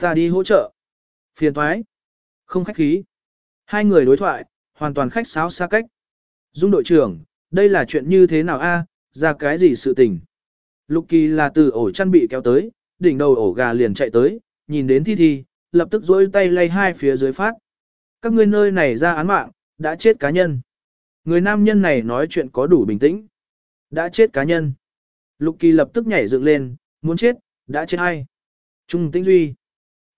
Ta đi hỗ trợ. Phiền thoái. Không khách khí. Hai người đối thoại, hoàn toàn khách sáo xa cách. Dung đội trưởng, đây là chuyện như thế nào a? À, ra cái gì sự tình? Lục kỳ là từ ổ chăn bị kéo tới, đỉnh đầu ổ gà liền chạy tới, nhìn đến thi thi, lập tức dối tay lay hai phía dưới phát. Các ngươi nơi này ra án mạng, đã chết cá nhân. Người nam nhân này nói chuyện có đủ bình tĩnh. Đã chết cá nhân. Lục kỳ lập tức nhảy dựng lên, muốn chết, đã chết hay. Trung tĩnh duy.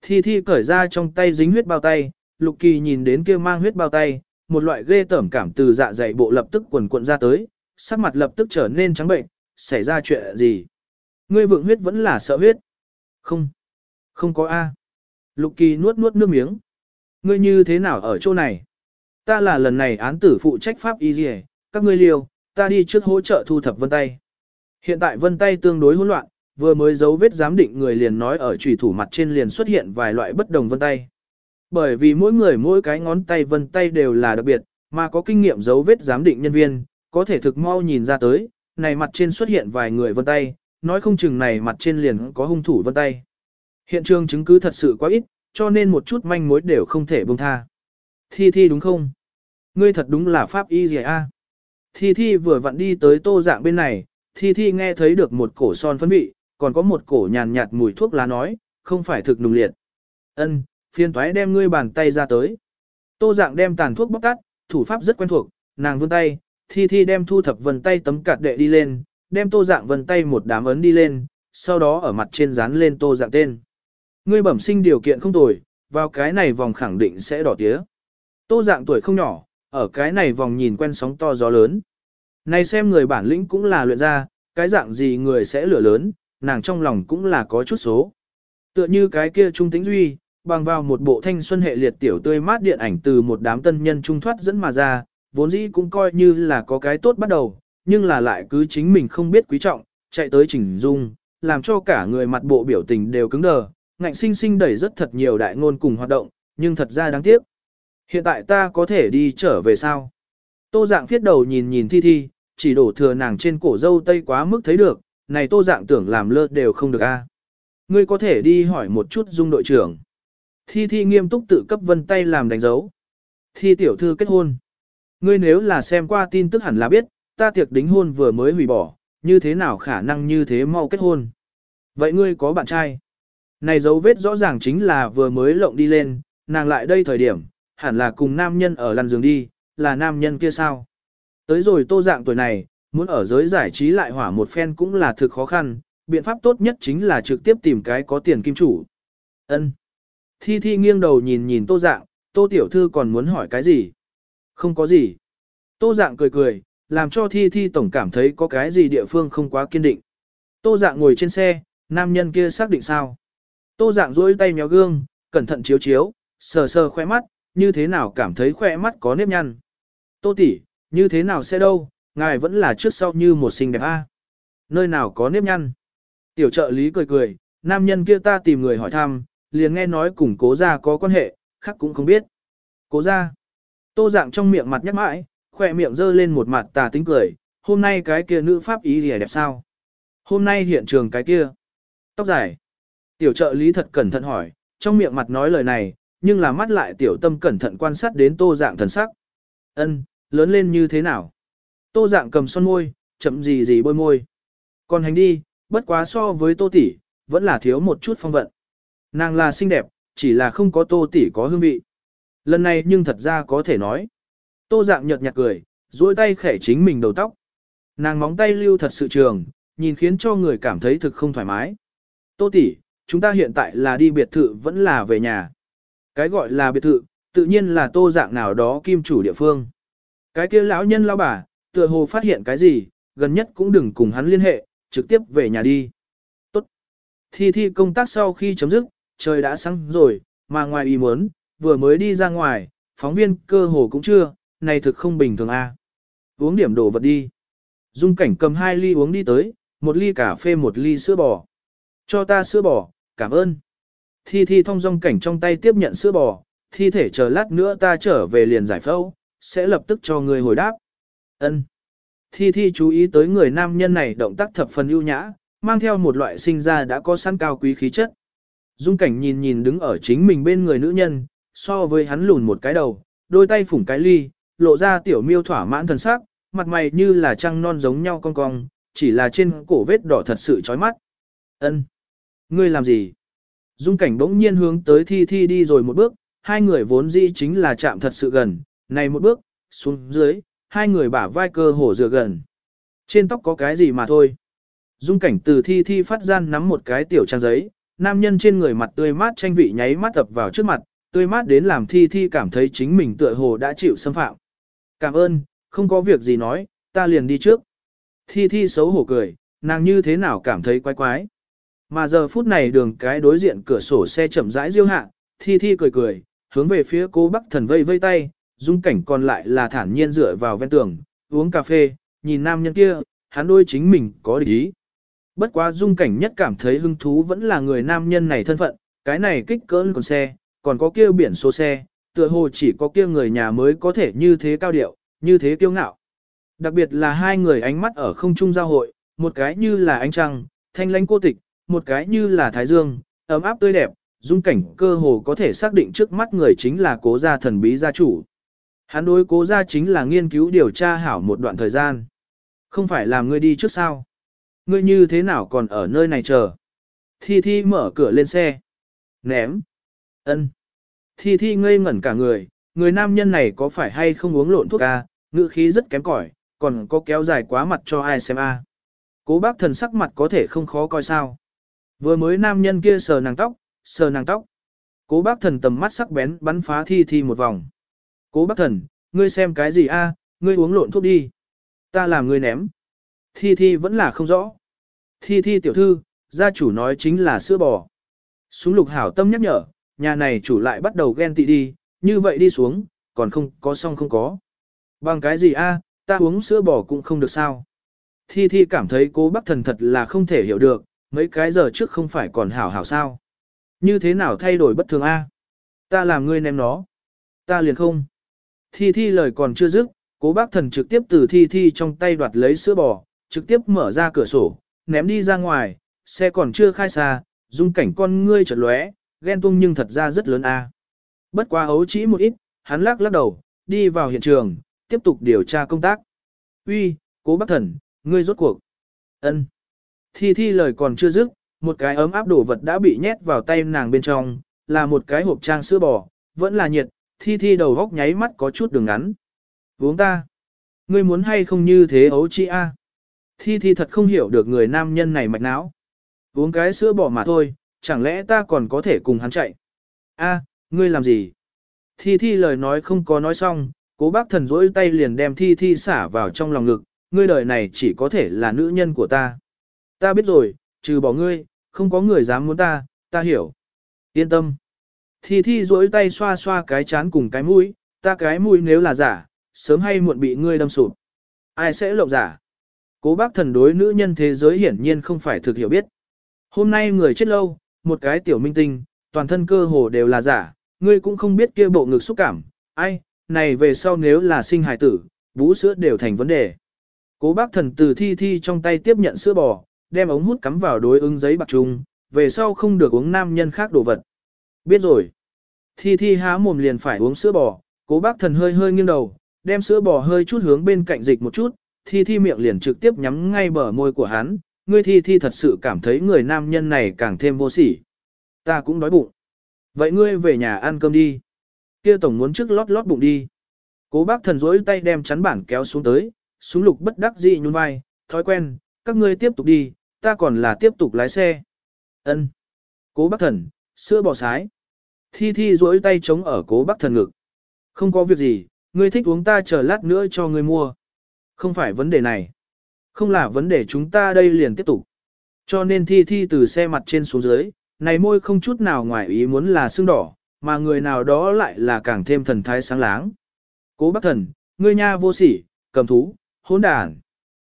Thi thi cởi ra trong tay dính huyết bao tay, lục kỳ nhìn đến kia mang huyết bao tay, một loại ghê tởm cảm từ dạ dày bộ lập tức quần cuộn ra tới, sắc mặt lập tức trở nên trắng bệnh, xảy ra chuyện gì? Ngươi vượng huyết vẫn là sợ huyết. Không. Không có A. Lục kỳ nuốt nuốt nước miếng. Ngươi như thế nào ở chỗ này? Ta là lần này án tử phụ trách pháp y dì các ngươi liều, ta đi trước hỗ trợ thu thập vân tay. Hiện tại vân tay tương đối hỗn loạn, vừa mới dấu vết giám định người liền nói ở trùy thủ mặt trên liền xuất hiện vài loại bất đồng vân tay. Bởi vì mỗi người mỗi cái ngón tay vân tay đều là đặc biệt, mà có kinh nghiệm dấu vết giám định nhân viên, có thể thực mau nhìn ra tới, này mặt trên xuất hiện vài người vân tay, nói không chừng này mặt trên liền có hung thủ vân tay. Hiện trường chứng cứ thật sự quá ít, cho nên một chút manh mối đều không thể buông tha. Thi thi đúng không? Ngươi thật đúng là pháp y gì a? Thi thi vừa vặn đi tới tô dạng bên này, thi thi nghe thấy được một cổ son phấn vị, còn có một cổ nhàn nhạt mùi thuốc lá nói, không phải thực nùng liệt. Ân, phiên toái đem ngươi bàn tay ra tới. Tô dạng đem tàn thuốc bóc tắt, thủ pháp rất quen thuộc, nàng vươn tay, thi thi đem thu thập vân tay tấm cạt đệ đi lên, đem tô dạng vân tay một đám ấn đi lên, sau đó ở mặt trên dán lên tô dạng tên. Ngươi bẩm sinh điều kiện không tồi, vào cái này vòng khẳng định sẽ đỏ tía. Tô dạng tuổi không nhỏ, ở cái này vòng nhìn quen sóng to gió lớn. Này xem người bản lĩnh cũng là luyện ra, cái dạng gì người sẽ lửa lớn, nàng trong lòng cũng là có chút số. Tựa như cái kia trung tính duy, bằng vào một bộ thanh xuân hệ liệt tiểu tươi mát điện ảnh từ một đám tân nhân trung thoát dẫn mà ra, vốn dĩ cũng coi như là có cái tốt bắt đầu, nhưng là lại cứ chính mình không biết quý trọng, chạy tới chỉnh dung, làm cho cả người mặt bộ biểu tình đều cứng đờ, ngạnh sinh sinh đẩy rất thật nhiều đại ngôn cùng hoạt động, nhưng thật ra đáng tiếc. Hiện tại ta có thể đi trở về sao? Tô dạng phiết đầu nhìn nhìn thi thi, chỉ đổ thừa nàng trên cổ dâu tây quá mức thấy được, này tô dạng tưởng làm lơ đều không được a. À. Ngươi có thể đi hỏi một chút dung đội trưởng. Thi thi nghiêm túc tự cấp vân tay làm đánh dấu. Thi tiểu thư kết hôn. Ngươi nếu là xem qua tin tức hẳn là biết, ta tiệc đính hôn vừa mới hủy bỏ, như thế nào khả năng như thế mau kết hôn. Vậy ngươi có bạn trai? Này dấu vết rõ ràng chính là vừa mới lộng đi lên, nàng lại đây thời điểm, hẳn là cùng nam nhân ở lăn giường đi, là nam nhân kia sao? Tới rồi tô dạng tuổi này, muốn ở giới giải trí lại hỏa một phen cũng là thực khó khăn, biện pháp tốt nhất chính là trực tiếp tìm cái có tiền kim chủ. Ân. Thi Thi nghiêng đầu nhìn nhìn tô dạng, tô tiểu thư còn muốn hỏi cái gì? Không có gì. Tô dạng cười cười, làm cho Thi Thi tổng cảm thấy có cái gì địa phương không quá kiên định. Tô dạng ngồi trên xe, nam nhân kia xác định sao? Tô dạng duỗi tay méo gương, cẩn thận chiếu chiếu, sờ sờ khoe mắt, như thế nào cảm thấy khoe mắt có nếp nhăn. Tô tỷ, như thế nào sẽ đâu, ngài vẫn là trước sau như một xinh đẹp a. Nơi nào có nếp nhăn. Tiểu trợ lý cười cười, nam nhân kia ta tìm người hỏi thăm, liền nghe nói cùng cố gia có quan hệ, khác cũng không biết. Cố gia. Tô dạng trong miệng mặt nhắc mãi, khỏe miệng dơ lên một mặt tà tính cười, hôm nay cái kia nữ pháp ý lìa đẹp sao? Hôm nay hiện trường cái kia. Tóc dài. Tiểu trợ lý thật cẩn thận hỏi, trong miệng mặt nói lời này, nhưng là mắt lại tiểu tâm cẩn thận quan sát đến tô dạng thần sắc. Ân, lớn lên như thế nào? Tô dạng cầm son môi, chậm gì gì bôi môi. Còn hành đi, bất quá so với tô tỷ, vẫn là thiếu một chút phong vận. Nàng là xinh đẹp, chỉ là không có tô tỷ có hương vị. Lần này nhưng thật ra có thể nói. Tô dạng nhợt nhạt cười, duỗi tay khẽ chính mình đầu tóc. Nàng móng tay lưu thật sự trường, nhìn khiến cho người cảm thấy thực không thoải mái. Tô tỷ, chúng ta hiện tại là đi biệt thự vẫn là về nhà. Cái gọi là biệt thự, tự nhiên là tô dạng nào đó kim chủ địa phương. Cái kia lão nhân lão bà, tựa hồ phát hiện cái gì, gần nhất cũng đừng cùng hắn liên hệ, trực tiếp về nhà đi. Tốt. Thi thi công tác sau khi chấm dứt, trời đã sáng rồi, mà ngoài ý muốn, vừa mới đi ra ngoài, phóng viên cơ hồ cũng chưa, này thực không bình thường a. À. Uống điểm đồ vật đi. Dung cảnh cầm hai ly uống đi tới, một ly cà phê một ly sữa bò. Cho ta sữa bò, cảm ơn. Thi thi thông dong cảnh trong tay tiếp nhận sữa bò, thi thể chờ lát nữa ta trở về liền giải phẫu, sẽ lập tức cho người hồi đáp. Ân. Thi thi chú ý tới người nam nhân này động tác thập phần ưu nhã, mang theo một loại sinh ra đã có sẵn cao quý khí chất. Dung cảnh nhìn nhìn đứng ở chính mình bên người nữ nhân, so với hắn lùn một cái đầu, đôi tay phủng cái ly, lộ ra tiểu miêu thỏa mãn thần sắc, mặt mày như là trăng non giống nhau cong cong, chỉ là trên cổ vết đỏ thật sự chói mắt. Ân, Ngươi làm gì? Dung cảnh bỗng nhiên hướng tới thi thi đi rồi một bước, hai người vốn dĩ chính là chạm thật sự gần, này một bước, xuống dưới, hai người bả vai cơ hổ dựa gần. Trên tóc có cái gì mà thôi. Dung cảnh từ thi thi phát gian nắm một cái tiểu trang giấy, nam nhân trên người mặt tươi mát tranh vị nháy mắt tập vào trước mặt, tươi mát đến làm thi thi cảm thấy chính mình tựa hồ đã chịu xâm phạm. Cảm ơn, không có việc gì nói, ta liền đi trước. Thi thi xấu hổ cười, nàng như thế nào cảm thấy quái quái. Mà giờ phút này đường cái đối diện cửa sổ xe chậm rãi diêu hạ, thi thi cười cười, hướng về phía cô bác thần vây vây tay, dung cảnh còn lại là thản nhiên dựa vào ven tường, uống cà phê, nhìn nam nhân kia, hắn đôi chính mình có địch ý. Bất quá dung cảnh nhất cảm thấy hứng thú vẫn là người nam nhân này thân phận, cái này kích cỡ còn xe, còn có kia biển số xe, tựa hồ chỉ có kia người nhà mới có thể như thế cao điệu, như thế kiêu ngạo. Đặc biệt là hai người ánh mắt ở không trung giao hội, một cái như là ánh trăng, thanh lãnh cô tịch, một cái như là thái dương, ấm áp tươi đẹp, dung cảnh cơ hồ có thể xác định trước mắt người chính là cố gia thần bí gia chủ. Hắn đối cố gia chính là nghiên cứu điều tra hảo một đoạn thời gian. Không phải làm ngươi đi trước sao? Ngươi như thế nào còn ở nơi này chờ? Thi Thi mở cửa lên xe. Ném. ân. Thi Thi ngây ngẩn cả người, người nam nhân này có phải hay không uống lộn thuốc a? ngữ khí rất kém cỏi, còn có kéo dài quá mặt cho ai xem a? Cố bác thần sắc mặt có thể không khó coi sao. Vừa mới nam nhân kia sờ nàng tóc, sờ nàng tóc. Cố bác thần tầm mắt sắc bén bắn phá thi thi một vòng. Cố bác thần, ngươi xem cái gì a? ngươi uống lộn thuốc đi. Ta làm ngươi ném. Thi thi vẫn là không rõ. Thi thi tiểu thư, gia chủ nói chính là sữa bò. Súng lục hảo tâm nhắc nhở, nhà này chủ lại bắt đầu ghen tị đi, như vậy đi xuống, còn không có xong không có. Bằng cái gì a? ta uống sữa bò cũng không được sao. Thi thi cảm thấy cố bác thần thật là không thể hiểu được, mấy cái giờ trước không phải còn hảo hảo sao. Như thế nào thay đổi bất thường a? Ta làm ngươi ném nó. Ta liền không. Thi thi lời còn chưa dứt, cố bác thần trực tiếp từ thi thi trong tay đoạt lấy sữa bò, trực tiếp mở ra cửa sổ, ném đi ra ngoài, xe còn chưa khai xa, dung cảnh con ngươi chợt lóe, ghen tung nhưng thật ra rất lớn a. Bất quá ấu chỉ một ít, hắn lắc lắc đầu, đi vào hiện trường, tiếp tục điều tra công tác. Uy, cố bác thần, ngươi rốt cuộc. ân Thi thi lời còn chưa dứt, một cái ấm áp đồ vật đã bị nhét vào tay nàng bên trong, là một cái hộp trang sữa bò, vẫn là nhiệt, thi thi đầu góc nháy mắt có chút đường ngắn. Uống ta. Ngươi muốn hay không như thế ấu chi a? Thi thi thật không hiểu được người nam nhân này mạch não. Uống cái sữa bỏ mà thôi, chẳng lẽ ta còn có thể cùng hắn chạy? A, ngươi làm gì? Thi thi lời nói không có nói xong, cố bác thần rỗi tay liền đem thi thi xả vào trong lòng ngực, ngươi đời này chỉ có thể là nữ nhân của ta. Ta biết rồi, trừ bỏ ngươi, không có người dám muốn ta, ta hiểu. Yên tâm. Thi thi rỗi tay xoa xoa cái chán cùng cái mũi, ta cái mũi nếu là giả, sớm hay muộn bị ngươi đâm sụp. Ai sẽ lộng giả? Cố bác thần đối nữ nhân thế giới hiển nhiên không phải thực hiểu biết. Hôm nay người chết lâu, một cái tiểu minh tinh, toàn thân cơ hồ đều là giả, ngươi cũng không biết kia bộ ngực xúc cảm. Ai, này về sau nếu là sinh hài tử, bú sữa đều thành vấn đề. Cố bác thần từ thi thi trong tay tiếp nhận sữa bò, đem ống hút cắm vào đối ứng giấy bạc trùng, về sau không được uống nam nhân khác đồ vật. Biết rồi. Thi thi há mồm liền phải uống sữa bò, cố bác thần hơi hơi nghiêng đầu, đem sữa bò hơi chút hướng bên cạnh dịch một chút, thi thi miệng liền trực tiếp nhắm ngay bờ môi của hắn, ngươi thi thi thật sự cảm thấy người nam nhân này càng thêm vô sỉ. Ta cũng đói bụng. Vậy ngươi về nhà ăn cơm đi. Kia tổng muốn trước lót lót bụng đi. Cố bác thần rỗi tay đem chắn bản kéo xuống tới, súng lục bất đắc dị nhún vai, thói quen, các ngươi tiếp tục đi, ta còn là tiếp tục lái xe. Ân. Cố bác thần, sữa bò sái. Thi thi duỗi tay chống ở cố bác thần ngực. Không có việc gì, ngươi thích uống ta chờ lát nữa cho ngươi mua. Không phải vấn đề này. Không là vấn đề chúng ta đây liền tiếp tục. Cho nên thi thi từ xe mặt trên xuống dưới, này môi không chút nào ngoài ý muốn là sưng đỏ, mà người nào đó lại là càng thêm thần thái sáng láng. Cố bác thần, ngươi nha vô sỉ, cầm thú, hỗn đàn.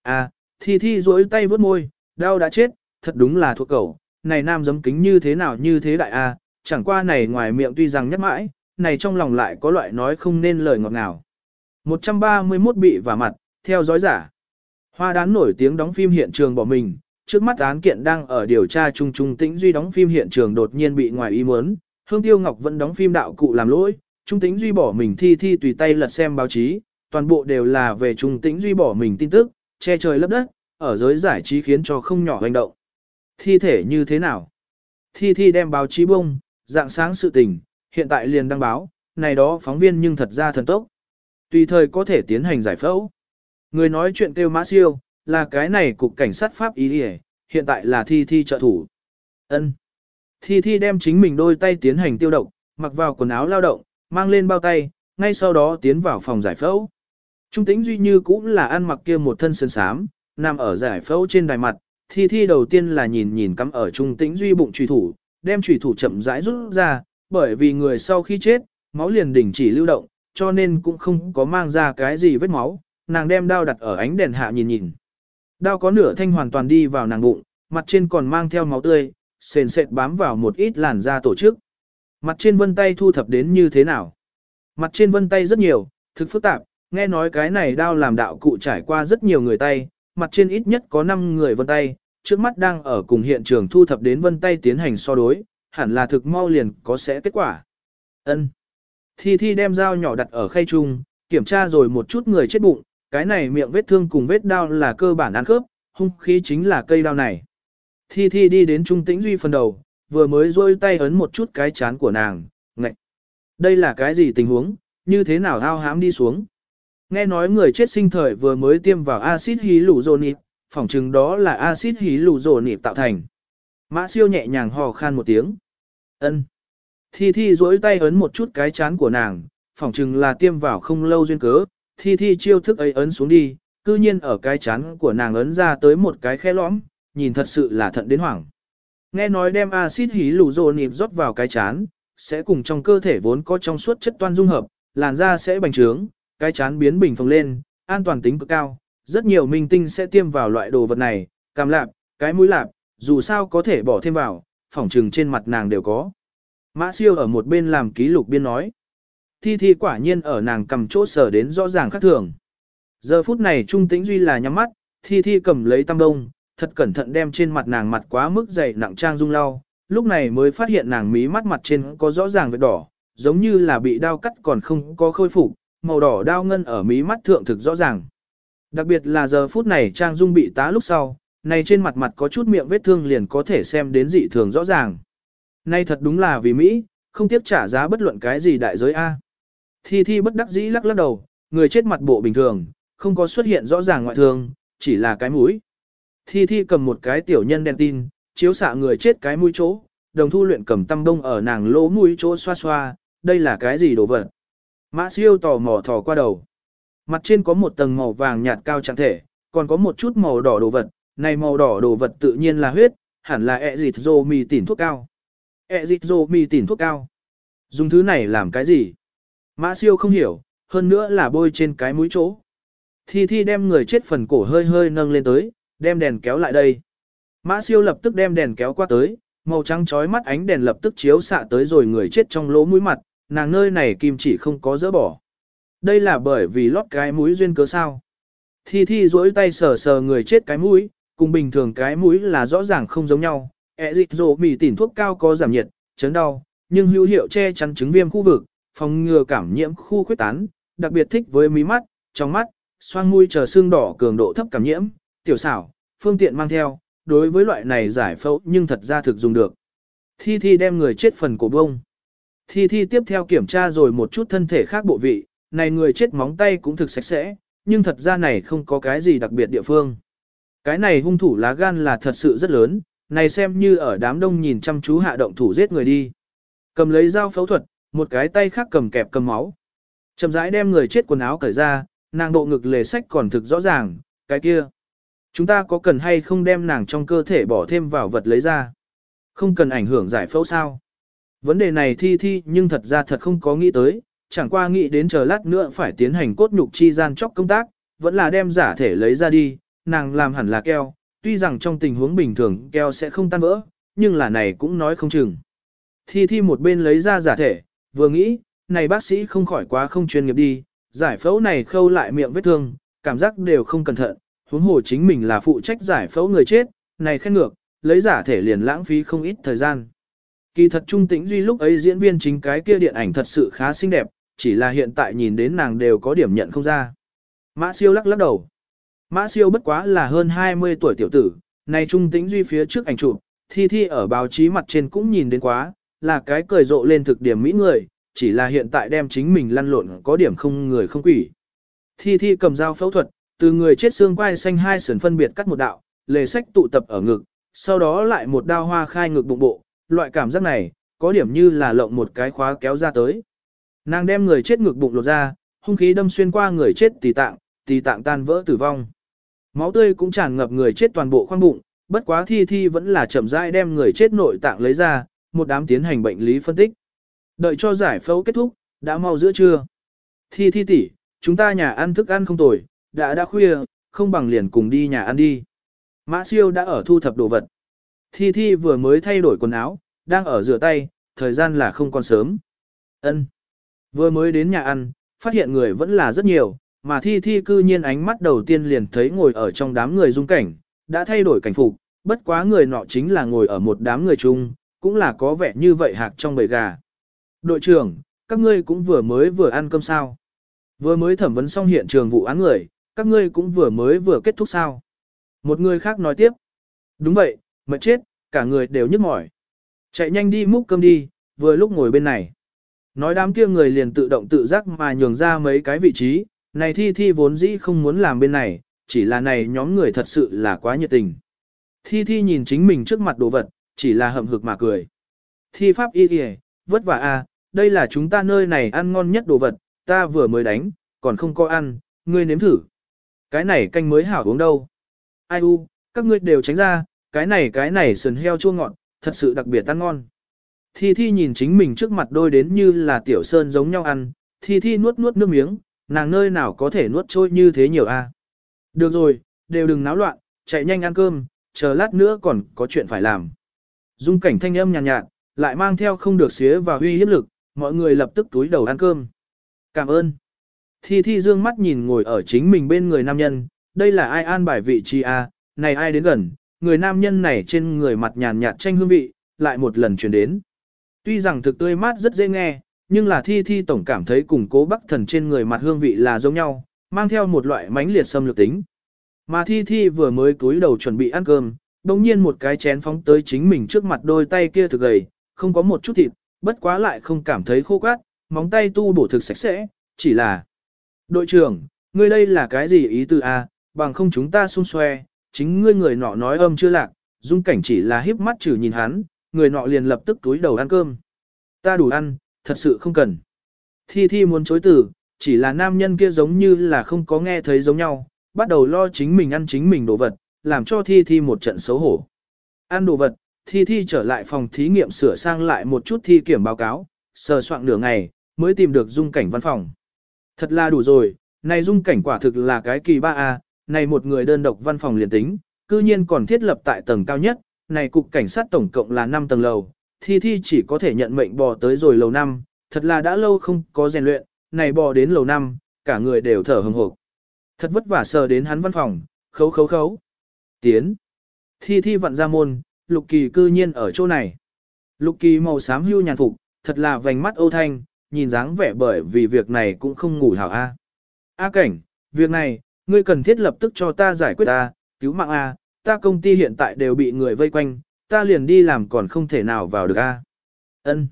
À, thi thi duỗi tay vớt môi, đau đã chết, thật đúng là thuộc cầu, này nam giấm kính như thế nào như thế đại a, à, chẳng qua này ngoài miệng tuy rằng nhắc mãi, này trong lòng lại có loại nói không nên lời ngọt ngào. 131 bị và mặt, theo dõi giả. Hoa đán nổi tiếng đóng phim hiện trường bỏ mình, trước mắt án kiện đang ở điều tra chung trung tĩnh duy đóng phim hiện trường đột nhiên bị ngoài ý muốn, Hương Tiêu Ngọc vẫn đóng phim đạo cụ làm lỗi, trung tĩnh duy bỏ mình thi thi tùy tay lật xem báo chí, toàn bộ đều là về trung tĩnh duy bỏ mình tin tức, che trời lấp đất, ở giới giải trí khiến cho không nhỏ hành động. Thi thể như thế nào? Thi thi đem báo chí bông, dạng sáng sự tình, hiện tại liền đăng báo, này đó phóng viên nhưng thật ra thần tốc. Tùy thời có thể tiến hành giải phẫu. Người nói chuyện kêu mã siêu, là cái này cục cảnh sát Pháp ý hề, hiện tại là thi thi trợ thủ. ân Thi thi đem chính mình đôi tay tiến hành tiêu độc, mặc vào quần áo lao động, mang lên bao tay, ngay sau đó tiến vào phòng giải phẫu. Trung tĩnh duy như cũng là ăn mặc kia một thân sơn sám, nằm ở giải phẫu trên đài mặt, thi thi đầu tiên là nhìn nhìn cắm ở trung tĩnh duy bụng trùy thủ, đem trùy thủ chậm rãi rút ra, bởi vì người sau khi chết, máu liền đình chỉ lưu động, cho nên cũng không có mang ra cái gì vết máu, nàng đem đao đặt ở ánh đèn hạ nhìn nhìn. Đao có nửa thanh hoàn toàn đi vào nàng bụng, mặt trên còn mang theo máu tươi, sền sệt bám vào một ít làn da tổ chức. Mặt trên vân tay thu thập đến như thế nào? Mặt trên vân tay rất nhiều, thực phức tạp, nghe nói cái này đao làm đạo cụ trải qua rất nhiều người tay, mặt trên ít nhất có 5 người vân tay, trước mắt đang ở cùng hiện trường thu thập đến vân tay tiến hành so đối, hẳn là thực mau liền có sẽ kết quả. Ân. Thi Thi đem dao nhỏ đặt ở khay chung, kiểm tra rồi một chút người chết bụng, cái này miệng vết thương cùng vết đao là cơ bản ăn khớp, hung khí chính là cây đao này. Thi Thi đi đến Trung Tĩnh Duy phần đầu, vừa mới rôi tay ấn một chút cái chán của nàng, ngậy. Đây là cái gì tình huống, như thế nào ao hám đi xuống. Nghe nói người chết sinh thời vừa mới tiêm vào axit hí lũ dồn phỏng chừng đó là axit hí lù rồ nịp tạo thành. Mã siêu nhẹ nhàng hò khan một tiếng. ân Thi Thi duỗi tay ấn một chút cái chán của nàng, phỏng chừng là tiêm vào không lâu duyên cớ, Thi Thi chiêu thức ấy ấn xuống đi, cư nhiên ở cái chán của nàng ấn ra tới một cái khe lõm, nhìn thật sự là thận đến hoảng. Nghe nói đem axit hí lù rồ nịp rót vào cái chán, sẽ cùng trong cơ thể vốn có trong suốt chất toan dung hợp, làn da sẽ bành trướng, cái chán biến bình phồng lên, an toàn tính cực cao. Rất nhiều minh tinh sẽ tiêm vào loại đồ vật này, cam lạp, cái mũi lạp, dù sao có thể bỏ thêm vào, phỏng trừng trên mặt nàng đều có. Mã siêu ở một bên làm ký lục biên nói. Thi thi quả nhiên ở nàng cầm chỗ sở đến rõ ràng khác thường. Giờ phút này trung tĩnh duy là nhắm mắt, thi thi cầm lấy tam đông, thật cẩn thận đem trên mặt nàng mặt quá mức dày nặng trang dung lau, lúc này mới phát hiện nàng mí mắt mặt trên có rõ ràng vết đỏ, giống như là bị đau cắt còn không có khôi phục, màu đỏ đau ngân ở mí mắt thượng thực rõ ràng. Đặc biệt là giờ phút này trang dung bị tá lúc sau, này trên mặt mặt có chút miệng vết thương liền có thể xem đến dị thường rõ ràng. Nay thật đúng là vì Mỹ, không tiếc trả giá bất luận cái gì đại giới A. Thi Thi bất đắc dĩ lắc lắc đầu, người chết mặt bộ bình thường, không có xuất hiện rõ ràng ngoại thương, chỉ là cái mũi. Thi Thi cầm một cái tiểu nhân đèn tin, chiếu xạ người chết cái mũi chỗ, đồng thu luyện cầm tăm đông ở nàng lỗ mũi chỗ xoa xoa, đây là cái gì đồ vật. Mã siêu tò mò thò qua đầu. Mặt trên có một tầng màu vàng nhạt cao trạng thể, còn có một chút màu đỏ đồ vật, này màu đỏ đồ vật tự nhiên là huyết, hẳn là e ẹ dịt dô mì tỉn thuốc cao. E ẹ dịt dô mì tỉn thuốc cao. Dùng thứ này làm cái gì? Mã siêu không hiểu, hơn nữa là bôi trên cái mũi chỗ. Thi Thi đem người chết phần cổ hơi hơi nâng lên tới, đem đèn kéo lại đây. Mã siêu lập tức đem đèn kéo qua tới, màu trắng chói mắt ánh đèn lập tức chiếu xạ tới rồi người chết trong lỗ mũi mặt, nàng nơi này kim chỉ không có dỡ bỏ. Đây là bởi vì lót cái mũi duyên cớ sao. Thi Thi duỗi tay sờ sờ người chết cái mũi, cùng bình thường cái mũi là rõ ràng không giống nhau. E dịch rồ mì tỉn thuốc cao có giảm nhiệt, chấn đau, nhưng hữu hiệu che chắn chứng viêm khu vực, phòng ngừa cảm nhiễm khu khuyết tán, đặc biệt thích với mí mắt, trong mắt, xoang mũi chờ xương đỏ cường độ thấp cảm nhiễm, tiểu xảo, phương tiện mang theo, đối với loại này giải phẫu nhưng thật ra thực dùng được. Thi Thi đem người chết phần cổ bông. Thi Thi tiếp theo kiểm tra rồi một chút thân thể khác bộ vị, này người chết móng tay cũng thực sạch sẽ, nhưng thật ra này không có cái gì đặc biệt địa phương. Cái này hung thủ lá gan là thật sự rất lớn, này xem như ở đám đông nhìn chăm chú hạ động thủ giết người đi. Cầm lấy dao phẫu thuật, một cái tay khác cầm kẹp cầm máu. Chậm rãi đem người chết quần áo cởi ra, nàng độ ngực lề sách còn thực rõ ràng, cái kia. Chúng ta có cần hay không đem nàng trong cơ thể bỏ thêm vào vật lấy ra? Không cần ảnh hưởng giải phẫu sao? Vấn đề này thi thi nhưng thật ra thật không có nghĩ tới, chẳng qua nghĩ đến chờ lát nữa phải tiến hành cốt nhục chi gian chóc công tác, vẫn là đem giả thể lấy ra đi, nàng làm hẳn là keo, tuy rằng trong tình huống bình thường keo sẽ không tan vỡ, nhưng là này cũng nói không chừng. Thi thi một bên lấy ra giả thể, vừa nghĩ, này bác sĩ không khỏi quá không chuyên nghiệp đi, giải phẫu này khâu lại miệng vết thương, cảm giác đều không cẩn thận, huống hồ chính mình là phụ trách giải phẫu người chết, này khen ngược, lấy giả thể liền lãng phí không ít thời gian. Kỳ thật trung tĩnh duy lúc ấy diễn viên chính cái kia điện ảnh thật sự khá xinh đẹp, chỉ là hiện tại nhìn đến nàng đều có điểm nhận không ra. Mã siêu lắc lắc đầu. Mã siêu bất quá là hơn 20 tuổi tiểu tử, này trung tính duy phía trước ảnh chụp, thi thi ở báo chí mặt trên cũng nhìn đến quá, là cái cười rộ lên thực điểm mỹ người, chỉ là hiện tại đem chính mình lăn lộn có điểm không người không quỷ. Thi thi cầm dao phẫu thuật, từ người chết xương quai xanh hai sườn phân biệt cắt một đạo, lề sách tụ tập ở ngực, sau đó lại một đao hoa khai ngực bụng bộ, loại cảm giác này, có điểm như là lộng một cái khóa kéo ra tới. Nàng đem người chết ngực bụng lột ra, hung khí đâm xuyên qua người chết tỳ tạng, tỳ tạng tan vỡ tử vong. Máu tươi cũng tràn ngập người chết toàn bộ khoang bụng, bất quá thi thi vẫn là chậm rãi đem người chết nội tạng lấy ra, một đám tiến hành bệnh lý phân tích. Đợi cho giải phẫu kết thúc, đã mau giữa trưa. Thi thi tỷ, chúng ta nhà ăn thức ăn không tồi, đã đã khuya, không bằng liền cùng đi nhà ăn đi. Mã siêu đã ở thu thập đồ vật. Thi Thi vừa mới thay đổi quần áo, đang ở rửa tay, thời gian là không còn sớm. Ân. Vừa mới đến nhà ăn, phát hiện người vẫn là rất nhiều, mà Thi Thi cư nhiên ánh mắt đầu tiên liền thấy ngồi ở trong đám người dung cảnh, đã thay đổi cảnh phục, bất quá người nọ chính là ngồi ở một đám người chung, cũng là có vẻ như vậy hạc trong bầy gà. Đội trưởng, các ngươi cũng vừa mới vừa ăn cơm sao? Vừa mới thẩm vấn xong hiện trường vụ án người, các ngươi cũng vừa mới vừa kết thúc sao? Một người khác nói tiếp. Đúng vậy, mệt chết, cả người đều nhức mỏi. Chạy nhanh đi múc cơm đi, vừa lúc ngồi bên này. Nói đám kia người liền tự động tự giác mà nhường ra mấy cái vị trí, này thi thi vốn dĩ không muốn làm bên này, chỉ là này nhóm người thật sự là quá nhiệt tình. Thi thi nhìn chính mình trước mặt đồ vật, chỉ là hậm hực mà cười. Thi pháp y kìa, vất vả a, đây là chúng ta nơi này ăn ngon nhất đồ vật, ta vừa mới đánh, còn không có ăn, ngươi nếm thử. Cái này canh mới hảo uống đâu. Ai u, các ngươi đều tránh ra, cái này cái này sườn heo chua ngọt, thật sự đặc biệt ăn ngon. Thi Thi nhìn chính mình trước mặt đôi đến như là tiểu sơn giống nhau ăn, Thi Thi nuốt nuốt nước miếng, nàng nơi nào có thể nuốt trôi như thế nhiều a? Được rồi, đều đừng náo loạn, chạy nhanh ăn cơm, chờ lát nữa còn có chuyện phải làm. Dung cảnh thanh âm nhàn nhạt, nhạt, lại mang theo không được xía và huy hiếp lực, mọi người lập tức túi đầu ăn cơm. Cảm ơn. Thi Thi dương mắt nhìn ngồi ở chính mình bên người nam nhân, đây là ai an bài vị trí a? này ai đến gần, người nam nhân này trên người mặt nhàn nhạt tranh hương vị, lại một lần truyền đến. Tuy rằng thực tươi mát rất dễ nghe, nhưng là thi thi tổng cảm thấy cùng cố bắc thần trên người mặt hương vị là giống nhau, mang theo một loại mánh liệt xâm lược tính. Mà thi thi vừa mới cúi đầu chuẩn bị ăn cơm, đồng nhiên một cái chén phóng tới chính mình trước mặt đôi tay kia thực gầy, không có một chút thịt, bất quá lại không cảm thấy khô quát, móng tay tu bổ thực sạch sẽ, chỉ là Đội trưởng, ngươi đây là cái gì ý tư a? bằng không chúng ta xung xoe, chính ngươi người nọ nói âm chưa lạc, dung cảnh chỉ là híp mắt chử nhìn hắn, người nọ liền lập tức túi đầu ăn cơm. Ta đủ ăn, thật sự không cần. Thi Thi muốn chối từ, chỉ là nam nhân kia giống như là không có nghe thấy giống nhau, bắt đầu lo chính mình ăn chính mình đồ vật, làm cho Thi Thi một trận xấu hổ. Ăn đồ vật, Thi Thi trở lại phòng thí nghiệm sửa sang lại một chút thi kiểm báo cáo, sờ soạn nửa ngày, mới tìm được dung cảnh văn phòng. Thật là đủ rồi, này dung cảnh quả thực là cái kỳ ba a này một người đơn độc văn phòng liền tính, cư nhiên còn thiết lập tại tầng cao nhất, này cục cảnh sát tổng cộng là 5 tầng lầu, thi thi chỉ có thể nhận mệnh bò tới rồi lầu 5, thật là đã lâu không có rèn luyện, này bò đến lầu 5, cả người đều thở hừng hộp. Thật vất vả sờ đến hắn văn phòng, khấu khấu khấu. Tiến. Thi thi vặn ra môn, lục kỳ cư nhiên ở chỗ này. Lục kỳ màu xám hưu nhàn phục, thật là vành mắt âu thanh, nhìn dáng vẻ bởi vì việc này cũng không ngủ hảo a. A cảnh, việc này, ngươi cần thiết lập tức cho ta giải quyết ta, cứu mạng A, ta công ty hiện tại đều bị người vây quanh, ta liền đi làm còn không thể nào vào được A. Ân.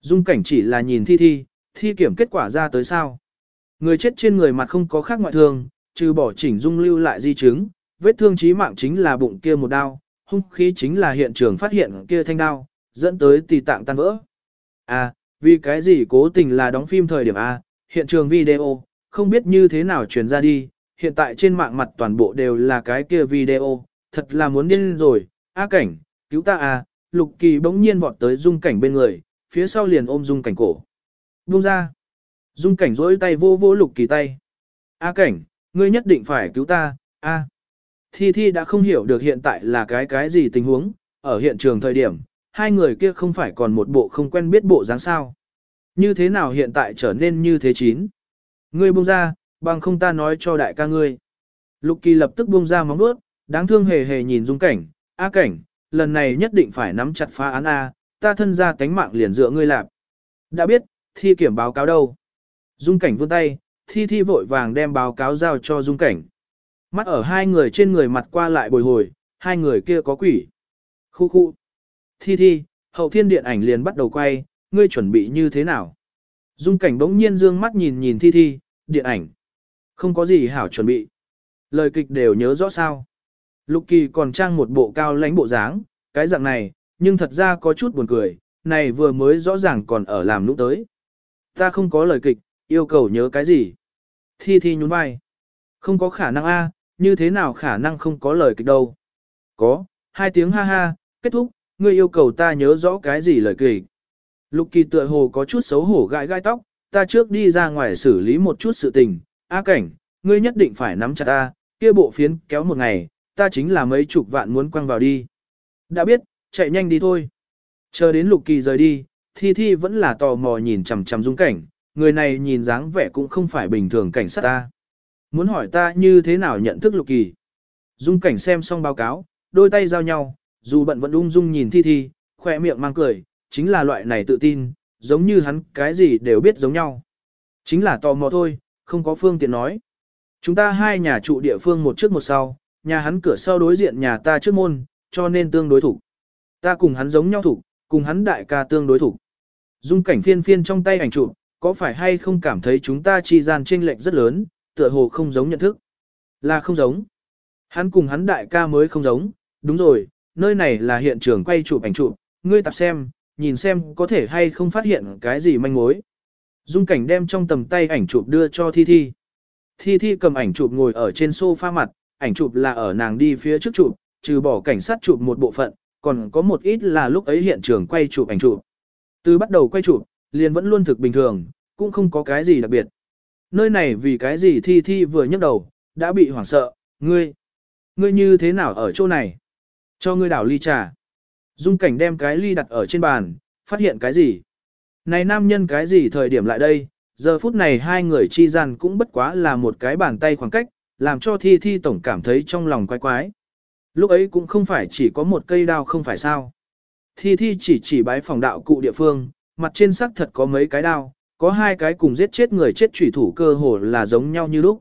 Dung cảnh chỉ là nhìn thi thi, thi kiểm kết quả ra tới sao. Người chết trên người mặt không có khác ngoại thương, trừ bỏ chỉnh dung lưu lại di chứng, vết thương chí mạng chính là bụng kia một đao, hung khí chính là hiện trường phát hiện kia thanh đao, dẫn tới tỳ tạng tan vỡ. À, vì cái gì cố tình là đóng phim thời điểm A, hiện trường video, không biết như thế nào truyền ra đi, hiện tại trên mạng mặt toàn bộ đều là cái kia video, thật là muốn điên rồi, A cảnh, cứu ta à, lục kỳ bỗng nhiên vọt tới dung cảnh bên người, phía sau liền ôm dung cảnh cổ. Buông ra. Dung cảnh rỗi tay vô vô lục kỳ tay. A cảnh, ngươi nhất định phải cứu ta, A. Thi Thi đã không hiểu được hiện tại là cái cái gì tình huống, ở hiện trường thời điểm, hai người kia không phải còn một bộ không quen biết bộ dáng sao. Như thế nào hiện tại trở nên như thế chín. Ngươi buông ra, bằng không ta nói cho đại ca ngươi. Lục kỳ lập tức buông ra móng bước, đáng thương hề hề nhìn dung cảnh, A cảnh, lần này nhất định phải nắm chặt phá án A, ta thân ra cánh mạng liền dựa ngươi làm. Đã biết, thi kiểm báo cáo đâu. Dung cảnh vươn tay, thi thi vội vàng đem báo cáo giao cho dung cảnh. Mắt ở hai người trên người mặt qua lại bồi hồi, hai người kia có quỷ. Khu khu. Thi thi, hậu thiên điện ảnh liền bắt đầu quay, ngươi chuẩn bị như thế nào? Dung cảnh bỗng nhiên dương mắt nhìn nhìn thi thi, điện ảnh. Không có gì hảo chuẩn bị. Lời kịch đều nhớ rõ sao. Lục kỳ còn trang một bộ cao lãnh bộ dáng, cái dạng này, nhưng thật ra có chút buồn cười, này vừa mới rõ ràng còn ở làm lúc tới. Ta không có lời kịch, yêu cầu nhớ cái gì? Thi thi nhún vai. Không có khả năng a, như thế nào khả năng không có lời kịch đâu? Có, hai tiếng ha ha, kết thúc, ngươi yêu cầu ta nhớ rõ cái gì lời kịch. Lục kỳ tựa hồ có chút xấu hổ gãi gai tóc, ta trước đi ra ngoài xử lý một chút sự tình. A cảnh, ngươi nhất định phải nắm chặt ta, kia bộ phiến kéo một ngày, ta chính là mấy chục vạn muốn quăng vào đi. Đã biết, chạy nhanh đi thôi. Chờ đến lục kỳ rời đi, thi thi vẫn là tò mò nhìn chằm chằm dung cảnh, người này nhìn dáng vẻ cũng không phải bình thường cảnh sát ta. Muốn hỏi ta như thế nào nhận thức lục kỳ. Dung cảnh xem xong báo cáo, đôi tay giao nhau, dù bận vẫn ung dung nhìn thi thi, khỏe miệng mang cười, chính là loại này tự tin, giống như hắn cái gì đều biết giống nhau. Chính là tò mò thôi, không có phương tiện nói. Chúng ta hai nhà trụ địa phương một trước một sau, nhà hắn cửa sau đối diện nhà ta trước môn, cho nên tương đối thủ. Ta cùng hắn giống nhau thủ, cùng hắn đại ca tương đối thủ. Dung cảnh phiên phiên trong tay ảnh chụp, có phải hay không cảm thấy chúng ta chi gian chênh lệch rất lớn, tựa hồ không giống nhận thức. Là không giống. Hắn cùng hắn đại ca mới không giống, đúng rồi, nơi này là hiện trường quay chụp ảnh chụp, ngươi tập xem, nhìn xem có thể hay không phát hiện cái gì manh mối. Dung cảnh đem trong tầm tay ảnh chụp đưa cho Thi Thi. Thi Thi cầm ảnh chụp ngồi ở trên sofa mặt, ảnh chụp là ở nàng đi phía trước chụp, trừ bỏ cảnh sát chụp một bộ phận, còn có một ít là lúc ấy hiện trường quay chụp ảnh chụp. Từ bắt đầu quay chụp, liền vẫn luôn thực bình thường, cũng không có cái gì đặc biệt. Nơi này vì cái gì Thi Thi vừa nhấc đầu, đã bị hoảng sợ, ngươi, ngươi như thế nào ở chỗ này? Cho ngươi đảo ly trà. Dung cảnh đem cái ly đặt ở trên bàn, phát hiện cái gì? Này nam nhân cái gì thời điểm lại đây? Giờ phút này hai người chi gian cũng bất quá là một cái bàn tay khoảng cách, làm cho thi thi tổng cảm thấy trong lòng quái quái. Lúc ấy cũng không phải chỉ có một cây đao không phải sao. Thi thi chỉ chỉ bái phòng đạo cụ địa phương, mặt trên sắc thật có mấy cái đao, có hai cái cùng giết chết người chết chủy thủ cơ hồ là giống nhau như lúc.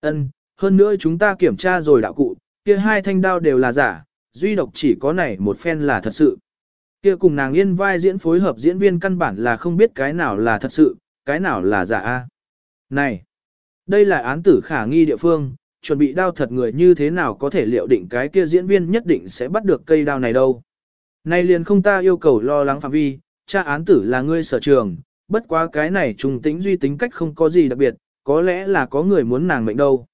Ân, hơn nữa chúng ta kiểm tra rồi đạo cụ, kia hai thanh đao đều là giả, duy độc chỉ có này một phen là thật sự. Kia cùng nàng yên vai diễn phối hợp diễn viên căn bản là không biết cái nào là thật sự, cái nào là giả a. Này, đây là án tử khả nghi địa phương, chuẩn bị đao thật người như thế nào có thể liệu định cái kia diễn viên nhất định sẽ bắt được cây đao này đâu. Này liền không ta yêu cầu lo lắng phạm vi, cha án tử là ngươi sở trường, bất quá cái này trùng tính duy tính cách không có gì đặc biệt, có lẽ là có người muốn nàng mệnh đâu.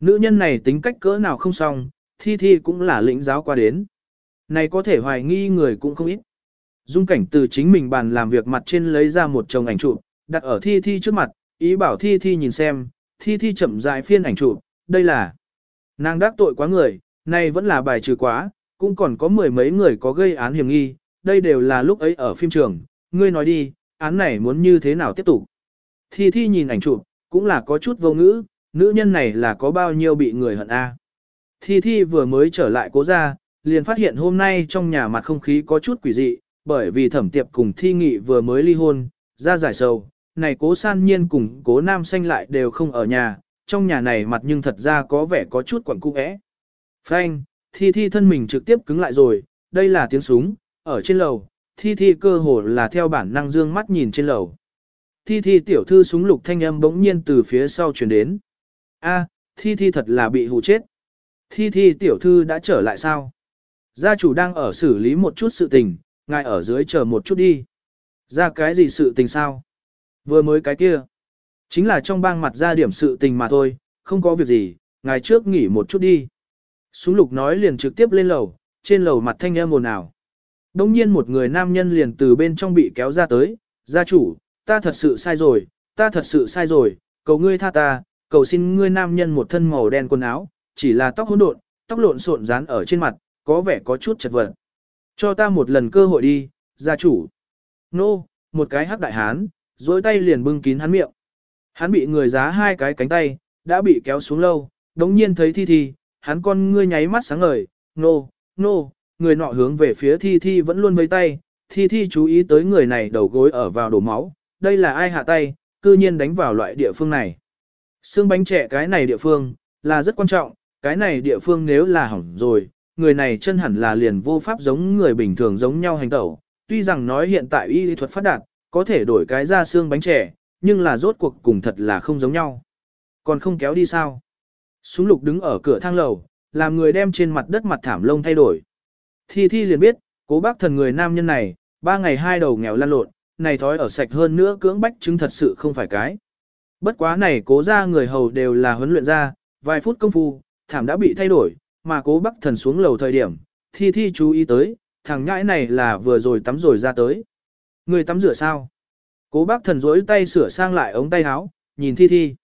Nữ nhân này tính cách cỡ nào không xong, thi thi cũng là lĩnh giáo qua đến. Này có thể hoài nghi người cũng không ít. Dung cảnh từ chính mình bàn làm việc mặt trên lấy ra một chồng ảnh chụp, đặt ở thi thi trước mặt, ý bảo thi thi nhìn xem, thi thi chậm rãi phiên ảnh chụp, đây là nàng đắc tội quá người, nay vẫn là bài trừ quá, cũng còn có mười mấy người có gây án hiểm nghi, đây đều là lúc ấy ở phim trường, ngươi nói đi, án này muốn như thế nào tiếp tục. Thi thi nhìn ảnh chụp, cũng là có chút vô ngữ, nữ nhân này là có bao nhiêu bị người hận a. Thi Thi vừa mới trở lại cố ra, liền phát hiện hôm nay trong nhà mặt không khí có chút quỷ dị, bởi vì thẩm tiệp cùng Thi Nghị vừa mới ly hôn, ra giải sầu, này cố san nhiên cùng cố nam xanh lại đều không ở nhà, trong nhà này mặt nhưng thật ra có vẻ có chút quẩn cung ẽ. Frank, Thi Thi thân mình trực tiếp cứng lại rồi, đây là tiếng súng, ở trên lầu, Thi Thi cơ hồ là theo bản năng dương mắt nhìn trên lầu. Thi Thi tiểu thư súng lục thanh âm bỗng nhiên từ phía sau truyền đến. A, Thi Thi thật là bị hù chết. Thi thi tiểu thư đã trở lại sao? Gia chủ đang ở xử lý một chút sự tình, ngài ở dưới chờ một chút đi. Ra cái gì sự tình sao? Vừa mới cái kia. Chính là trong bang mặt ra điểm sự tình mà thôi, không có việc gì, ngài trước nghỉ một chút đi. Súng lục nói liền trực tiếp lên lầu, trên lầu mặt thanh âm ồn ào. Đông nhiên một người nam nhân liền từ bên trong bị kéo ra tới, gia chủ, ta thật sự sai rồi, ta thật sự sai rồi, cầu ngươi tha ta, cầu xin ngươi nam nhân một thân màu đen quần áo, chỉ là tóc hỗn độn, tóc lộn xộn dán ở trên mặt, có vẻ có chút chật vật. Cho ta một lần cơ hội đi, gia chủ. Nô, một cái hắc đại hán, dối tay liền bưng kín hắn miệng. Hắn bị người giá hai cái cánh tay, đã bị kéo xuống lâu, đống nhiên thấy thi thi, hắn con ngươi nháy mắt sáng ngời, nô, nô, người nọ hướng về phía thi thi vẫn luôn vây tay, thi thi chú ý tới người này đầu gối ở vào đổ máu, đây là ai hạ tay, cư nhiên đánh vào loại địa phương này. Xương bánh trẻ cái này địa phương, là rất quan trọng, cái này địa phương nếu là hỏng rồi, người này chân hẳn là liền vô pháp giống người bình thường giống nhau hành tẩu. Tuy rằng nói hiện tại y thuật phát đạt, có thể đổi cái ra xương bánh trẻ, nhưng là rốt cuộc cùng thật là không giống nhau. Còn không kéo đi sao? Súng lục đứng ở cửa thang lầu, làm người đem trên mặt đất mặt thảm lông thay đổi. Thi Thi liền biết, cố bác thần người nam nhân này, ba ngày hai đầu nghèo lan lộn, này thói ở sạch hơn nữa cưỡng bách chứng thật sự không phải cái. Bất quá này cố ra người hầu đều là huấn luyện ra, vài phút công phu, thảm đã bị thay đổi, mà cố bác thần xuống lầu thời điểm, Thi Thi chú ý tới, thằng nhãi này là vừa rồi tắm rồi ra tới. Người tắm rửa sao? Cố bác thần rỗi tay sửa sang lại ống tay áo, nhìn Thi Thi.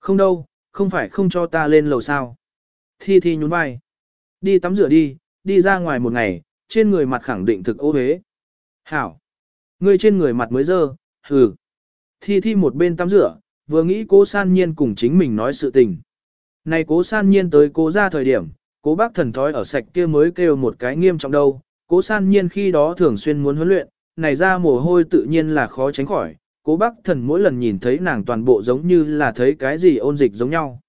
Không đâu, không phải không cho ta lên lầu sao. Thi Thi nhún vai. Đi tắm rửa đi, đi ra ngoài một ngày, trên người mặt khẳng định thực ô hế. Hảo. Ngươi trên người mặt mới dơ, hừ. Thi Thi một bên tắm rửa, vừa nghĩ cố san nhiên cùng chính mình nói sự tình. Này cố san nhiên tới cố ra thời điểm, cố bác thần thói ở sạch kia mới kêu một cái nghiêm trọng đâu. Cố san nhiên khi đó thường xuyên muốn huấn luyện, này ra mồ hôi tự nhiên là khó tránh khỏi, cố bác thần mỗi lần nhìn thấy nàng toàn bộ giống như là thấy cái gì ôn dịch giống nhau.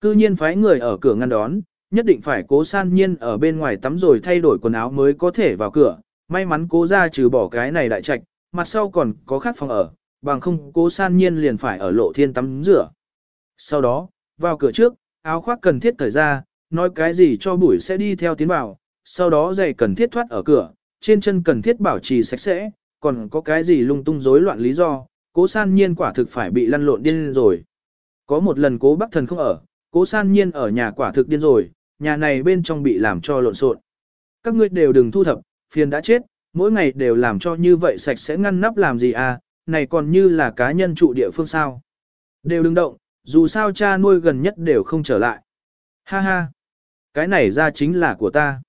Cư nhiên phái người ở cửa ngăn đón, nhất định phải cố san nhiên ở bên ngoài tắm rồi thay đổi quần áo mới có thể vào cửa, may mắn cố ra trừ bỏ cái này đại trạch, mặt sau còn có khác phòng ở, bằng không cố san nhiên liền phải ở lộ thiên tắm rửa. Sau đó, vào cửa trước, áo khoác cần thiết thời ra, nói cái gì cho bụi sẽ đi theo tiến vào, sau đó giày cần thiết thoát ở cửa, trên chân cần thiết bảo trì sạch sẽ, còn có cái gì lung tung rối loạn lý do, cố san nhiên quả thực phải bị lăn lộn điên rồi. Có một lần cố bác thần không ở, cố san nhiên ở nhà quả thực điên rồi, nhà này bên trong bị làm cho lộn xộn. Các ngươi đều đừng thu thập, phiền đã chết, mỗi ngày đều làm cho như vậy sạch sẽ ngăn nắp làm gì à, này còn như là cá nhân trụ địa phương sao. Đều đừng động, dù sao cha nuôi gần nhất đều không trở lại. Ha ha, cái này ra chính là của ta.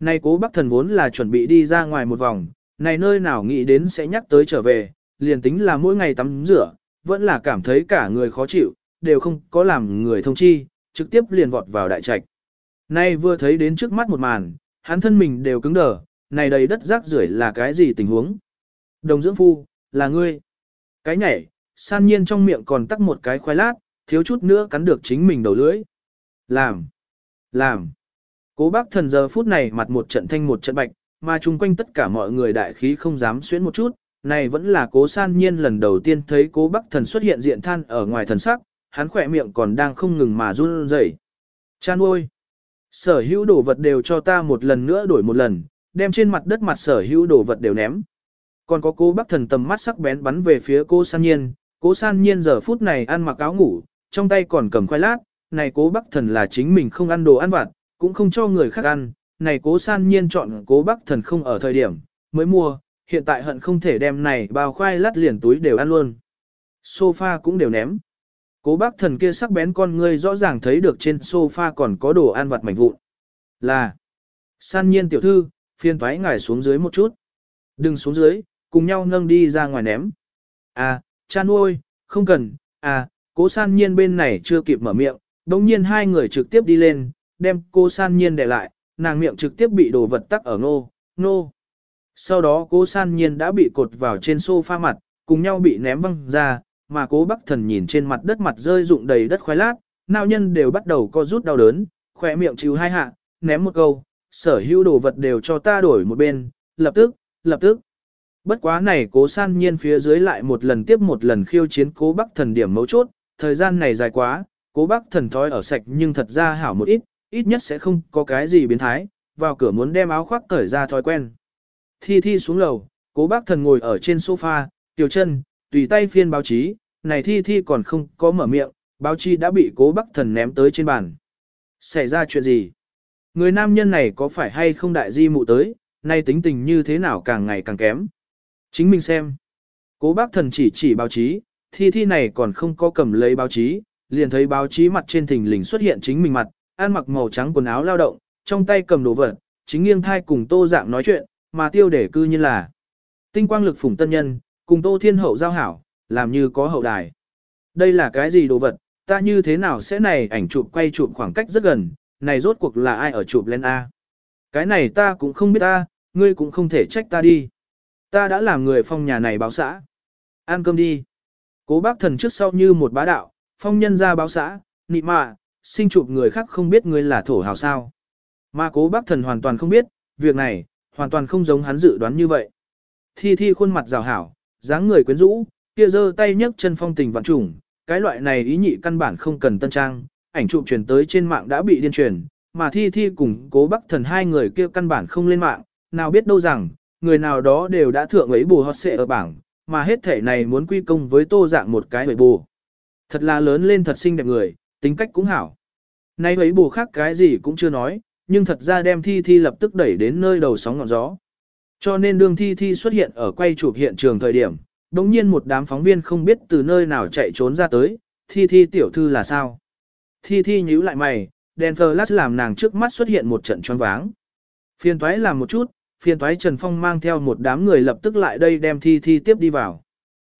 Này cố bác thần vốn là chuẩn bị đi ra ngoài một vòng, này nơi nào nghĩ đến sẽ nhắc tới trở về, liền tính là mỗi ngày tắm rửa, vẫn là cảm thấy cả người khó chịu, đều không có làm người thông chi, trực tiếp liền vọt vào đại trạch. Nay vừa thấy đến trước mắt một màn, hắn thân mình đều cứng đờ, này đầy đất rác rưởi là cái gì tình huống? Đồng dưỡng phu, là ngươi. Cái nhảy, san nhiên trong miệng còn tắc một cái khoai lát, thiếu chút nữa cắn được chính mình đầu lưỡi. Làm, làm. Cố bác thần giờ phút này mặt một trận thanh một trận bạch, mà chung quanh tất cả mọi người đại khí không dám xuyến một chút, này vẫn là cố san nhiên lần đầu tiên thấy cố bác thần xuất hiện diện than ở ngoài thần sắc, hắn khỏe miệng còn đang không ngừng mà run rẩy. Chan ôi! Sở hữu đồ vật đều cho ta một lần nữa đổi một lần, đem trên mặt đất mặt sở hữu đồ vật đều ném. Còn có cố bác thần tầm mắt sắc bén bắn về phía cô san nhiên, cố san nhiên giờ phút này ăn mặc áo ngủ, trong tay còn cầm khoai lát, này cố bác thần là chính mình không ăn đồ ăn vặt, cũng không cho người khác ăn, này cố san nhiên chọn cố bác thần không ở thời điểm, mới mua, hiện tại hận không thể đem này bao khoai lát liền túi đều ăn luôn. Sofa cũng đều ném. Cố bác thần kia sắc bén con ngươi rõ ràng thấy được trên sofa còn có đồ ăn vặt mảnh vụn. Là, san nhiên tiểu thư, phiên thoái ngài xuống dưới một chút. Đừng xuống dưới, cùng nhau nâng đi ra ngoài ném. À, cha nuôi, không cần, à, cố san nhiên bên này chưa kịp mở miệng, đồng nhiên hai người trực tiếp đi lên, đem cô san nhiên để lại, nàng miệng trực tiếp bị đồ vật tắc ở ngô, nô. Sau đó cố san nhiên đã bị cột vào trên sofa mặt, cùng nhau bị ném văng ra, mà cố bắc thần nhìn trên mặt đất mặt rơi rụng đầy đất khoái lát, nao nhân đều bắt đầu co rút đau đớn, khỏe miệng chịu hai hạ, ném một câu, sở hữu đồ vật đều cho ta đổi một bên, lập tức, lập tức. Bất quá này cố san nhiên phía dưới lại một lần tiếp một lần khiêu chiến cố bắc thần điểm mấu chốt, thời gian này dài quá, cố bắc thần thói ở sạch nhưng thật ra hảo một ít, ít nhất sẽ không có cái gì biến thái, vào cửa muốn đem áo khoác cởi ra thói quen. Thi thi xuống lầu, cố bác thần ngồi ở trên sofa, tiểu chân, tùy tay phiên báo chí, này thi thi còn không có mở miệng, báo chí đã bị cố bác thần ném tới trên bàn. Xảy ra chuyện gì? Người nam nhân này có phải hay không đại di mụ tới, nay tính tình như thế nào càng ngày càng kém. Chính mình xem. Cố bác thần chỉ chỉ báo chí, thi thi này còn không có cầm lấy báo chí, liền thấy báo chí mặt trên thình lình xuất hiện chính mình mặt, ăn mặc màu trắng quần áo lao động, trong tay cầm đồ vật, chính nghiêng thai cùng tô dạng nói chuyện, mà tiêu để cư như là tinh quang lực phủng tân nhân, cùng tô thiên hậu giao hảo, làm như có hậu đài. Đây là cái gì đồ vật, ta như thế nào sẽ này ảnh chụp quay chụp khoảng cách rất gần, này rốt cuộc là ai ở chụp lên A. Cái này ta cũng không biết ta, ngươi cũng không thể trách ta đi. Ta đã làm người phong nhà này báo xã. Ăn cơm đi. Cố bác thần trước sau như một bá đạo, phong nhân ra báo xã, nị mạ, sinh chụp người khác không biết ngươi là thổ hào sao. Mà cố bác thần hoàn toàn không biết, việc này, hoàn toàn không giống hắn dự đoán như vậy. Thi thi khuôn mặt rào hảo, dáng người quyến rũ, kia giơ tay nhấc chân phong tình vạn trùng, cái loại này ý nhị căn bản không cần tân trang, ảnh chụp truyền tới trên mạng đã bị điên truyền, mà thi thi cùng cố bắc thần hai người kia căn bản không lên mạng, nào biết đâu rằng, người nào đó đều đã thượng ấy bù hót xệ ở bảng, mà hết thể này muốn quy công với tô dạng một cái ấy bù. Thật là lớn lên thật xinh đẹp người, tính cách cũng hảo. Nay ấy bù khác cái gì cũng chưa nói, nhưng thật ra đem thi thi lập tức đẩy đến nơi đầu sóng ngọn gió. Cho nên đương thi thi xuất hiện ở quay chụp hiện trường thời điểm, đồng nhiên một đám phóng viên không biết từ nơi nào chạy trốn ra tới, thi thi tiểu thư là sao. Thi thi nhíu lại mày, đèn flash làm nàng trước mắt xuất hiện một trận choáng váng. Phiên toái làm một chút, phiên toái Trần Phong mang theo một đám người lập tức lại đây đem thi thi tiếp đi vào.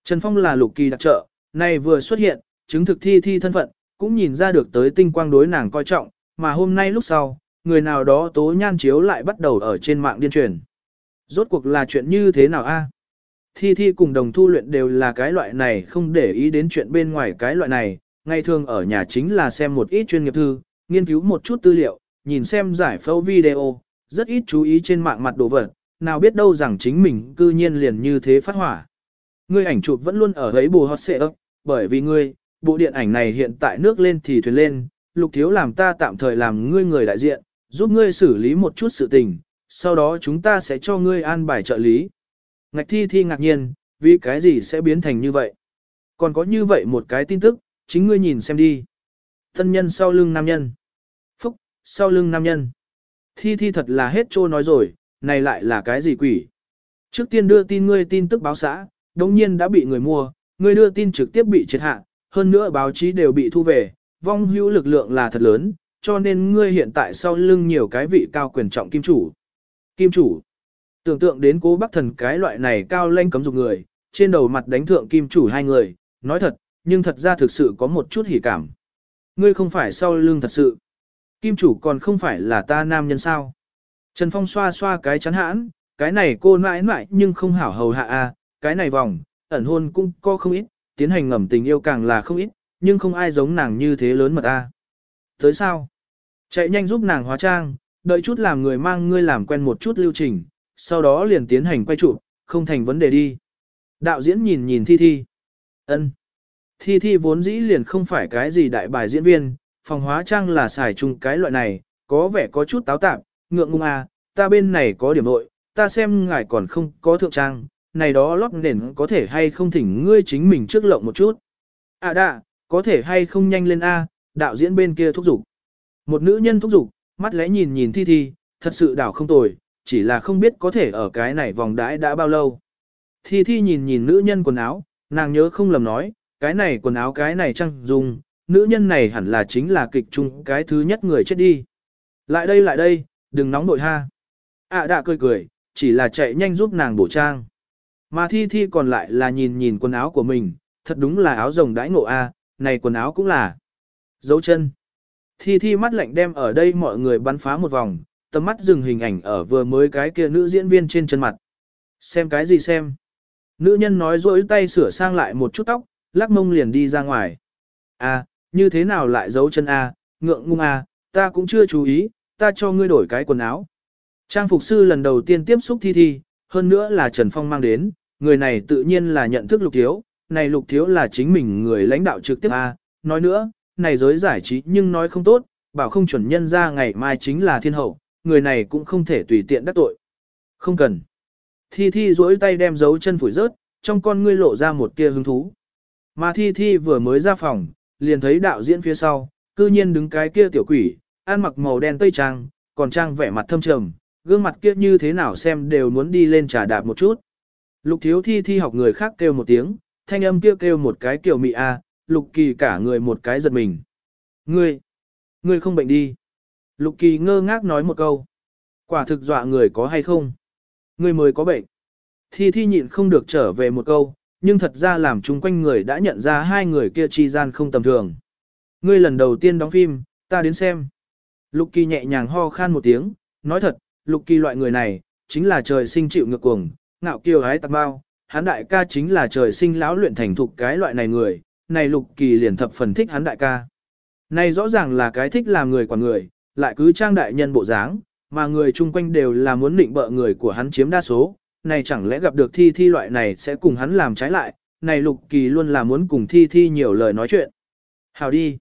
Trần Phong là lục kỳ đặc trợ, này vừa xuất hiện, chứng thực thi thi thân phận, cũng nhìn ra được tới tinh quang đối nàng coi trọng, mà hôm nay lúc sau, người nào đó tố nhan chiếu lại bắt đầu ở trên mạng điên truyền. Rốt cuộc là chuyện như thế nào a? Thi thi cùng đồng thu luyện đều là cái loại này không để ý đến chuyện bên ngoài cái loại này, ngày thường ở nhà chính là xem một ít chuyên nghiệp thư, nghiên cứu một chút tư liệu, nhìn xem giải phẫu video, rất ít chú ý trên mạng mặt đồ vật, nào biết đâu rằng chính mình cư nhiên liền như thế phát hỏa. Ngươi ảnh chụp vẫn luôn ở ấy bù hot xệ ấp, bởi vì ngươi, bộ điện ảnh này hiện tại nước lên thì thuyền lên, lục thiếu làm ta tạm thời làm ngươi người đại diện, giúp ngươi xử lý một chút sự tình, sau đó chúng ta sẽ cho ngươi an bài trợ lý. Ngạch thi thi ngạc nhiên, vì cái gì sẽ biến thành như vậy? Còn có như vậy một cái tin tức, chính ngươi nhìn xem đi. Thân nhân sau lưng nam nhân. Phúc, sau lưng nam nhân. Thi thi thật là hết trô nói rồi, này lại là cái gì quỷ? Trước tiên đưa tin ngươi tin tức báo xã, đồng nhiên đã bị người mua, ngươi đưa tin trực tiếp bị triệt hạ, hơn nữa báo chí đều bị thu về, vong hữu lực lượng là thật lớn, cho nên ngươi hiện tại sau lưng nhiều cái vị cao quyền trọng kim chủ. Kim chủ. Tưởng tượng đến cố bác thần cái loại này cao lanh cấm dục người, trên đầu mặt đánh thượng kim chủ hai người, nói thật, nhưng thật ra thực sự có một chút hỉ cảm. Ngươi không phải sau lưng thật sự. Kim chủ còn không phải là ta nam nhân sao. Trần Phong xoa xoa cái chắn hãn, cái này cô mãi mãi nhưng không hảo hầu hạ a, cái này vòng, ẩn hôn cũng có không ít, tiến hành ngầm tình yêu càng là không ít, nhưng không ai giống nàng như thế lớn mật a. Tới sao? Chạy nhanh giúp nàng hóa trang, đợi chút làm người mang ngươi làm quen một chút lưu trình, sau đó liền tiến hành quay chụp, không thành vấn đề đi. Đạo diễn nhìn nhìn Thi Thi. ân Thi Thi vốn dĩ liền không phải cái gì đại bài diễn viên, phòng hóa trang là xài chung cái loại này, có vẻ có chút táo tạp, ngượng ngung à, ta bên này có điểm nội, ta xem ngài còn không có thượng trang, này đó lót nền có thể hay không thỉnh ngươi chính mình trước lộng một chút. À đạ, có thể hay không nhanh lên A, đạo diễn bên kia thúc giục. Một nữ nhân thúc giục, mắt lẽ nhìn nhìn thi thi, thật sự đảo không tồi, chỉ là không biết có thể ở cái này vòng đãi đã bao lâu. Thi thi nhìn nhìn nữ nhân quần áo, nàng nhớ không lầm nói, cái này quần áo cái này trăng dùng, nữ nhân này hẳn là chính là kịch chung cái thứ nhất người chết đi. Lại đây lại đây, đừng nóng nội ha. À đã cười cười, chỉ là chạy nhanh giúp nàng bổ trang. Mà thi thi còn lại là nhìn nhìn quần áo của mình, thật đúng là áo rồng đãi ngộ a, này quần áo cũng là dấu chân. Thi thi mắt lạnh đem ở đây mọi người bắn phá một vòng, tầm mắt dừng hình ảnh ở vừa mới cái kia nữ diễn viên trên chân mặt. Xem cái gì xem? Nữ nhân nói rỗi tay sửa sang lại một chút tóc, lắc mông liền đi ra ngoài. À, như thế nào lại giấu chân A, ngượng ngung A, ta cũng chưa chú ý, ta cho ngươi đổi cái quần áo. Trang phục sư lần đầu tiên tiếp xúc thi thi, hơn nữa là Trần Phong mang đến, người này tự nhiên là nhận thức lục thiếu, này lục thiếu là chính mình người lãnh đạo trực tiếp A, nói nữa, này giới giải trí nhưng nói không tốt, bảo không chuẩn nhân ra ngày mai chính là thiên hậu, người này cũng không thể tùy tiện đắc tội. Không cần. Thi Thi duỗi tay đem dấu chân phủi rớt, trong con ngươi lộ ra một tia hứng thú. Mà Thi Thi vừa mới ra phòng, liền thấy đạo diễn phía sau, cư nhiên đứng cái kia tiểu quỷ, ăn mặc màu đen tây trang, còn trang vẻ mặt thâm trầm, gương mặt kia như thế nào xem đều muốn đi lên trà đạp một chút. Lục thiếu Thi Thi học người khác kêu một tiếng, thanh âm kia kêu, kêu một cái kiểu mị a, à, lục kỳ cả người một cái giật mình. Ngươi, ngươi không bệnh đi. Lục kỳ ngơ ngác nói một câu. Quả thực dọa người có hay không? Ngươi mới có bệnh. Thi thi nhịn không được trở về một câu, nhưng thật ra làm chung quanh người đã nhận ra hai người kia chi gian không tầm thường. Ngươi lần đầu tiên đóng phim, ta đến xem. Lục kỳ nhẹ nhàng ho khan một tiếng, nói thật, lục kỳ loại người này, chính là trời sinh chịu ngược cuồng, ngạo kiêu hái tạc bao, hắn đại ca chính là trời sinh lão luyện thành thục cái loại này người, này lục kỳ liền thập phần thích hắn đại ca. Này rõ ràng là cái thích làm người quản người, lại cứ trang đại nhân bộ dáng, mà người chung quanh đều là muốn định bợ người của hắn chiếm đa số, này chẳng lẽ gặp được thi thi loại này sẽ cùng hắn làm trái lại, này lục kỳ luôn là muốn cùng thi thi nhiều lời nói chuyện. Hào đi.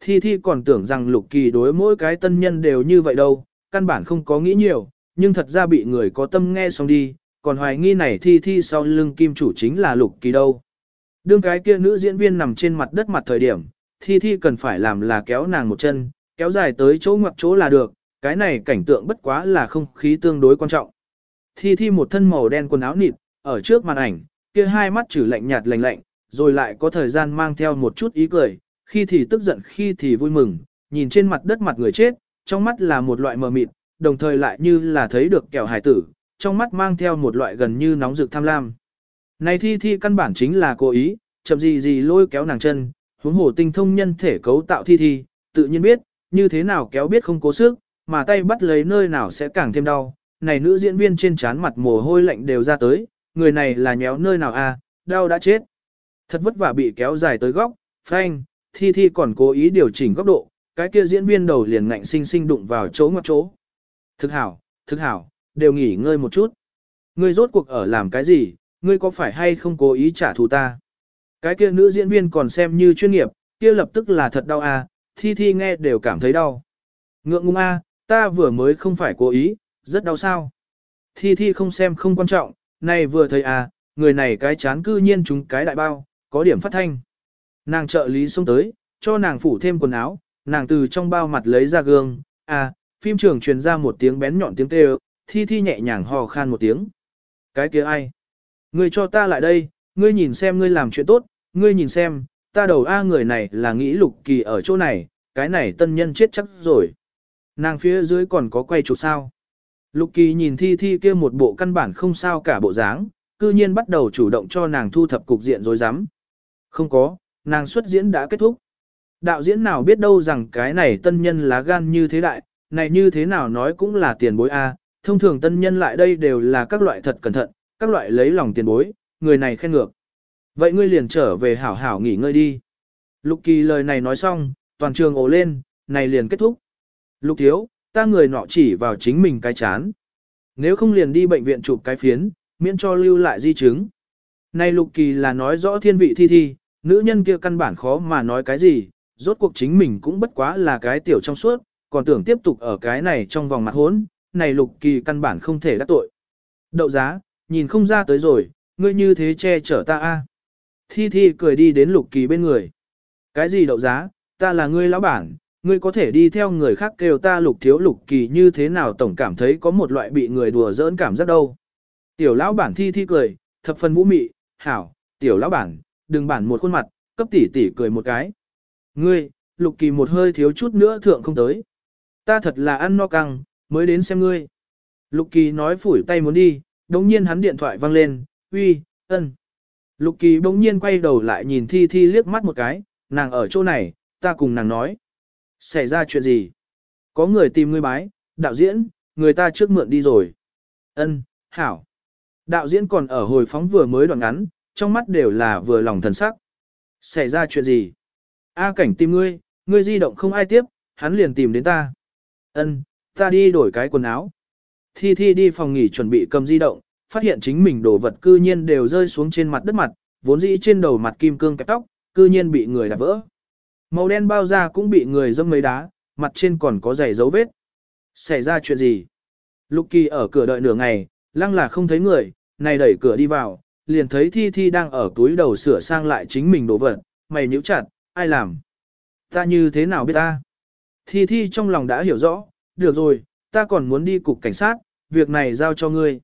Thi thi còn tưởng rằng lục kỳ đối mỗi cái tân nhân đều như vậy đâu, căn bản không có nghĩ nhiều, nhưng thật ra bị người có tâm nghe xong đi, còn hoài nghi này thi thi sau lưng kim chủ chính là lục kỳ đâu. Đương cái kia nữ diễn viên nằm trên mặt đất mặt thời điểm, thi thi cần phải làm là kéo nàng một chân, kéo dài tới chỗ ngoặc chỗ là được, cái này cảnh tượng bất quá là không khí tương đối quan trọng. Thi thi một thân màu đen quần áo nịt, ở trước màn ảnh, kia hai mắt trừ lạnh nhạt lạnh lạnh, rồi lại có thời gian mang theo một chút ý cười, khi thì tức giận khi thì vui mừng, nhìn trên mặt đất mặt người chết, trong mắt là một loại mờ mịt, đồng thời lại như là thấy được kẹo hải tử, trong mắt mang theo một loại gần như nóng rực tham lam. Này thi thi căn bản chính là cố ý, chậm gì gì lôi kéo nàng chân, huống hồ tinh thông nhân thể cấu tạo thi thi, tự nhiên biết, như thế nào kéo biết không cố sức, mà tay bắt lấy nơi nào sẽ càng thêm đau. Này nữ diễn viên trên trán mặt mồ hôi lạnh đều ra tới, người này là nhéo nơi nào à, đau đã chết. Thật vất vả bị kéo dài tới góc, phanh, thi thi còn cố ý điều chỉnh góc độ, cái kia diễn viên đầu liền ngạnh sinh sinh đụng vào chỗ ngoặc chỗ. Thực hảo, thực hảo, đều nghỉ ngơi một chút. Ngươi rốt cuộc ở làm cái gì, ngươi có phải hay không cố ý trả thù ta? Cái kia nữ diễn viên còn xem như chuyên nghiệp, kia lập tức là thật đau à, thi thi nghe đều cảm thấy đau. Ngượng ngùng a, à, ta vừa mới không phải cố ý, rất đau sao. Thi thi không xem không quan trọng, này vừa thấy à, người này cái chán cư nhiên chúng cái đại bao, có điểm phát thanh. Nàng trợ lý xông tới, cho nàng phủ thêm quần áo, nàng từ trong bao mặt lấy ra gương, à, phim trường truyền ra một tiếng bén nhọn tiếng kêu, thi thi nhẹ nhàng hò khan một tiếng. Cái kia ai? Ngươi cho ta lại đây, ngươi nhìn xem ngươi làm chuyện tốt, ngươi nhìn xem, ta đầu A người này là nghĩ lục kỳ ở chỗ này, cái này tân nhân chết chắc rồi. Nàng phía dưới còn có quay chụp sao. Lục kỳ nhìn thi thi kia một bộ căn bản không sao cả bộ dáng, cư nhiên bắt đầu chủ động cho nàng thu thập cục diện rồi dám. Không có, nàng xuất diễn đã kết thúc. Đạo diễn nào biết đâu rằng cái này tân nhân lá gan như thế đại, này như thế nào nói cũng là tiền bối A, thông thường tân nhân lại đây đều là các loại thật cẩn thận, các loại lấy lòng tiền bối, người này khen ngược. Vậy ngươi liền trở về hảo hảo nghỉ ngơi đi. Lục kỳ lời này nói xong, toàn trường ồ lên, này liền kết thúc. Lục thiếu, ta người nọ chỉ vào chính mình cái chán. Nếu không liền đi bệnh viện chụp cái phiến, miễn cho lưu lại di chứng. Này lục kỳ là nói rõ thiên vị thi thi, nữ nhân kia căn bản khó mà nói cái gì, rốt cuộc chính mình cũng bất quá là cái tiểu trong suốt, còn tưởng tiếp tục ở cái này trong vòng mặt hốn, này lục kỳ căn bản không thể đắc tội. Đậu giá, nhìn không ra tới rồi, ngươi như thế che chở ta a. Thi Thi cười đi đến lục kỳ bên người. Cái gì đậu giá, ta là ngươi lão bản, ngươi có thể đi theo người khác kêu ta lục thiếu lục kỳ như thế nào tổng cảm thấy có một loại bị người đùa giỡn cảm giác đâu. Tiểu lão bản Thi Thi cười, thập phần vũ mị, hảo, tiểu lão bản, đừng bản một khuôn mặt, cấp tỷ tỷ cười một cái. Ngươi, lục kỳ một hơi thiếu chút nữa thượng không tới. Ta thật là ăn no căng, mới đến xem ngươi. Lục kỳ nói phủi tay muốn đi, đồng nhiên hắn điện thoại vang lên, uy, ân. Lục kỳ bỗng nhiên quay đầu lại nhìn Thi Thi liếc mắt một cái, nàng ở chỗ này, ta cùng nàng nói. Xảy ra chuyện gì? Có người tìm ngươi bái, đạo diễn, người ta trước mượn đi rồi. Ân, hảo. Đạo diễn còn ở hồi phóng vừa mới đoạn ngắn, trong mắt đều là vừa lòng thần sắc. Xảy ra chuyện gì? A cảnh tìm ngươi, ngươi di động không ai tiếp, hắn liền tìm đến ta. Ân, ta đi đổi cái quần áo. Thi Thi đi phòng nghỉ chuẩn bị cầm di động, phát hiện chính mình đồ vật cư nhiên đều rơi xuống trên mặt đất mặt, vốn dĩ trên đầu mặt kim cương kẹp tóc, cư nhiên bị người đạp vỡ. Màu đen bao da cũng bị người dâm mấy đá, mặt trên còn có giày dấu vết. Xảy ra chuyện gì? Lục Kỳ ở cửa đợi nửa ngày, lăng là không thấy người, này đẩy cửa đi vào, liền thấy Thi Thi đang ở túi đầu sửa sang lại chính mình đồ vật, mày nhíu chặt, ai làm? Ta như thế nào biết ta? Thi Thi trong lòng đã hiểu rõ, được rồi, ta còn muốn đi cục cảnh sát, việc này giao cho ngươi.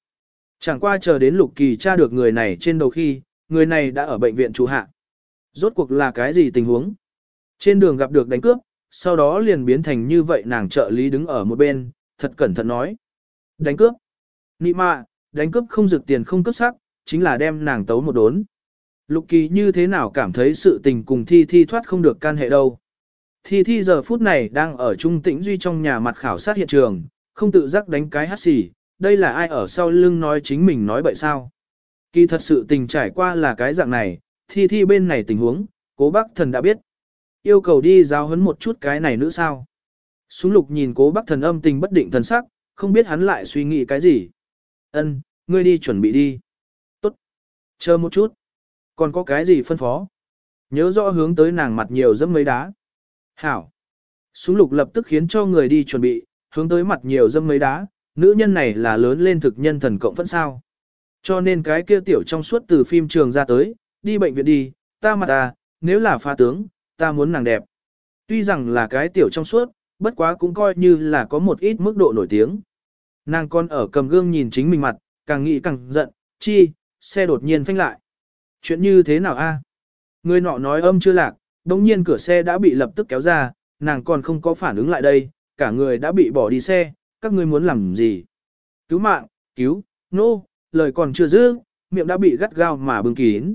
Chẳng qua chờ đến lục kỳ tra được người này trên đầu khi, người này đã ở bệnh viện trụ hạ. Rốt cuộc là cái gì tình huống? Trên đường gặp được đánh cướp, sau đó liền biến thành như vậy nàng trợ lý đứng ở một bên, thật cẩn thận nói. Đánh cướp? Nị mạ, đánh cướp không rực tiền không cướp sắc, chính là đem nàng tấu một đốn. Lục kỳ như thế nào cảm thấy sự tình cùng thi thi thoát không được can hệ đâu. Thi thi giờ phút này đang ở trung tĩnh duy trong nhà mặt khảo sát hiện trường, không tự giác đánh cái hát xì, đây là ai ở sau lưng nói chính mình nói bậy sao. Kỳ thật sự tình trải qua là cái dạng này, thi thi bên này tình huống, cố bác thần đã biết. Yêu cầu đi giáo huấn một chút cái này nữa sao. Súng lục nhìn cố bác thần âm tình bất định thần sắc, không biết hắn lại suy nghĩ cái gì. Ân, ngươi đi chuẩn bị đi. Tốt. Chờ một chút. Còn có cái gì phân phó? Nhớ rõ hướng tới nàng mặt nhiều dâm mấy đá. Hảo. Súng lục lập tức khiến cho người đi chuẩn bị, hướng tới mặt nhiều dâm mấy đá, nữ nhân này là lớn lên thực nhân thần cộng phẫn sao. Cho nên cái kia tiểu trong suốt từ phim trường ra tới, đi bệnh viện đi, ta mặt ta, nếu là pha tướng, ta muốn nàng đẹp. Tuy rằng là cái tiểu trong suốt, bất quá cũng coi như là có một ít mức độ nổi tiếng. Nàng con ở cầm gương nhìn chính mình mặt, càng nghĩ càng giận, chi, xe đột nhiên phanh lại. Chuyện như thế nào a? Người nọ nói âm chưa lạc, đồng nhiên cửa xe đã bị lập tức kéo ra, nàng còn không có phản ứng lại đây, cả người đã bị bỏ đi xe, các ngươi muốn làm gì? Cứu mạng, cứu, nô, no, lời còn chưa dứt, miệng đã bị gắt gao mà bưng kín.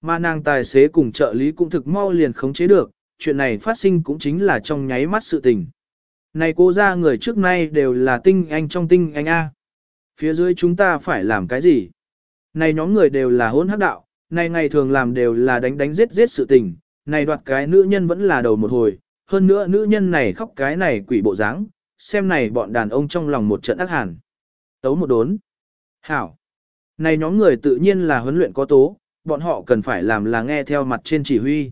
Mà nàng tài xế cùng trợ lý cũng thực mau liền khống chế được, chuyện này phát sinh cũng chính là trong nháy mắt sự tình. Này cô ra người trước nay đều là tinh anh trong tinh anh A. Phía dưới chúng ta phải làm cái gì? Này nhóm người đều là hôn hắc đạo, này ngày thường làm đều là đánh đánh giết giết sự tình, này đoạt cái nữ nhân vẫn là đầu một hồi, hơn nữa nữ nhân này khóc cái này quỷ bộ dáng, xem này bọn đàn ông trong lòng một trận ác hàn. Tấu một đốn. Hảo. Này nhóm người tự nhiên là huấn luyện có tố, bọn họ cần phải làm là nghe theo mặt trên chỉ huy.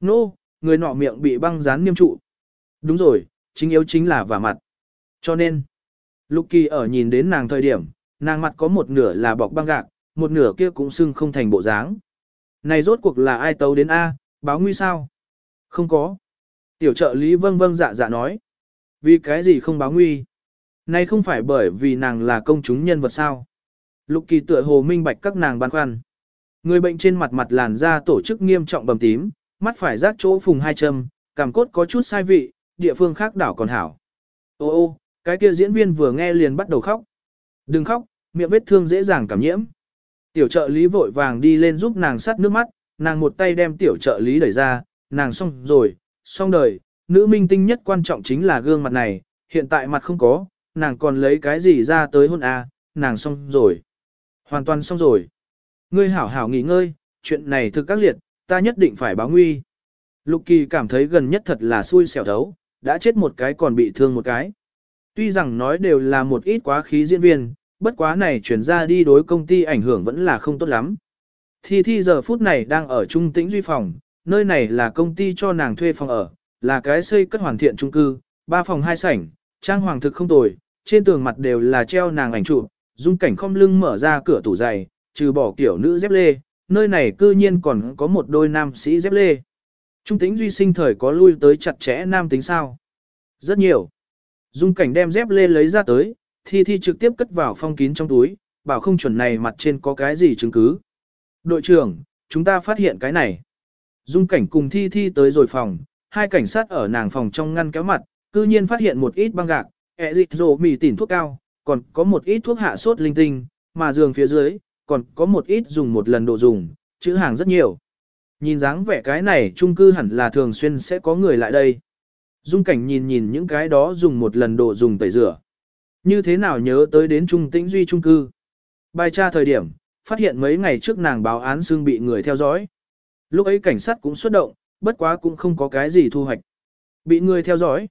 Nô, no, người nọ miệng bị băng dán niêm trụ. Đúng rồi, chính yếu chính là vả mặt. Cho nên, Lục Kỳ ở nhìn đến nàng thời điểm, nàng mặt có một nửa là bọc băng gạc, một nửa kia cũng sưng không thành bộ dáng. Này rốt cuộc là ai tấu đến A, báo nguy sao? Không có. Tiểu trợ lý vâng vâng dạ dạ nói. Vì cái gì không báo nguy? Này không phải bởi vì nàng là công chúng nhân vật sao? Lục kỳ tựa hồ minh bạch các nàng băn khoăn. Người bệnh trên mặt mặt làn da tổ chức nghiêm trọng bầm tím, mắt phải rác chỗ phùng hai châm, cảm cốt có chút sai vị, địa phương khác đảo còn hảo. Ô ô, cái kia diễn viên vừa nghe liền bắt đầu khóc. Đừng khóc, miệng vết thương dễ dàng cảm nhiễm. Tiểu trợ lý vội vàng đi lên giúp nàng sát nước mắt, nàng một tay đem tiểu trợ lý đẩy ra, nàng xong rồi, xong đời, nữ minh tinh nhất quan trọng chính là gương mặt này, hiện tại mặt không có, nàng còn lấy cái gì ra tới hôn à, nàng xong rồi. Hoàn toàn xong rồi. Ngươi hảo hảo nghỉ ngơi, chuyện này thực các liệt, ta nhất định phải báo nguy. Lục Kỳ cảm thấy gần nhất thật là xui xẻo thấu, đã chết một cái còn bị thương một cái. Tuy rằng nói đều là một ít quá khí diễn viên, bất quá này chuyển ra đi đối công ty ảnh hưởng vẫn là không tốt lắm. Thi Thi giờ phút này đang ở trung tĩnh duy phòng, nơi này là công ty cho nàng thuê phòng ở, là cái xây cất hoàn thiện trung cư, ba phòng hai sảnh, trang hoàng thực không tồi, trên tường mặt đều là treo nàng ảnh chụp, dung cảnh khom lưng mở ra cửa tủ giày, trừ bỏ kiểu nữ dép lê, nơi này cư nhiên còn có một đôi nam sĩ dép lê. Trung tính duy sinh thời có lui tới chặt chẽ nam tính sao? Rất nhiều. Dung cảnh đem dép lê lấy ra tới, thi thi trực tiếp cất vào phong kín trong túi, bảo không chuẩn này mặt trên có cái gì chứng cứ. Đội trưởng, chúng ta phát hiện cái này. Dung cảnh cùng thi thi tới rồi phòng, hai cảnh sát ở nàng phòng trong ngăn kéo mặt, cư nhiên phát hiện một ít băng gạc, ẹ dịch rồ mì tỉn thuốc cao, còn có một ít thuốc hạ sốt linh tinh, mà giường phía dưới, còn có một ít dùng một lần độ dùng, chữ hàng rất nhiều. Nhìn dáng vẻ cái này chung cư hẳn là thường xuyên sẽ có người lại đây. Dung cảnh nhìn nhìn những cái đó dùng một lần đồ dùng tẩy rửa. Như thế nào nhớ tới đến trung tĩnh duy trung cư. Bài tra thời điểm, phát hiện mấy ngày trước nàng báo án xương bị người theo dõi. Lúc ấy cảnh sát cũng xuất động, bất quá cũng không có cái gì thu hoạch. Bị người theo dõi.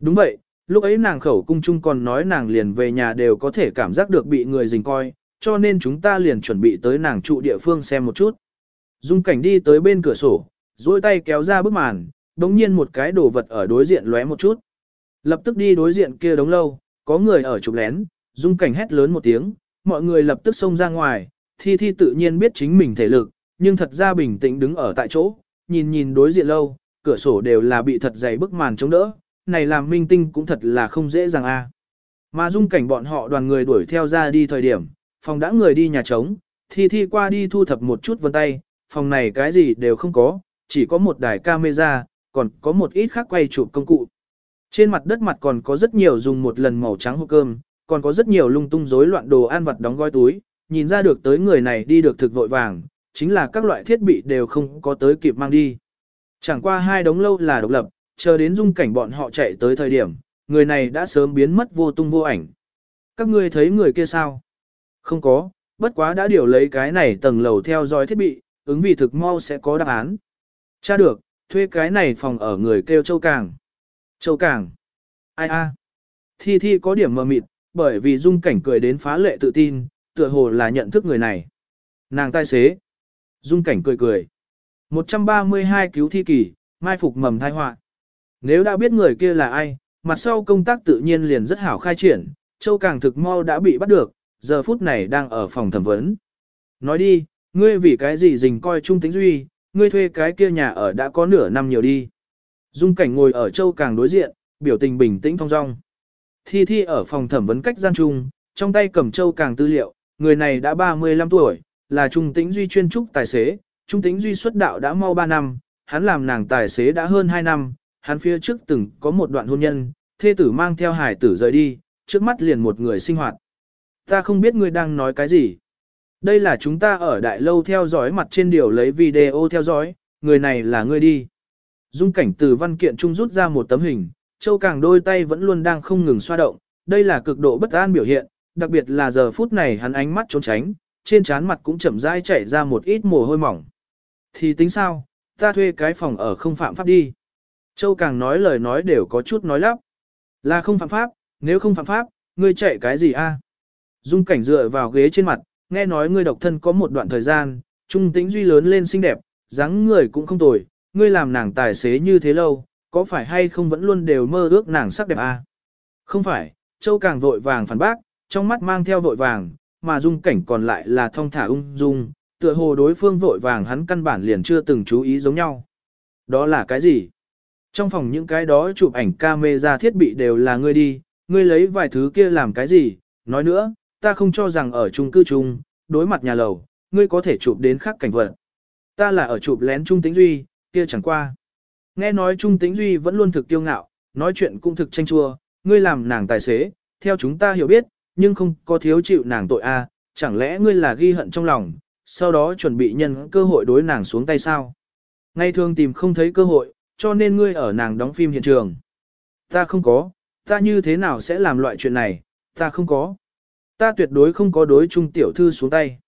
Đúng vậy, lúc ấy nàng khẩu cung chung còn nói nàng liền về nhà đều có thể cảm giác được bị người dình coi, cho nên chúng ta liền chuẩn bị tới nàng trụ địa phương xem một chút. Dung cảnh đi tới bên cửa sổ, duỗi tay kéo ra bức màn, đống nhiên một cái đồ vật ở đối diện lóe một chút. Lập tức đi đối diện kia đống lâu, có người ở chụp lén, dung cảnh hét lớn một tiếng, mọi người lập tức xông ra ngoài, thi thi tự nhiên biết chính mình thể lực, nhưng thật ra bình tĩnh đứng ở tại chỗ, nhìn nhìn đối diện lâu, cửa sổ đều là bị thật dày bức màn chống đỡ, này làm minh tinh cũng thật là không dễ dàng a. Mà dung cảnh bọn họ đoàn người đuổi theo ra đi thời điểm, phòng đã người đi nhà trống, thi thi qua đi thu thập một chút vân tay, phòng này cái gì đều không có, chỉ có một đài camera, còn có một ít khác quay chụp công cụ. Trên mặt đất mặt còn có rất nhiều dùng một lần màu trắng hộp cơm, còn có rất nhiều lung tung rối loạn đồ ăn vặt đóng gói túi, nhìn ra được tới người này đi được thực vội vàng, chính là các loại thiết bị đều không có tới kịp mang đi. Chẳng qua hai đống lâu là độc lập, chờ đến dung cảnh bọn họ chạy tới thời điểm, người này đã sớm biến mất vô tung vô ảnh. Các ngươi thấy người kia sao? Không có, bất quá đã điều lấy cái này tầng lầu theo dõi thiết bị, ứng vì thực mau sẽ có đáp án. Cha được, thuê cái này phòng ở người kêu Châu Càng. Châu Càng. Ai a? Thi Thi có điểm mờ mịt, bởi vì dung cảnh cười đến phá lệ tự tin, tựa hồ là nhận thức người này. Nàng tài xế. Dung cảnh cười cười. 132 cứu thi kỳ, mai phục mầm thai họa. Nếu đã biết người kia là ai, mặt sau công tác tự nhiên liền rất hảo khai triển, Châu Càng thực mau đã bị bắt được, giờ phút này đang ở phòng thẩm vấn. Nói đi, ngươi vì cái gì dình coi trung tính duy, ngươi thuê cái kia nhà ở đã có nửa năm nhiều đi. Dung cảnh ngồi ở Châu Càng đối diện, biểu tình bình tĩnh thong dong. Thi Thi ở phòng thẩm vấn cách gian trung, trong tay cầm Châu Càng tư liệu, người này đã 35 tuổi, là trung tĩnh duy chuyên trúc tài xế, trung tĩnh duy xuất đạo đã mau 3 năm, hắn làm nàng tài xế đã hơn 2 năm, hắn phía trước từng có một đoạn hôn nhân, thê tử mang theo hải tử rời đi, trước mắt liền một người sinh hoạt. Ta không biết ngươi đang nói cái gì. Đây là chúng ta ở đại lâu theo dõi mặt trên điều lấy video theo dõi, người này là ngươi đi. Dung cảnh từ văn kiện trung rút ra một tấm hình, châu càng đôi tay vẫn luôn đang không ngừng xoa động, đây là cực độ bất an biểu hiện, đặc biệt là giờ phút này hắn ánh mắt trốn tránh, trên trán mặt cũng chậm rãi chảy ra một ít mồ hôi mỏng. Thì tính sao, ta thuê cái phòng ở không phạm pháp đi. Châu càng nói lời nói đều có chút nói lắp. Là không phạm pháp, nếu không phạm pháp, ngươi chạy cái gì a? À? Dung cảnh dựa vào ghế trên mặt, nghe nói ngươi độc thân có một đoạn thời gian, trung tính duy lớn lên xinh đẹp, dáng người cũng không tồi, ngươi làm nàng tài xế như thế lâu, có phải hay không vẫn luôn đều mơ ước nàng sắc đẹp à? Không phải, Châu càng vội vàng phản bác, trong mắt mang theo vội vàng, mà dung cảnh còn lại là thong thả ung dung, tựa hồ đối phương vội vàng hắn căn bản liền chưa từng chú ý giống nhau. Đó là cái gì? Trong phòng những cái đó chụp ảnh camera thiết bị đều là ngươi đi, ngươi lấy vài thứ kia làm cái gì? Nói nữa, ta không cho rằng ở chung cư chung, đối mặt nhà lầu, ngươi có thể chụp đến khác cảnh vật. Ta là ở chụp lén Trung Tĩnh Duy, kia chẳng qua. Nghe nói Trung Tĩnh Duy vẫn luôn thực kiêu ngạo, nói chuyện cũng thực tranh chua, ngươi làm nàng tài xế, theo chúng ta hiểu biết, nhưng không có thiếu chịu nàng tội a, chẳng lẽ ngươi là ghi hận trong lòng, sau đó chuẩn bị nhân cơ hội đối nàng xuống tay sao? Ngày thường tìm không thấy cơ hội, cho nên ngươi ở nàng đóng phim hiện trường. Ta không có, ta như thế nào sẽ làm loại chuyện này, ta không có. Ta tuyệt đối không có đối trung tiểu thư xuống tay.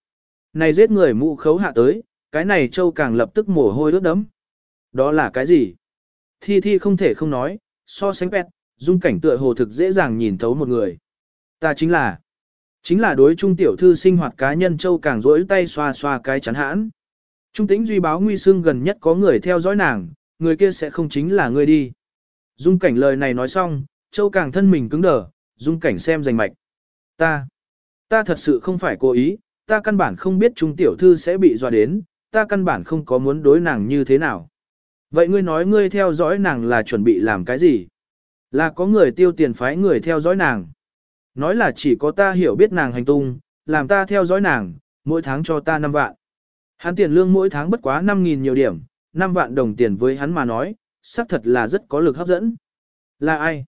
Này giết người mụ khấu hạ tới, cái này châu càng lập tức mồ hôi ướt đấm. Đó là cái gì? Thi thi không thể không nói, so sánh pet, dung cảnh tựa hồ thực dễ dàng nhìn thấu một người. Ta chính là, chính là đối trung tiểu thư sinh hoạt cá nhân châu càng rỗi tay xoa xoa cái chắn hãn. Trung tĩnh duy báo nguy xương gần nhất có người theo dõi nàng, người kia sẽ không chính là người đi. Dung cảnh lời này nói xong, châu càng thân mình cứng đờ, dung cảnh xem rành mạch. Ta, ta thật sự không phải cố ý, ta căn bản không biết trung tiểu thư sẽ bị dọa đến, ta căn bản không có muốn đối nàng như thế nào. Vậy ngươi nói ngươi theo dõi nàng là chuẩn bị làm cái gì? Là có người tiêu tiền phái người theo dõi nàng. Nói là chỉ có ta hiểu biết nàng hành tung, làm ta theo dõi nàng, mỗi tháng cho ta 5 vạn. Hắn tiền lương mỗi tháng bất quá 5.000 nhiều điểm, 5 vạn đồng tiền với hắn mà nói, xác thật là rất có lực hấp dẫn. Là ai?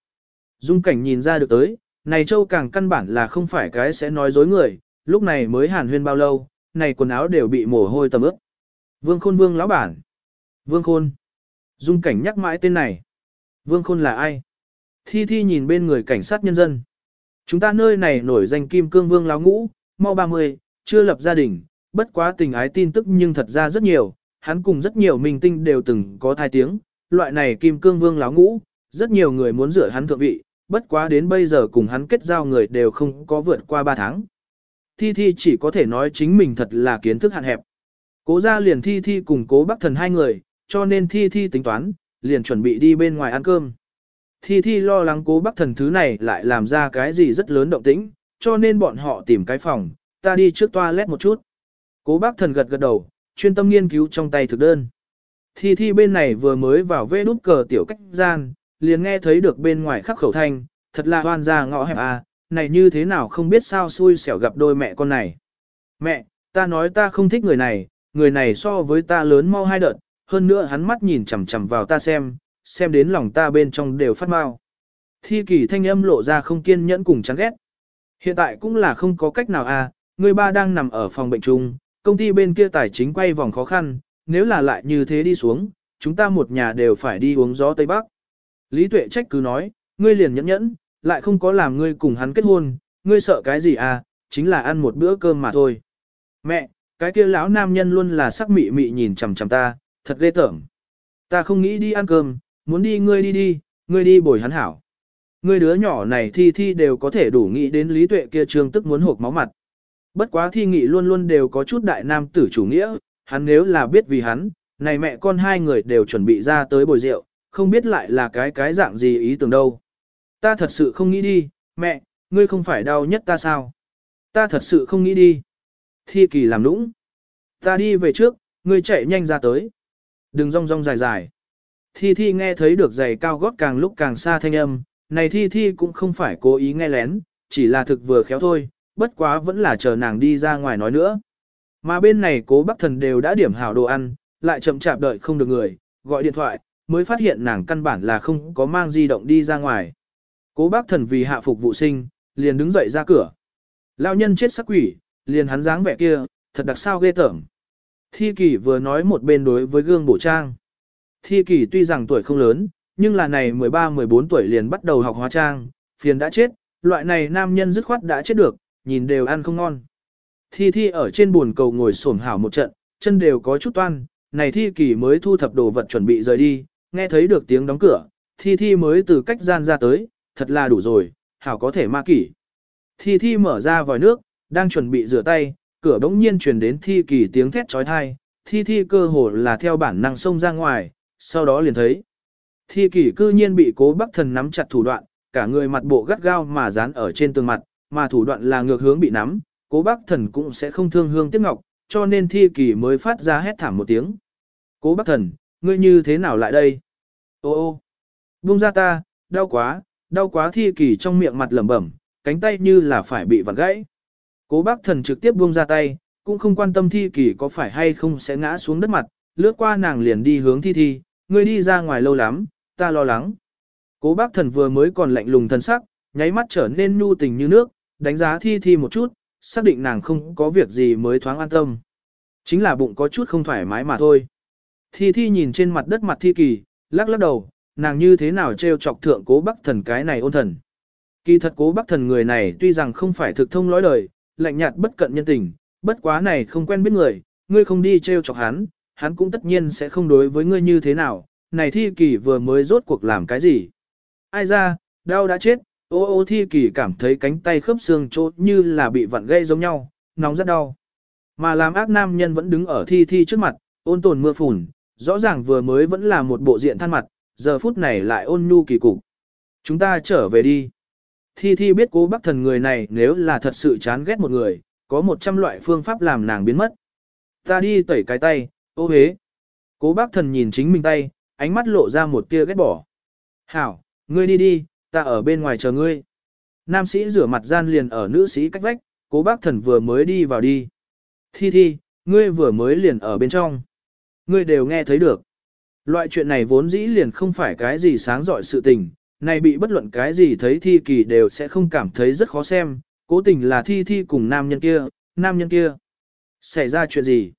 Dung cảnh nhìn ra được tới, này châu càng căn bản là không phải cái sẽ nói dối người, lúc này mới hàn huyên bao lâu, này quần áo đều bị mồ hôi tầm ướt. Vương khôn vương lão bản. Vương khôn. Dung cảnh nhắc mãi tên này. Vương khôn là ai? Thi thi nhìn bên người cảnh sát nhân dân. Chúng ta nơi này nổi danh kim cương vương lão ngũ, mau 30, chưa lập gia đình, bất quá tình ái tin tức nhưng thật ra rất nhiều, hắn cùng rất nhiều minh tinh đều từng có thai tiếng, loại này kim cương vương lão ngũ, rất nhiều người muốn rửa hắn thượng vị, bất quá đến bây giờ cùng hắn kết giao người đều không có vượt qua 3 tháng. Thi Thi chỉ có thể nói chính mình thật là kiến thức hạn hẹp. Cố ra liền Thi Thi cùng cố bác thần hai người, cho nên Thi Thi tính toán, liền chuẩn bị đi bên ngoài ăn cơm. Thi Thi lo lắng cố bác thần thứ này lại làm ra cái gì rất lớn động tĩnh, cho nên bọn họ tìm cái phòng, ta đi trước toilet một chút. Cố bác thần gật gật đầu, chuyên tâm nghiên cứu trong tay thực đơn. Thi Thi bên này vừa mới vào vê nút cờ tiểu cách gian, liền nghe thấy được bên ngoài khắc khẩu thanh, thật là hoan ra ngõ hẹp à, này như thế nào không biết sao xui xẻo gặp đôi mẹ con này. Mẹ, ta nói ta không thích người này, người này so với ta lớn mau hai đợt, hơn nữa hắn mắt nhìn chằm chằm vào ta xem, xem đến lòng ta bên trong đều phát mau. Thi kỳ thanh âm lộ ra không kiên nhẫn cùng chán ghét. Hiện tại cũng là không có cách nào à, người ba đang nằm ở phòng bệnh chung, công ty bên kia tài chính quay vòng khó khăn, nếu là lại như thế đi xuống, chúng ta một nhà đều phải đi uống gió Tây Bắc. Lý Tuệ trách cứ nói, ngươi liền nhẫn nhẫn, lại không có làm ngươi cùng hắn kết hôn, ngươi sợ cái gì à, chính là ăn một bữa cơm mà thôi. Mẹ, cái kia lão nam nhân luôn là sắc mị mị nhìn chằm chằm ta, thật ghê tởm. Ta không nghĩ đi ăn cơm, muốn đi ngươi đi đi, ngươi đi bồi hắn hảo. Ngươi đứa nhỏ này thi thi đều có thể đủ nghĩ đến lý tuệ kia trương tức muốn hộp máu mặt. Bất quá thi nghị luôn luôn đều có chút đại nam tử chủ nghĩa, hắn nếu là biết vì hắn, này mẹ con hai người đều chuẩn bị ra tới bồi rượu, không biết lại là cái cái dạng gì ý tưởng đâu. Ta thật sự không nghĩ đi, mẹ, ngươi không phải đau nhất ta sao? Ta thật sự không nghĩ đi. Thi kỳ làm nũng. Ta đi về trước, ngươi chạy nhanh ra tới. Đừng rong rong dài dài. Thi Thi nghe thấy được giày cao gót càng lúc càng xa thanh âm, này Thi Thi cũng không phải cố ý nghe lén, chỉ là thực vừa khéo thôi, bất quá vẫn là chờ nàng đi ra ngoài nói nữa. Mà bên này cố bác thần đều đã điểm hảo đồ ăn, lại chậm chạp đợi không được người, gọi điện thoại, mới phát hiện nàng căn bản là không có mang di động đi ra ngoài. Cố bác thần vì hạ phục vụ sinh, liền đứng dậy ra cửa. Lão nhân chết sắc quỷ, liền hắn dáng vẻ kia, thật đặc sao ghê tởm. Thi kỷ vừa nói một bên đối với gương bổ trang. Thi kỷ tuy rằng tuổi không lớn, nhưng là này 13-14 tuổi liền bắt đầu học hóa trang, phiền đã chết, loại này nam nhân dứt khoát đã chết được, nhìn đều ăn không ngon. Thi thi ở trên buồn cầu ngồi xổm hảo một trận, chân đều có chút toan, này thi kỷ mới thu thập đồ vật chuẩn bị rời đi, nghe thấy được tiếng đóng cửa, thi thi mới từ cách gian ra tới, thật là đủ rồi, hảo có thể ma kỷ. Thi thi mở ra vòi nước, đang chuẩn bị rửa tay, cửa đống nhiên truyền đến thi kỳ tiếng thét trói thai, thi thi cơ hồ là theo bản năng xông ra ngoài, sau đó liền thấy. Thi kỳ cư nhiên bị cố bắc thần nắm chặt thủ đoạn, cả người mặt bộ gắt gao mà dán ở trên tường mặt, mà thủ đoạn là ngược hướng bị nắm, cố bắc thần cũng sẽ không thương hương tiếc ngọc, cho nên thi kỳ mới phát ra hét thảm một tiếng. Cố bắc thần, ngươi như thế nào lại đây? Ô ô, buông ra ta, đau quá, đau quá thi kỳ trong miệng mặt lẩm bẩm, cánh tay như là phải bị vặn gãy. Cố bác thần trực tiếp buông ra tay, cũng không quan tâm thi kỳ có phải hay không sẽ ngã xuống đất mặt, lướt qua nàng liền đi hướng thi thi, ngươi đi ra ngoài lâu lắm, ta lo lắng. Cố bác thần vừa mới còn lạnh lùng thân sắc, nháy mắt trở nên nhu tình như nước, đánh giá thi thi một chút, xác định nàng không có việc gì mới thoáng an tâm. Chính là bụng có chút không thoải mái mà thôi. Thi thi nhìn trên mặt đất mặt thi kỳ, lắc lắc đầu, nàng như thế nào trêu chọc thượng cố bác thần cái này ôn thần. Kỳ thật cố bác thần người này tuy rằng không phải thực thông lõi đời, lạnh nhạt bất cận nhân tình, bất quá này không quen biết người, ngươi không đi trêu chọc hắn, hắn cũng tất nhiên sẽ không đối với ngươi như thế nào, này thi kỳ vừa mới rốt cuộc làm cái gì. Ai ra, đau đã chết, ô ô thi kỳ cảm thấy cánh tay khớp xương chỗ như là bị vặn gây giống nhau, nóng rất đau. Mà làm ác nam nhân vẫn đứng ở thi thi trước mặt, ôn tồn mưa phùn, rõ ràng vừa mới vẫn là một bộ diện than mặt, giờ phút này lại ôn nhu kỳ cục. Chúng ta trở về đi. Thi Thi biết cố bác thần người này nếu là thật sự chán ghét một người, có một trăm loại phương pháp làm nàng biến mất. Ta đi tẩy cái tay, ô hế. Cố bác thần nhìn chính mình tay, ánh mắt lộ ra một tia ghét bỏ. Hảo, ngươi đi đi, ta ở bên ngoài chờ ngươi. Nam sĩ rửa mặt gian liền ở nữ sĩ cách vách, cố bác thần vừa mới đi vào đi. Thi Thi, ngươi vừa mới liền ở bên trong. Ngươi đều nghe thấy được. Loại chuyện này vốn dĩ liền không phải cái gì sáng dọi sự tình, này bị bất luận cái gì thấy thi kỳ đều sẽ không cảm thấy rất khó xem, cố tình là thi thi cùng nam nhân kia, nam nhân kia. Xảy ra chuyện gì?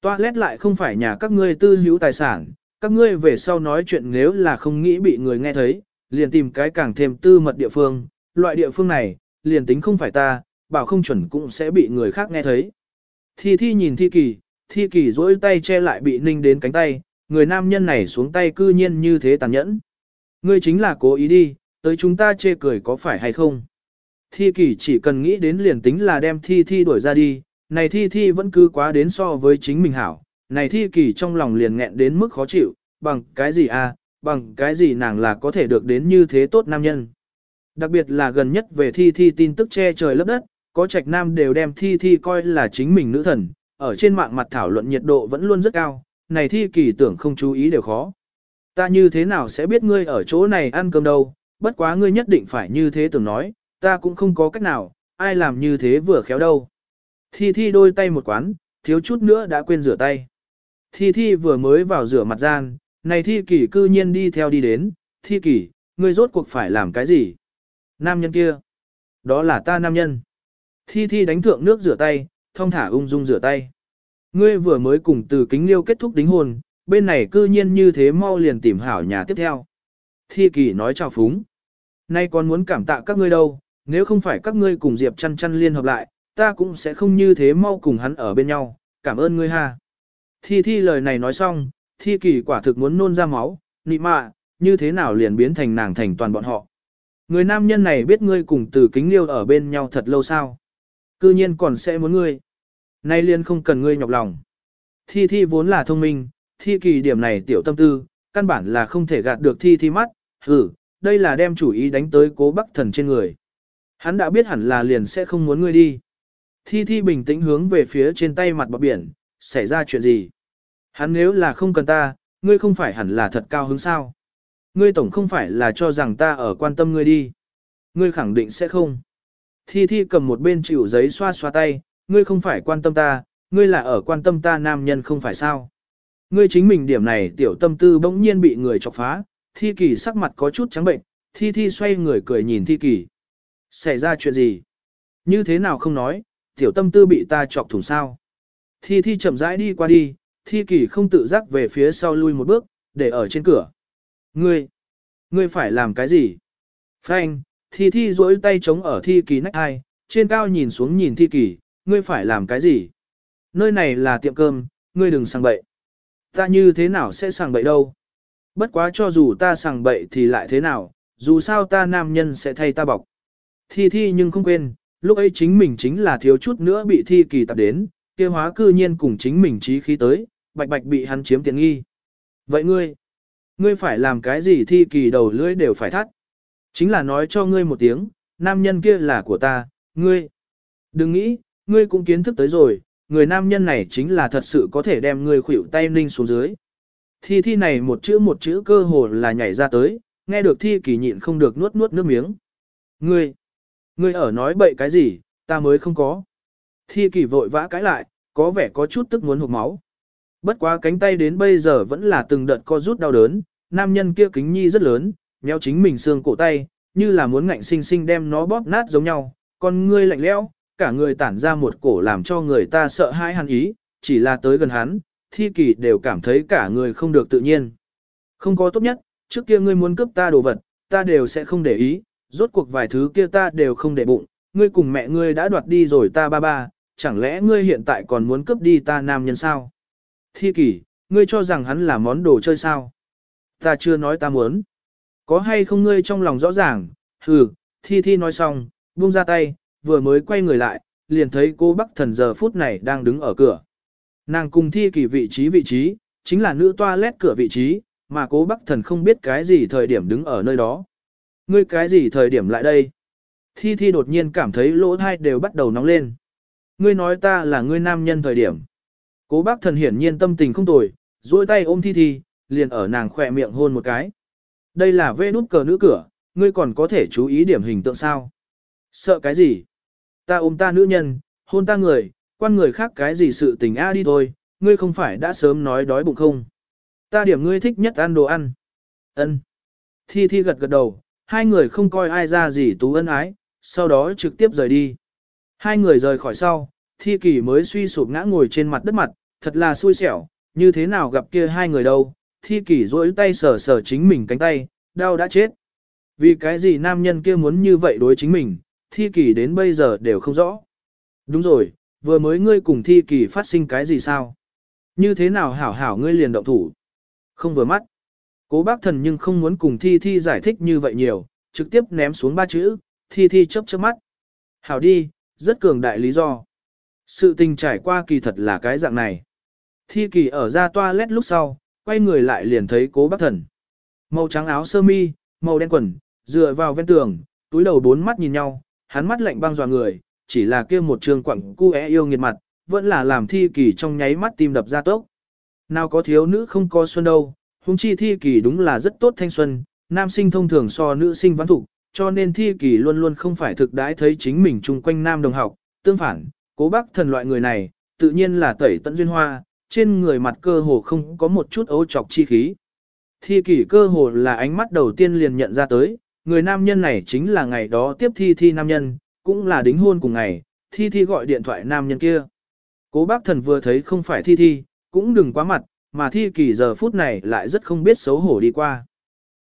Toilet lại không phải nhà các ngươi tư hữu tài sản, các ngươi về sau nói chuyện nếu là không nghĩ bị người nghe thấy, liền tìm cái càng thêm tư mật địa phương, loại địa phương này, liền tính không phải ta, bảo không chuẩn cũng sẽ bị người khác nghe thấy. Thi thi nhìn thi kỳ, thi kỳ dỗi tay che lại bị ninh đến cánh tay, người nam nhân này xuống tay cư nhiên như thế tàn nhẫn. Ngươi chính là cố ý đi, tới chúng ta chê cười có phải hay không? Thi kỷ chỉ cần nghĩ đến liền tính là đem thi thi đuổi ra đi, này thi thi vẫn cứ quá đến so với chính mình hảo, này thi kỷ trong lòng liền nghẹn đến mức khó chịu, bằng cái gì à, bằng cái gì nàng là có thể được đến như thế tốt nam nhân. Đặc biệt là gần nhất về thi thi tin tức che trời lấp đất, có trạch nam đều đem thi thi coi là chính mình nữ thần, ở trên mạng mặt thảo luận nhiệt độ vẫn luôn rất cao, này thi kỳ tưởng không chú ý đều khó. Ta như thế nào sẽ biết ngươi ở chỗ này ăn cơm đâu, bất quá ngươi nhất định phải như thế tưởng nói, ta cũng không có cách nào, ai làm như thế vừa khéo đâu. Thi Thi đôi tay một quán, thiếu chút nữa đã quên rửa tay. Thi Thi vừa mới vào rửa mặt gian, này Thi Kỳ cư nhiên đi theo đi đến, Thi Kỳ, ngươi rốt cuộc phải làm cái gì? Nam nhân kia. Đó là ta nam nhân. Thi Thi đánh thượng nước rửa tay, thông thả ung dung rửa tay. Ngươi vừa mới cùng từ kính liêu kết thúc đính hôn, bên này cư nhiên như thế mau liền tìm hảo nhà tiếp theo. Thi kỳ nói chào phúng. Nay còn muốn cảm tạ các ngươi đâu, nếu không phải các ngươi cùng Diệp chăn chăn liên hợp lại, ta cũng sẽ không như thế mau cùng hắn ở bên nhau, cảm ơn ngươi ha. Thi thi lời này nói xong, thi kỳ quả thực muốn nôn ra máu, nị mạ, như thế nào liền biến thành nàng thành toàn bọn họ. Người nam nhân này biết ngươi cùng từ kính liêu ở bên nhau thật lâu sao. Cư nhiên còn sẽ muốn ngươi. Nay liên không cần ngươi nhọc lòng. Thi thi vốn là thông minh, thi kỳ điểm này tiểu tâm tư, căn bản là không thể gạt được thi thi mắt, hử, đây là đem chủ ý đánh tới cố bắc thần trên người. Hắn đã biết hẳn là liền sẽ không muốn ngươi đi. Thi thi bình tĩnh hướng về phía trên tay mặt bọc biển, xảy ra chuyện gì? Hắn nếu là không cần ta, ngươi không phải hẳn là thật cao hứng sao? Ngươi tổng không phải là cho rằng ta ở quan tâm ngươi đi. Ngươi khẳng định sẽ không. Thi Thi cầm một bên chịu giấy xoa xoa tay, ngươi không phải quan tâm ta, ngươi là ở quan tâm ta nam nhân không phải sao. Ngươi chính mình điểm này tiểu tâm tư bỗng nhiên bị người chọc phá, Thi Kỳ sắc mặt có chút trắng bệnh, Thi Thi xoay người cười nhìn Thi Kỳ. Xảy ra chuyện gì? Như thế nào không nói, tiểu tâm tư bị ta chọc thủng sao? Thi Thi chậm rãi đi qua đi, Thi Kỳ không tự giác về phía sau lui một bước, để ở trên cửa. Ngươi, ngươi phải làm cái gì? Frank, thi thi duỗi tay chống ở thi kỳ nách hai, trên cao nhìn xuống nhìn thi kỳ, ngươi phải làm cái gì? Nơi này là tiệm cơm, ngươi đừng sang bậy. Ta như thế nào sẽ sàng bậy đâu? Bất quá cho dù ta sàng bậy thì lại thế nào, dù sao ta nam nhân sẽ thay ta bọc. Thi thi nhưng không quên, lúc ấy chính mình chính là thiếu chút nữa bị thi kỳ tập đến, kia hóa cư nhiên cùng chính mình trí khí tới, bạch bạch bị hắn chiếm tiện nghi. Vậy ngươi, Ngươi phải làm cái gì thi kỳ đầu lưỡi đều phải thắt. Chính là nói cho ngươi một tiếng, nam nhân kia là của ta, ngươi. Đừng nghĩ, ngươi cũng kiến thức tới rồi, người nam nhân này chính là thật sự có thể đem ngươi khuỷu tay ninh xuống dưới. Thi thi này một chữ một chữ cơ hồ là nhảy ra tới, nghe được thi kỳ nhịn không được nuốt nuốt nước miếng. Ngươi, ngươi ở nói bậy cái gì, ta mới không có. Thi kỳ vội vã cãi lại, có vẻ có chút tức muốn hụt máu. Bất quá cánh tay đến bây giờ vẫn là từng đợt co rút đau đớn, nam nhân kia kính nhi rất lớn, méo chính mình xương cổ tay, như là muốn ngạnh sinh sinh đem nó bóp nát giống nhau, con ngươi lạnh lẽo, cả người tản ra một cổ làm cho người ta sợ hãi hắn ý, chỉ là tới gần hắn, thi kỳ đều cảm thấy cả người không được tự nhiên. Không có tốt nhất, trước kia ngươi muốn cướp ta đồ vật, ta đều sẽ không để ý, rốt cuộc vài thứ kia ta đều không để bụng, ngươi cùng mẹ ngươi đã đoạt đi rồi ta ba ba, chẳng lẽ ngươi hiện tại còn muốn cướp đi ta nam nhân sao? Thi kỷ, ngươi cho rằng hắn là món đồ chơi sao? Ta chưa nói ta muốn. Có hay không ngươi trong lòng rõ ràng? Hừ, thi thi nói xong, buông ra tay, vừa mới quay người lại, liền thấy cô Bắc Thần giờ phút này đang đứng ở cửa. Nàng cùng thi kỳ vị trí vị trí, chính là nữ toilet cửa vị trí, mà cố Bắc Thần không biết cái gì thời điểm đứng ở nơi đó. Ngươi cái gì thời điểm lại đây? Thi thi đột nhiên cảm thấy lỗ thai đều bắt đầu nóng lên. Ngươi nói ta là ngươi nam nhân thời điểm. Cố bác thần hiển nhiên tâm tình không tồi, duỗi tay ôm thi thi, liền ở nàng khỏe miệng hôn một cái. Đây là vê nút cờ nữ cửa, ngươi còn có thể chú ý điểm hình tượng sao? Sợ cái gì? Ta ôm ta nữ nhân, hôn ta người, quan người khác cái gì sự tình a đi thôi, ngươi không phải đã sớm nói đói bụng không? Ta điểm ngươi thích nhất ăn đồ ăn. Ân. Thi thi gật gật đầu, hai người không coi ai ra gì tú ân ái, sau đó trực tiếp rời đi. Hai người rời khỏi sau, thi kỳ mới suy sụp ngã ngồi trên mặt đất mặt, thật là xui xẻo, như thế nào gặp kia hai người đâu, thi kỳ duỗi tay sờ sờ chính mình cánh tay, đau đã chết. Vì cái gì nam nhân kia muốn như vậy đối chính mình, thi kỳ đến bây giờ đều không rõ. Đúng rồi, vừa mới ngươi cùng thi kỳ phát sinh cái gì sao? Như thế nào hảo hảo ngươi liền động thủ? Không vừa mắt. Cố bác thần nhưng không muốn cùng thi thi giải thích như vậy nhiều, trực tiếp ném xuống ba chữ, thi thi chớp chớp mắt. Hảo đi, rất cường đại lý do. Sự tình trải qua kỳ thật là cái dạng này. Thi kỳ ở ra toilet lúc sau, quay người lại liền thấy cố bác thần. Màu trắng áo sơ mi, màu đen quần, dựa vào ven tường, túi đầu bốn mắt nhìn nhau, hắn mắt lạnh băng dọa người, chỉ là kia một trường quẳng cu é yêu nghiệt mặt, vẫn là làm thi kỳ trong nháy mắt tim đập ra tốc. Nào có thiếu nữ không có xuân đâu, huống chi thi kỳ đúng là rất tốt thanh xuân, nam sinh thông thường so nữ sinh vãn thủ, cho nên thi kỳ luôn luôn không phải thực đãi thấy chính mình chung quanh nam đồng học, tương phản, cố bác thần loại người này, tự nhiên là tẩy tận duyên hoa, trên người mặt cơ hồ không có một chút ấu trọc chi khí. Thi kỷ cơ hồ là ánh mắt đầu tiên liền nhận ra tới, người nam nhân này chính là ngày đó tiếp thi thi nam nhân, cũng là đính hôn cùng ngày, thi thi gọi điện thoại nam nhân kia. Cố bác thần vừa thấy không phải thi thi, cũng đừng quá mặt, mà thi kỷ giờ phút này lại rất không biết xấu hổ đi qua.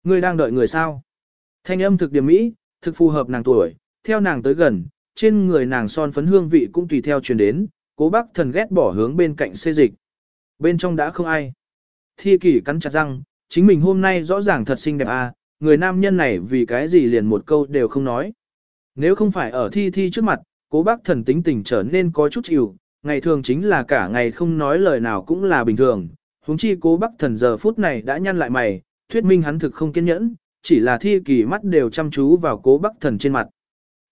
Người đang đợi người sao? Thanh âm thực điểm mỹ, thực phù hợp nàng tuổi, theo nàng tới gần, trên người nàng son phấn hương vị cũng tùy theo truyền đến, cố bác thần ghét bỏ hướng bên cạnh xê dịch. Bên trong đã không ai. Thi kỷ cắn chặt răng, chính mình hôm nay rõ ràng thật xinh đẹp à, người nam nhân này vì cái gì liền một câu đều không nói. Nếu không phải ở thi thi trước mặt, cố bác thần tính tình trở nên có chút chịu, ngày thường chính là cả ngày không nói lời nào cũng là bình thường. huống chi cố bác thần giờ phút này đã nhăn lại mày, thuyết minh hắn thực không kiên nhẫn, chỉ là thi kỳ mắt đều chăm chú vào cố bác thần trên mặt.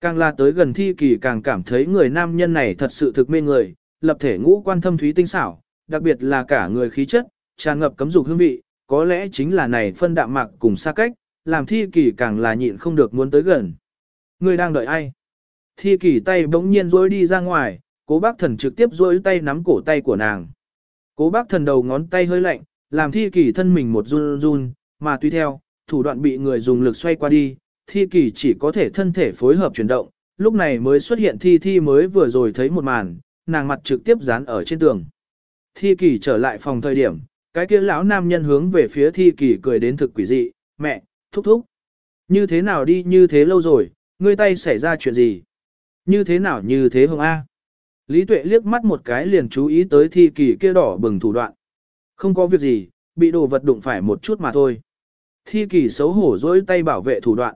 Càng là tới gần thi kỳ càng cảm thấy người nam nhân này thật sự thực mê người, lập thể ngũ quan thâm thúy tinh xảo, đặc biệt là cả người khí chất, tràn ngập cấm dục hương vị, có lẽ chính là này phân đạm mạc cùng xa cách, làm thi kỳ càng là nhịn không được muốn tới gần. Người đang đợi ai? Thi kỳ tay bỗng nhiên rối đi ra ngoài, cố bác thần trực tiếp rối tay nắm cổ tay của nàng. Cố bác thần đầu ngón tay hơi lạnh, làm thi kỳ thân mình một run run, mà tùy theo, thủ đoạn bị người dùng lực xoay qua đi, thi kỳ chỉ có thể thân thể phối hợp chuyển động, lúc này mới xuất hiện thi thi mới vừa rồi thấy một màn, nàng mặt trực tiếp dán ở trên tường. Thi kỳ trở lại phòng thời điểm, cái kia lão nam nhân hướng về phía thi kỳ cười đến thực quỷ dị, mẹ, thúc thúc. Như thế nào đi như thế lâu rồi, ngươi tay xảy ra chuyện gì? Như thế nào như thế hồng A? Lý tuệ liếc mắt một cái liền chú ý tới thi kỳ kia đỏ bừng thủ đoạn. Không có việc gì, bị đồ vật đụng phải một chút mà thôi. Thi kỳ xấu hổ dỗi tay bảo vệ thủ đoạn.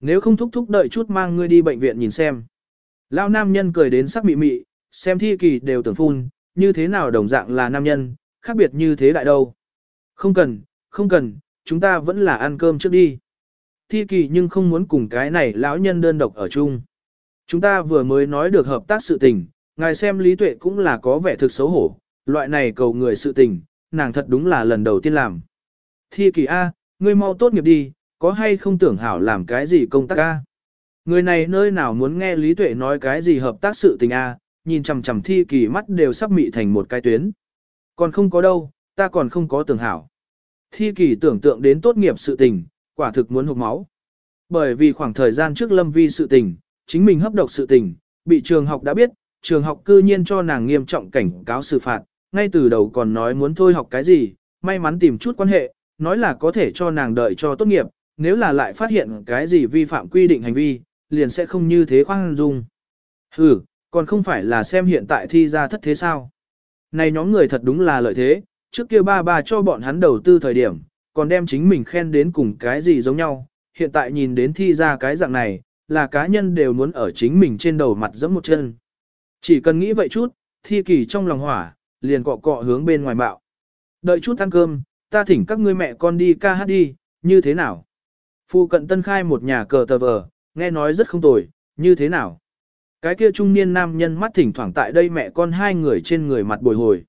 Nếu không thúc thúc đợi chút mang ngươi đi bệnh viện nhìn xem. Lão nam nhân cười đến sắc mị mị, xem thi kỳ đều tưởng phun, như thế nào đồng dạng là nam nhân, khác biệt như thế đại đâu. Không cần, không cần, chúng ta vẫn là ăn cơm trước đi. Thi kỳ nhưng không muốn cùng cái này lão nhân đơn độc ở chung. Chúng ta vừa mới nói được hợp tác sự tình, ngài xem lý tuệ cũng là có vẻ thực xấu hổ, loại này cầu người sự tình, nàng thật đúng là lần đầu tiên làm. Thi kỳ A, ngươi mau tốt nghiệp đi, có hay không tưởng hảo làm cái gì công tác A. Người này nơi nào muốn nghe lý tuệ nói cái gì hợp tác sự tình A, nhìn chằm chằm thi kỳ mắt đều sắp mị thành một cái tuyến. Còn không có đâu, ta còn không có tưởng hảo. Thi kỳ tưởng tượng đến tốt nghiệp sự tình, quả thực muốn hụt máu. Bởi vì khoảng thời gian trước lâm vi sự tình, chính mình hấp độc sự tình, bị trường học đã biết, trường học cư nhiên cho nàng nghiêm trọng cảnh cáo xử phạt, ngay từ đầu còn nói muốn thôi học cái gì, may mắn tìm chút quan hệ, nói là có thể cho nàng đợi cho tốt nghiệp, nếu là lại phát hiện cái gì vi phạm quy định hành vi, liền sẽ không như thế khoan dung. Ừ, còn không phải là xem hiện tại thi ra thất thế sao. Này nhóm người thật đúng là lợi thế, trước kia ba ba cho bọn hắn đầu tư thời điểm, còn đem chính mình khen đến cùng cái gì giống nhau, hiện tại nhìn đến thi ra cái dạng này, là cá nhân đều muốn ở chính mình trên đầu mặt giẫm một chân. Chỉ cần nghĩ vậy chút, thi kỳ trong lòng hỏa, liền cọ cọ hướng bên ngoài bạo. Đợi chút ăn cơm, ta thỉnh các ngươi mẹ con đi ca hát đi, như thế nào? Phu cận tân khai một nhà cờ tờ vờ, nghe nói rất không tồi, như thế nào? Cái kia trung niên nam nhân mắt thỉnh thoảng tại đây mẹ con hai người trên người mặt bồi hồi.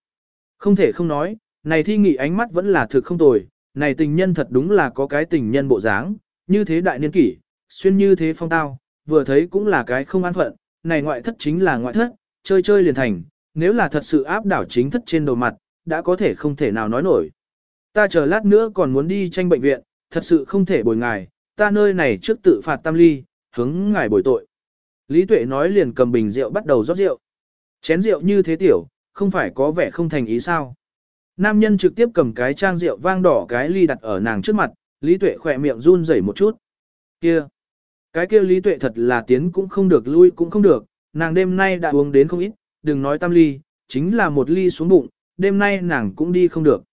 Không thể không nói, này thi nghị ánh mắt vẫn là thực không tồi, này tình nhân thật đúng là có cái tình nhân bộ dáng, như thế đại niên kỷ, xuyên như thế phong tao, vừa thấy cũng là cái không an phận, này ngoại thất chính là ngoại thất, chơi chơi liền thành, nếu là thật sự áp đảo chính thất trên đầu mặt, đã có thể không thể nào nói nổi. Ta chờ lát nữa còn muốn đi tranh bệnh viện, thật sự không thể bồi ngài, ta nơi này trước tự phạt tam ly, hứng ngài bồi tội. Lý Tuệ nói liền cầm bình rượu bắt đầu rót rượu. Chén rượu như thế tiểu, không phải có vẻ không thành ý sao. Nam nhân trực tiếp cầm cái trang rượu vang đỏ cái ly đặt ở nàng trước mặt, Lý Tuệ khỏe miệng run rẩy một chút. Kia! Cái kia Lý Tuệ thật là tiến cũng không được lui cũng không được, nàng đêm nay đã uống đến không ít, đừng nói tam ly, chính là một ly xuống bụng, đêm nay nàng cũng đi không được.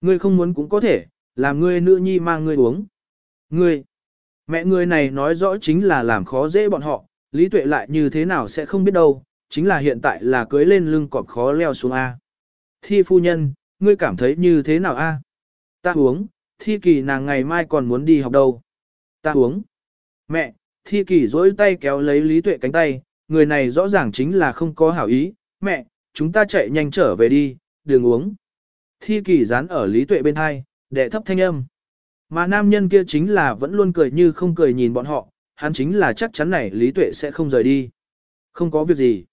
Ngươi không muốn cũng có thể, làm ngươi nữ nhi mang ngươi uống. Ngươi! Mẹ ngươi này nói rõ chính là làm khó dễ bọn họ, Lý Tuệ lại như thế nào sẽ không biết đâu, chính là hiện tại là cưới lên lưng cọp khó leo xuống A. Thi phu nhân, ngươi cảm thấy như thế nào A? Ta uống, thi kỳ nàng ngày mai còn muốn đi học đâu. Ta uống. Mẹ, thi kỳ dỗi tay kéo lấy Lý Tuệ cánh tay, người này rõ ràng chính là không có hảo ý. Mẹ, chúng ta chạy nhanh trở về đi, đừng uống. Thi kỳ dán ở Lý Tuệ bên hai, đệ thấp thanh âm. Mà nam nhân kia chính là vẫn luôn cười như không cười nhìn bọn họ, hắn chính là chắc chắn này Lý Tuệ sẽ không rời đi. Không có việc gì.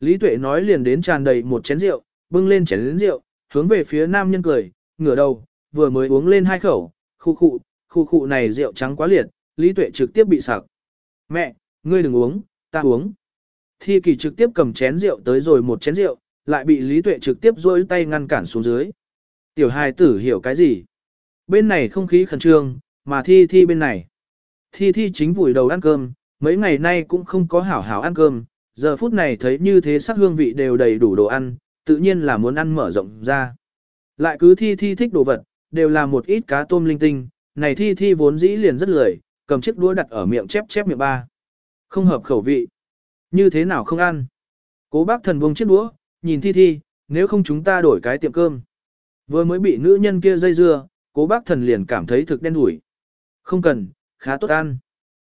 Lý Tuệ nói liền đến tràn đầy một chén rượu, bưng lên chén rượu, hướng về phía nam nhân cười, ngửa đầu, vừa mới uống lên hai khẩu, khu khụ, khu khụ này rượu trắng quá liệt, Lý Tuệ trực tiếp bị sặc. Mẹ, ngươi đừng uống, ta uống. Thi kỳ trực tiếp cầm chén rượu tới rồi một chén rượu, lại bị Lý Tuệ trực tiếp rôi tay ngăn cản xuống dưới. Tiểu hài tử hiểu cái gì? Bên này không khí khẩn trương, mà thi thi bên này. Thi Thi chính vùi đầu ăn cơm, mấy ngày nay cũng không có hảo hảo ăn cơm, giờ phút này thấy như thế sắc hương vị đều đầy đủ đồ ăn, tự nhiên là muốn ăn mở rộng ra. Lại cứ Thi Thi thích đồ vật, đều là một ít cá tôm linh tinh, này Thi Thi vốn dĩ liền rất lười, cầm chiếc đũa đặt ở miệng chép chép miệng ba. Không hợp khẩu vị. Như thế nào không ăn? Cố bác thần buông chiếc đũa, nhìn Thi Thi, nếu không chúng ta đổi cái tiệm cơm. Vừa mới bị nữ nhân kia dây dưa, cố bác thần liền cảm thấy thực đen đủi. Không cần, khá tốt ăn.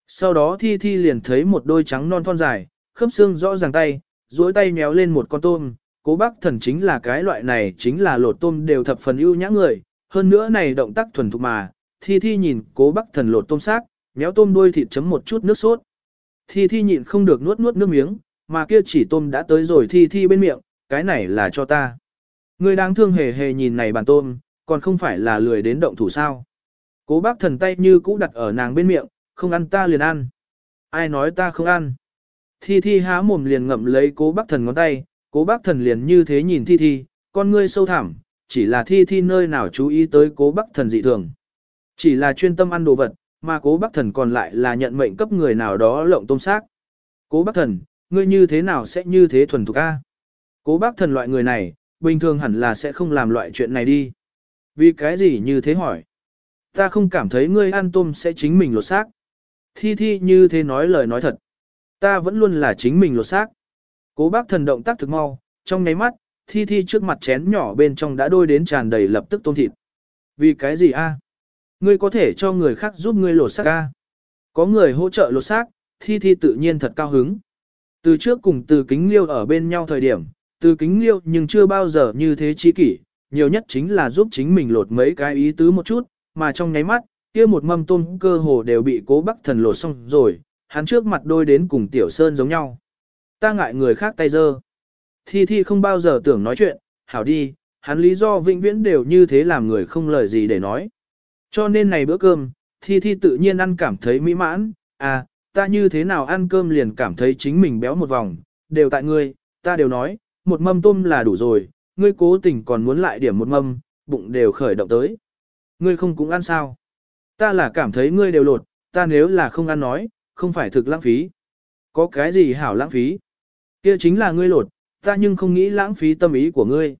Sau đó Thi Thi liền thấy một đôi trắng non thon dài, khớp xương rõ ràng tay, duỗi tay méo lên một con tôm. Cố bác thần chính là cái loại này chính là lột tôm đều thập phần ưu nhã người. Hơn nữa này động tác thuần thục mà, Thi Thi nhìn cố bác thần lột tôm xác, méo tôm đuôi thịt chấm một chút nước sốt. Thi Thi nhịn không được nuốt nuốt nước miếng, mà kia chỉ tôm đã tới rồi Thi Thi bên miệng, cái này là cho ta. Người đáng thương hề hề nhìn này bàn tôm, còn không phải là lười đến động thủ sao. Cố bác thần tay như cũ đặt ở nàng bên miệng, không ăn ta liền ăn. Ai nói ta không ăn. Thi Thi há mồm liền ngậm lấy cố bác thần ngón tay, cố bác thần liền như thế nhìn Thi Thi, con ngươi sâu thẳm, chỉ là Thi Thi nơi nào chú ý tới cố bác thần dị thường. Chỉ là chuyên tâm ăn đồ vật, mà cố bác thần còn lại là nhận mệnh cấp người nào đó lộng tôm xác. Cố bác thần, ngươi như thế nào sẽ như thế thuần thục a? Cố bác thần loại người này, bình thường hẳn là sẽ không làm loại chuyện này đi. Vì cái gì như thế hỏi? Ta không cảm thấy ngươi ăn tôm sẽ chính mình lột xác. Thi thi như thế nói lời nói thật. Ta vẫn luôn là chính mình lột xác. Cố bác thần động tác thực mau, trong nháy mắt, thi thi trước mặt chén nhỏ bên trong đã đôi đến tràn đầy lập tức tôm thịt. Vì cái gì a? Ngươi có thể cho người khác giúp ngươi lột xác a? Có người hỗ trợ lột xác, thi thi tự nhiên thật cao hứng. Từ trước cùng từ kính liêu ở bên nhau thời điểm, từ kính liêu nhưng chưa bao giờ như thế chi kỷ, nhiều nhất chính là giúp chính mình lột mấy cái ý tứ một chút, mà trong nháy mắt, kia một mâm tôm cơ hồ đều bị cố bắc thần lột xong rồi, hắn trước mặt đôi đến cùng tiểu sơn giống nhau. Ta ngại người khác tay dơ. Thi Thi không bao giờ tưởng nói chuyện, hảo đi, hắn lý do vĩnh viễn đều như thế làm người không lời gì để nói. Cho nên này bữa cơm, Thi Thi tự nhiên ăn cảm thấy mỹ mãn, à, ta như thế nào ăn cơm liền cảm thấy chính mình béo một vòng, đều tại ngươi, ta đều nói, một mâm tôm là đủ rồi, ngươi cố tình còn muốn lại điểm một mâm, bụng đều khởi động tới. Ngươi không cũng ăn sao? Ta là cảm thấy ngươi đều lột, ta nếu là không ăn nói, không phải thực lãng phí. Có cái gì hảo lãng phí? Kia chính là ngươi lột, ta nhưng không nghĩ lãng phí tâm ý của ngươi.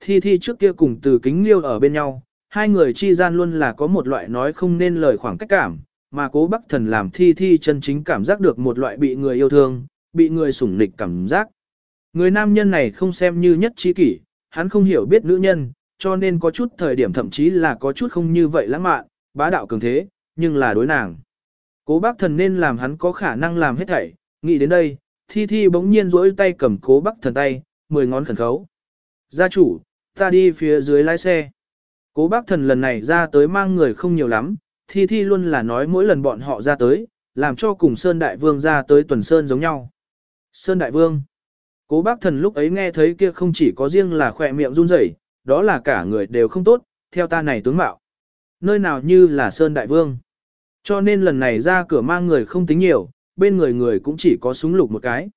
Thi Thi trước kia cùng từ kính liêu ở bên nhau, hai người chi gian luôn là có một loại nói không nên lời khoảng cách cảm, mà cố bắc thần làm Thi Thi chân chính cảm giác được một loại bị người yêu thương, bị người sủng nịch cảm giác. Người nam nhân này không xem như nhất trí kỷ, hắn không hiểu biết nữ nhân, cho nên có chút thời điểm thậm chí là có chút không như vậy lãng mạn, bá đạo cường thế, nhưng là đối nàng. Cố bác thần nên làm hắn có khả năng làm hết thảy, nghĩ đến đây, thi thi bỗng nhiên rỗi tay cầm cố bác thần tay, mười ngón khẩn khấu. Gia chủ, ta đi phía dưới lái xe. Cố bác thần lần này ra tới mang người không nhiều lắm, thi thi luôn là nói mỗi lần bọn họ ra tới, làm cho cùng Sơn Đại Vương ra tới tuần Sơn giống nhau. Sơn Đại Vương. Cố bác thần lúc ấy nghe thấy kia không chỉ có riêng là khỏe miệng run rẩy, đó là cả người đều không tốt, theo ta này tướng mạo. Nơi nào như là Sơn Đại Vương. Cho nên lần này ra cửa mang người không tính nhiều, bên người người cũng chỉ có súng lục một cái.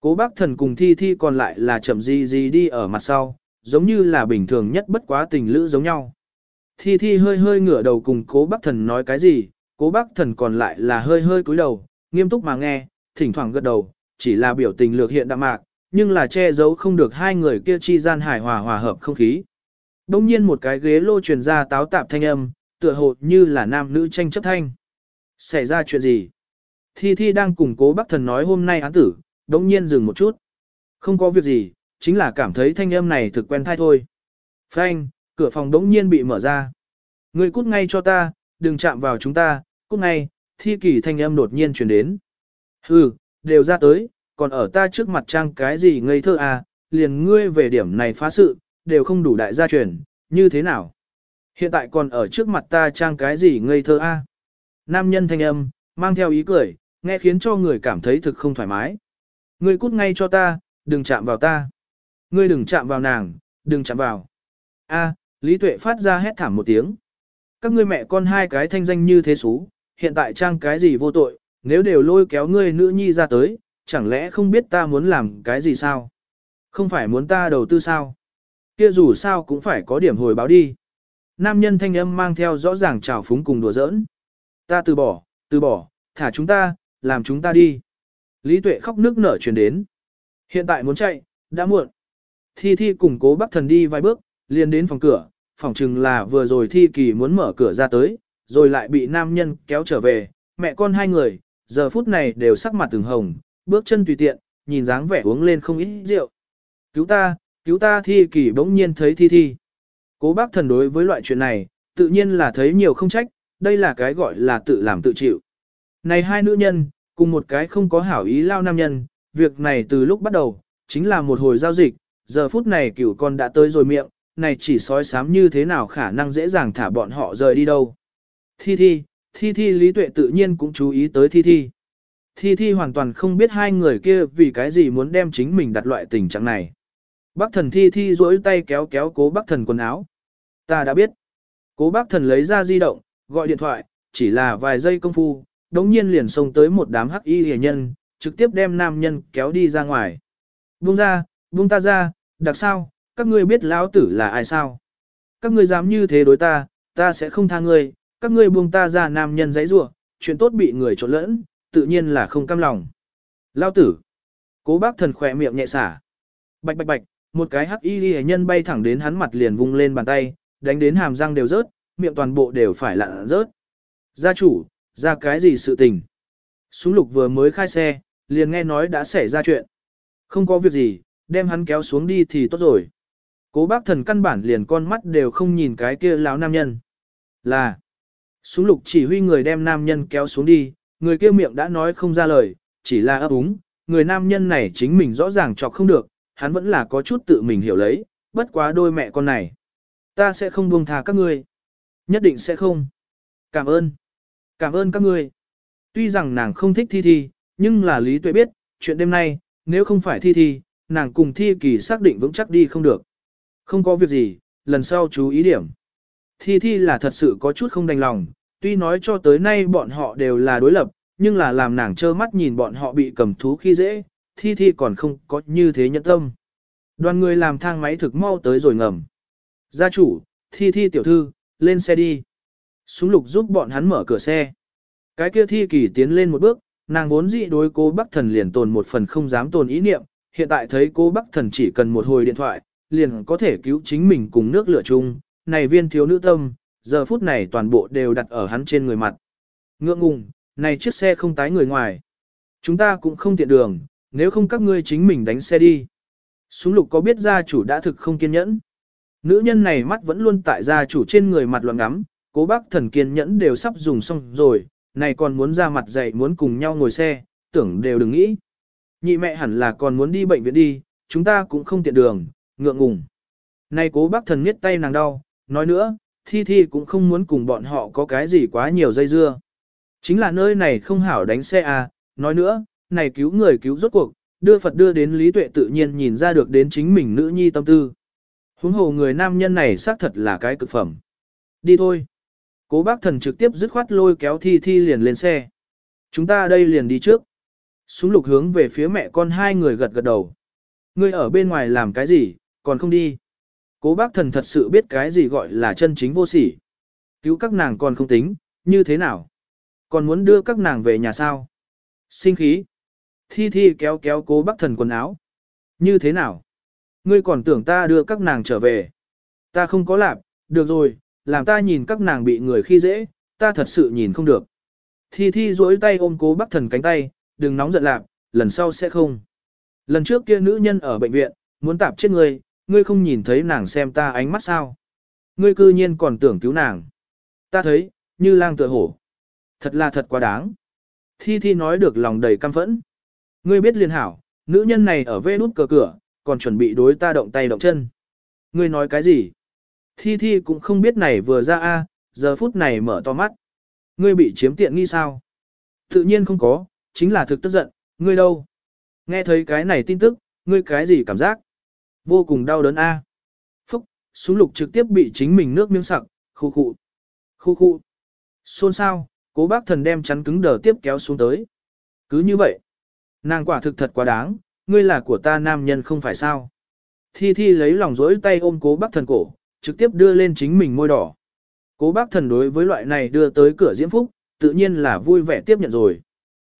Cố bác thần cùng thi thi còn lại là chậm gì gì đi ở mặt sau, giống như là bình thường nhất bất quá tình lữ giống nhau. Thi thi hơi hơi ngửa đầu cùng cố bác thần nói cái gì, cố bác thần còn lại là hơi hơi cúi đầu, nghiêm túc mà nghe, thỉnh thoảng gật đầu, chỉ là biểu tình lược hiện đạm mạc, nhưng là che giấu không được hai người kia chi gian hài hòa hòa hợp không khí. Đông nhiên một cái ghế lô truyền ra táo tạp thanh âm, tựa hồ như là nam nữ tranh chấp thanh. Xảy ra chuyện gì? Thi Thi đang cùng cố bác thần nói hôm nay án tử, Đống nhiên dừng một chút. Không có việc gì, chính là cảm thấy thanh âm này thực quen thai thôi. Frank, cửa phòng đống nhiên bị mở ra. Người cút ngay cho ta, đừng chạm vào chúng ta, cút ngay, thi kỳ thanh âm đột nhiên chuyển đến. Hừ, đều ra tới, còn ở ta trước mặt trang cái gì ngây thơ à, liền ngươi về điểm này phá sự, đều không đủ đại gia truyền, như thế nào? Hiện tại còn ở trước mặt ta trang cái gì ngây thơ a? À? Nam nhân thanh âm, mang theo ý cười, nghe khiến cho người cảm thấy thực không thoải mái. Ngươi cút ngay cho ta, đừng chạm vào ta. Ngươi đừng chạm vào nàng, đừng chạm vào. A, Lý Tuệ phát ra hét thảm một tiếng. Các ngươi mẹ con hai cái thanh danh như thế xú, hiện tại trang cái gì vô tội, nếu đều lôi kéo ngươi nữ nhi ra tới, chẳng lẽ không biết ta muốn làm cái gì sao? Không phải muốn ta đầu tư sao? Kia dù sao cũng phải có điểm hồi báo đi. Nam nhân thanh âm mang theo rõ ràng trào phúng cùng đùa giỡn. Ta từ bỏ, từ bỏ, thả chúng ta, làm chúng ta đi. Lý Tuệ khóc nước nở chuyển đến. Hiện tại muốn chạy, đã muộn. Thi Thi cùng cố bác thần đi vài bước, liền đến phòng cửa, phòng chừng là vừa rồi Thi Kỳ muốn mở cửa ra tới, rồi lại bị nam nhân kéo trở về, mẹ con hai người, giờ phút này đều sắc mặt từng hồng, bước chân tùy tiện, nhìn dáng vẻ uống lên không ít rượu. Cứu ta, cứu ta Thi Kỳ bỗng nhiên thấy Thi Thi. Cố bác thần đối với loại chuyện này, tự nhiên là thấy nhiều không trách, đây là cái gọi là tự làm tự chịu. Này hai nữ nhân, cùng một cái không có hảo ý lao nam nhân, việc này từ lúc bắt đầu, chính là một hồi giao dịch, giờ phút này cửu con đã tới rồi miệng, này chỉ sói sám như thế nào khả năng dễ dàng thả bọn họ rời đi đâu. Thi thi, thi thi lý tuệ tự nhiên cũng chú ý tới thi thi. Thi thi hoàn toàn không biết hai người kia vì cái gì muốn đem chính mình đặt loại tình trạng này. Bác thần thi thi duỗi tay kéo kéo cố bác thần quần áo. Ta đã biết. Cố bác thần lấy ra di động, gọi điện thoại, chỉ là vài giây công phu, đống nhiên liền xông tới một đám hắc y hề nhân, trực tiếp đem nam nhân kéo đi ra ngoài. Buông ra, buông ta ra, đặc sao, các ngươi biết lão tử là ai sao? Các ngươi dám như thế đối ta, ta sẽ không tha ngươi, các ngươi buông ta ra nam nhân giấy rủa, chuyện tốt bị người trộn lẫn, tự nhiên là không cam lòng. Lão tử. Cố bác thần khỏe miệng nhẹ xả. Bạch bạch bạch, một cái hắc y hề nhân bay thẳng đến hắn mặt liền vung lên bàn tay, đánh đến hàm răng đều rớt, miệng toàn bộ đều phải lặn rớt. Gia chủ, ra cái gì sự tình? Súng lục vừa mới khai xe, liền nghe nói đã xảy ra chuyện. Không có việc gì, đem hắn kéo xuống đi thì tốt rồi. Cố bác thần căn bản liền con mắt đều không nhìn cái kia lão nam nhân. Là, súng lục chỉ huy người đem nam nhân kéo xuống đi, người kia miệng đã nói không ra lời, chỉ là ấp úng, người nam nhân này chính mình rõ ràng chọc không được, hắn vẫn là có chút tự mình hiểu lấy, bất quá đôi mẹ con này. Ta sẽ không buông tha các ngươi. Nhất định sẽ không. Cảm ơn. Cảm ơn các ngươi. Tuy rằng nàng không thích thi thi, nhưng là Lý Tuệ biết, chuyện đêm nay, nếu không phải thi thi, nàng cùng thi kỳ xác định vững chắc đi không được. Không có việc gì, lần sau chú ý điểm. Thi thi là thật sự có chút không đành lòng, tuy nói cho tới nay bọn họ đều là đối lập, nhưng là làm nàng trơ mắt nhìn bọn họ bị cầm thú khi dễ, thi thi còn không có như thế nhẫn tâm. Đoàn người làm thang máy thực mau tới rồi ngầm. Gia chủ, thi thi tiểu thư, lên xe đi. Súng lục giúp bọn hắn mở cửa xe. Cái kia thi kỳ tiến lên một bước, nàng vốn dị đối cố bắc thần liền tồn một phần không dám tồn ý niệm, hiện tại thấy cố bắc thần chỉ cần một hồi điện thoại, liền có thể cứu chính mình cùng nước lửa chung, này viên thiếu nữ tâm, giờ phút này toàn bộ đều đặt ở hắn trên người mặt. Ngượng ngùng, này chiếc xe không tái người ngoài. Chúng ta cũng không tiện đường, nếu không các ngươi chính mình đánh xe đi. Súng lục có biết gia chủ đã thực không kiên nhẫn. Nữ nhân này mắt vẫn luôn tại gia chủ trên người mặt loạn ngắm, cố bác thần kiên nhẫn đều sắp dùng xong rồi, này còn muốn ra mặt dậy muốn cùng nhau ngồi xe, tưởng đều đừng nghĩ. Nhị mẹ hẳn là còn muốn đi bệnh viện đi, chúng ta cũng không tiện đường, ngượng ngùng. Này cố bác thần miết tay nàng đau, nói nữa, thi thi cũng không muốn cùng bọn họ có cái gì quá nhiều dây dưa. Chính là nơi này không hảo đánh xe à, nói nữa, này cứu người cứu rốt cuộc, đưa Phật đưa đến lý tuệ tự nhiên nhìn ra được đến chính mình nữ nhi tâm tư. Huống hồ người nam nhân này xác thật là cái cực phẩm. Đi thôi. Cố bác thần trực tiếp dứt khoát lôi kéo thi thi liền lên xe. Chúng ta đây liền đi trước. Súng lục hướng về phía mẹ con hai người gật gật đầu. Ngươi ở bên ngoài làm cái gì, còn không đi. Cố bác thần thật sự biết cái gì gọi là chân chính vô sỉ. Cứu các nàng còn không tính, như thế nào? Còn muốn đưa các nàng về nhà sao? Sinh khí. Thi thi kéo kéo cố bác thần quần áo. Như thế nào? Ngươi còn tưởng ta đưa các nàng trở về. Ta không có lạp, được rồi, làm ta nhìn các nàng bị người khi dễ, ta thật sự nhìn không được. Thi Thi duỗi tay ôm cố bác thần cánh tay, đừng nóng giận lạc, lần sau sẽ không. Lần trước kia nữ nhân ở bệnh viện, muốn tạp chết ngươi, ngươi không nhìn thấy nàng xem ta ánh mắt sao. Ngươi cư nhiên còn tưởng cứu nàng. Ta thấy, như lang tựa hổ. Thật là thật quá đáng. Thi Thi nói được lòng đầy căm phẫn. Ngươi biết liền hảo, nữ nhân này ở vê nút cờ cửa, còn chuẩn bị đối ta động tay động chân. Ngươi nói cái gì? Thi Thi cũng không biết này vừa ra a, giờ phút này mở to mắt. Ngươi bị chiếm tiện nghi sao? Tự nhiên không có, chính là thực tức giận, ngươi đâu? Nghe thấy cái này tin tức, ngươi cái gì cảm giác? Vô cùng đau đớn a. Phúc, súng lục trực tiếp bị chính mình nước miếng sặc, khu khu. Khu khu. Xôn sao, cố bác thần đem chắn cứng đờ tiếp kéo xuống tới. Cứ như vậy. Nàng quả thực thật quá đáng, ngươi là của ta nam nhân không phải sao. Thi Thi lấy lòng dỗi tay ôm cố bác thần cổ, trực tiếp đưa lên chính mình môi đỏ. Cố bác thần đối với loại này đưa tới cửa diễm phúc, tự nhiên là vui vẻ tiếp nhận rồi.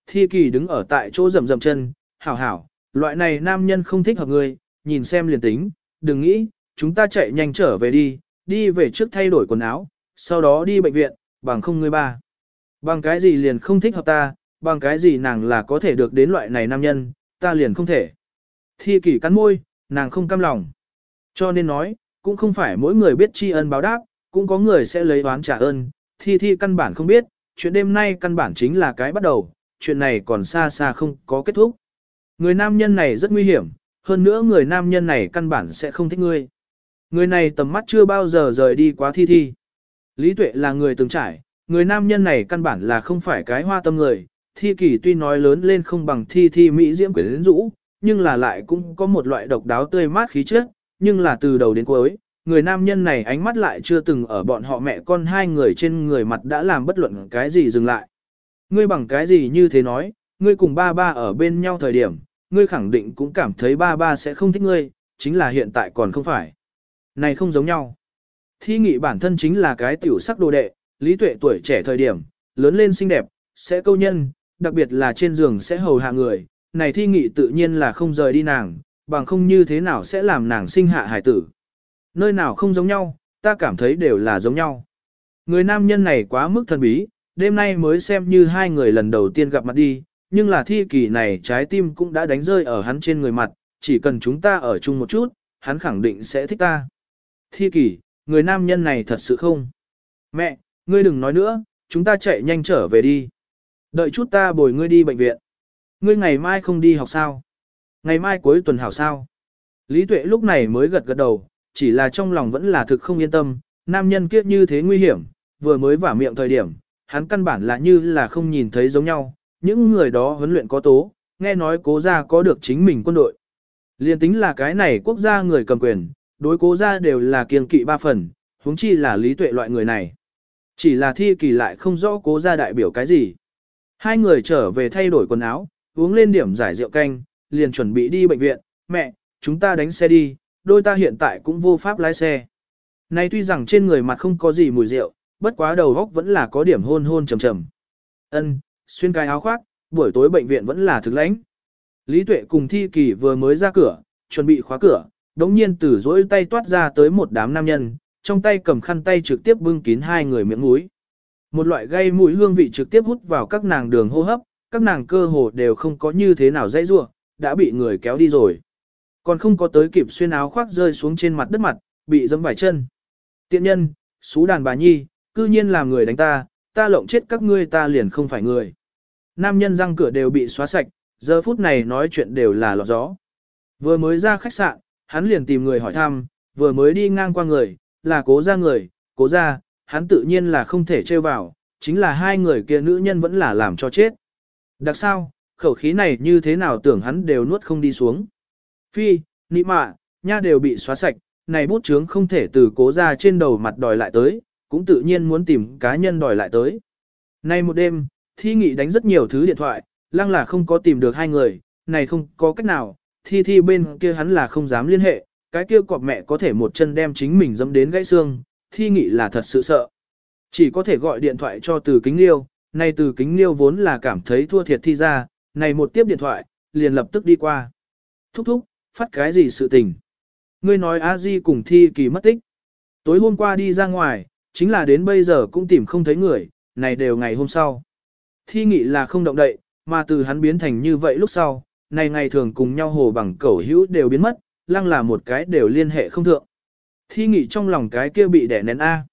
Thi kỳ đứng ở tại chỗ rầm rầm chân, hảo hảo, loại này nam nhân không thích hợp người, nhìn xem liền tính, đừng nghĩ, chúng ta chạy nhanh trở về đi, đi về trước thay đổi quần áo, sau đó đi bệnh viện, bằng không người ba. Bằng cái gì liền không thích hợp ta, bằng cái gì nàng là có thể được đến loại này nam nhân, ta liền không thể. Thi kỷ cắn môi, nàng không cam lòng. Cho nên nói, cũng không phải mỗi người biết tri ân báo đáp, cũng có người sẽ lấy oán trả ơn. Thi thi căn bản không biết, chuyện đêm nay căn bản chính là cái bắt đầu, chuyện này còn xa xa không có kết thúc. Người nam nhân này rất nguy hiểm, hơn nữa người nam nhân này căn bản sẽ không thích ngươi. Người này tầm mắt chưa bao giờ rời đi quá thi thi. Lý tuệ là người từng trải, người nam nhân này căn bản là không phải cái hoa tâm người, thi kỳ tuy nói lớn lên không bằng thi thi mỹ diễm quyến rũ, nhưng là lại cũng có một loại độc đáo tươi mát khí chất, nhưng là từ đầu đến cuối, người nam nhân này ánh mắt lại chưa từng ở bọn họ mẹ con hai người trên người mặt đã làm bất luận cái gì dừng lại. Ngươi bằng cái gì như thế nói, ngươi cùng ba ba ở bên nhau thời điểm, ngươi khẳng định cũng cảm thấy ba ba sẽ không thích ngươi, chính là hiện tại còn không phải. Này không giống nhau. Thi nghị bản thân chính là cái tiểu sắc đồ đệ, lý tuệ tuổi trẻ thời điểm, lớn lên xinh đẹp, sẽ câu nhân, đặc biệt là trên giường sẽ hầu hạ người, này thi nghị tự nhiên là không rời đi nàng, bằng không như thế nào sẽ làm nàng sinh hạ hải tử. Nơi nào không giống nhau, ta cảm thấy đều là giống nhau. Người nam nhân này quá mức thần bí, đêm nay mới xem như hai người lần đầu tiên gặp mặt đi, nhưng là thi kỳ này trái tim cũng đã đánh rơi ở hắn trên người mặt, chỉ cần chúng ta ở chung một chút, hắn khẳng định sẽ thích ta. Thi kỳ, người nam nhân này thật sự không? Mẹ, ngươi đừng nói nữa, chúng ta chạy nhanh trở về đi. Đợi chút ta bồi ngươi đi bệnh viện. Ngươi ngày mai không đi học sao? Ngày mai cuối tuần hảo sao? Lý Tuệ lúc này mới gật gật đầu, chỉ là trong lòng vẫn là thực không yên tâm, nam nhân kiếp như thế nguy hiểm, vừa mới vả miệng thời điểm, hắn căn bản là như là không nhìn thấy giống nhau, những người đó huấn luyện có tố, nghe nói cố gia có được chính mình quân đội. Liên tính là cái này quốc gia người cầm quyền, đối cố gia đều là kiêng kỵ ba phần, huống chi là lý tuệ loại người này. Chỉ là thi kỳ lại không rõ cố gia đại biểu cái gì. Hai người trở về thay đổi quần áo, uống lên điểm giải rượu canh, liền chuẩn bị đi bệnh viện, mẹ, chúng ta đánh xe đi, đôi ta hiện tại cũng vô pháp lái xe. Này tuy rằng trên người mặt không có gì mùi rượu, bất quá đầu góc vẫn là có điểm hôn hôn trầm trầm. Ân, xuyên cái áo khoác, buổi tối bệnh viện vẫn là thực lãnh. Lý Tuệ cùng Thi Kỳ vừa mới ra cửa, chuẩn bị khóa cửa, đống nhiên từ dỗi tay toát ra tới một đám nam nhân, trong tay cầm khăn tay trực tiếp bưng kín hai người miệng mũi. Một loại gây mũi hương vị trực tiếp hút vào các nàng đường hô hấp, các nàng cơ hồ đều không có như thế nào dãy rua, đã bị người kéo đi rồi. Còn không có tới kịp xuyên áo khoác rơi xuống trên mặt đất mặt, bị dẫm vài chân. Tiện nhân, xú đàn bà nhi, cư nhiên làm người đánh ta, ta lộng chết các ngươi ta liền không phải người. Nam nhân răng cửa đều bị xóa sạch, giờ phút này nói chuyện đều là lọt gió. Vừa mới ra khách sạn, hắn liền tìm người hỏi thăm, vừa mới đi ngang qua người, là cố ra người, cố ra, hắn tự nhiên là không thể trêu vào, chính là hai người kia nữ nhân vẫn là làm cho chết. Đặc sao, khẩu khí này như thế nào tưởng hắn đều nuốt không đi xuống. Phi, nị mạ, nha đều bị xóa sạch, này bút chướng không thể từ cố ra trên đầu mặt đòi lại tới, cũng tự nhiên muốn tìm cá nhân đòi lại tới. Nay một đêm, thi nghị đánh rất nhiều thứ điện thoại, lăng là không có tìm được hai người, này không có cách nào, thi thi bên kia hắn là không dám liên hệ, cái kia cọp mẹ có thể một chân đem chính mình dẫm đến gãy xương, thi nghị là thật sự sợ. Chỉ có thể gọi điện thoại cho từ kính liêu, nay từ kính liêu vốn là cảm thấy thua thiệt thi ra, này một tiếp điện thoại, liền lập tức đi qua. Thúc thúc, phát cái gì sự tình? Ngươi nói a di cùng thi kỳ mất tích. Tối hôm qua đi ra ngoài, chính là đến bây giờ cũng tìm không thấy người, này đều ngày hôm sau. Thi nghị là không động đậy, mà từ hắn biến thành như vậy lúc sau, này ngày thường cùng nhau hồ bằng cẩu hữu đều biến mất, lăng là một cái đều liên hệ không thượng. Thi nghị trong lòng cái kia bị đẻ nén A.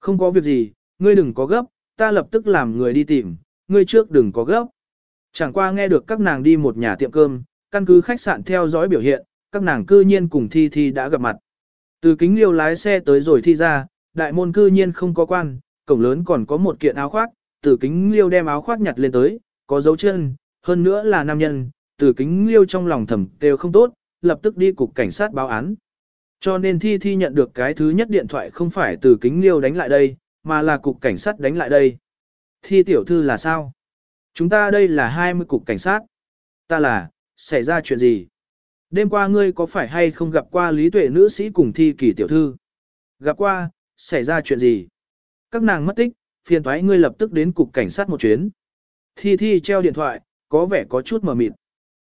Không có việc gì, ngươi đừng có gấp, ta lập tức làm người đi tìm, ngươi trước đừng có gấp. Chẳng qua nghe được các nàng đi một nhà tiệm cơm, căn cứ khách sạn theo dõi biểu hiện, các nàng cư nhiên cùng thi thi đã gặp mặt. Từ kính liêu lái xe tới rồi thi ra, đại môn cư nhiên không có quan, cổng lớn còn có một kiện áo khoác, từ kính liêu đem áo khoác nhặt lên tới, có dấu chân, hơn nữa là nam nhân, từ kính liêu trong lòng thầm đều không tốt, lập tức đi cục cảnh sát báo án. Cho nên thi thi nhận được cái thứ nhất điện thoại không phải từ kính liêu đánh lại đây, mà là cục cảnh sát đánh lại đây. Thi tiểu thư là sao? Chúng ta đây là 20 cục cảnh sát. Ta là, xảy ra chuyện gì? Đêm qua ngươi có phải hay không gặp qua lý tuệ nữ sĩ cùng thi kỳ tiểu thư? Gặp qua, xảy ra chuyện gì? Các nàng mất tích, phiền thoái ngươi lập tức đến cục cảnh sát một chuyến. Thi Thi treo điện thoại, có vẻ có chút mờ mịt.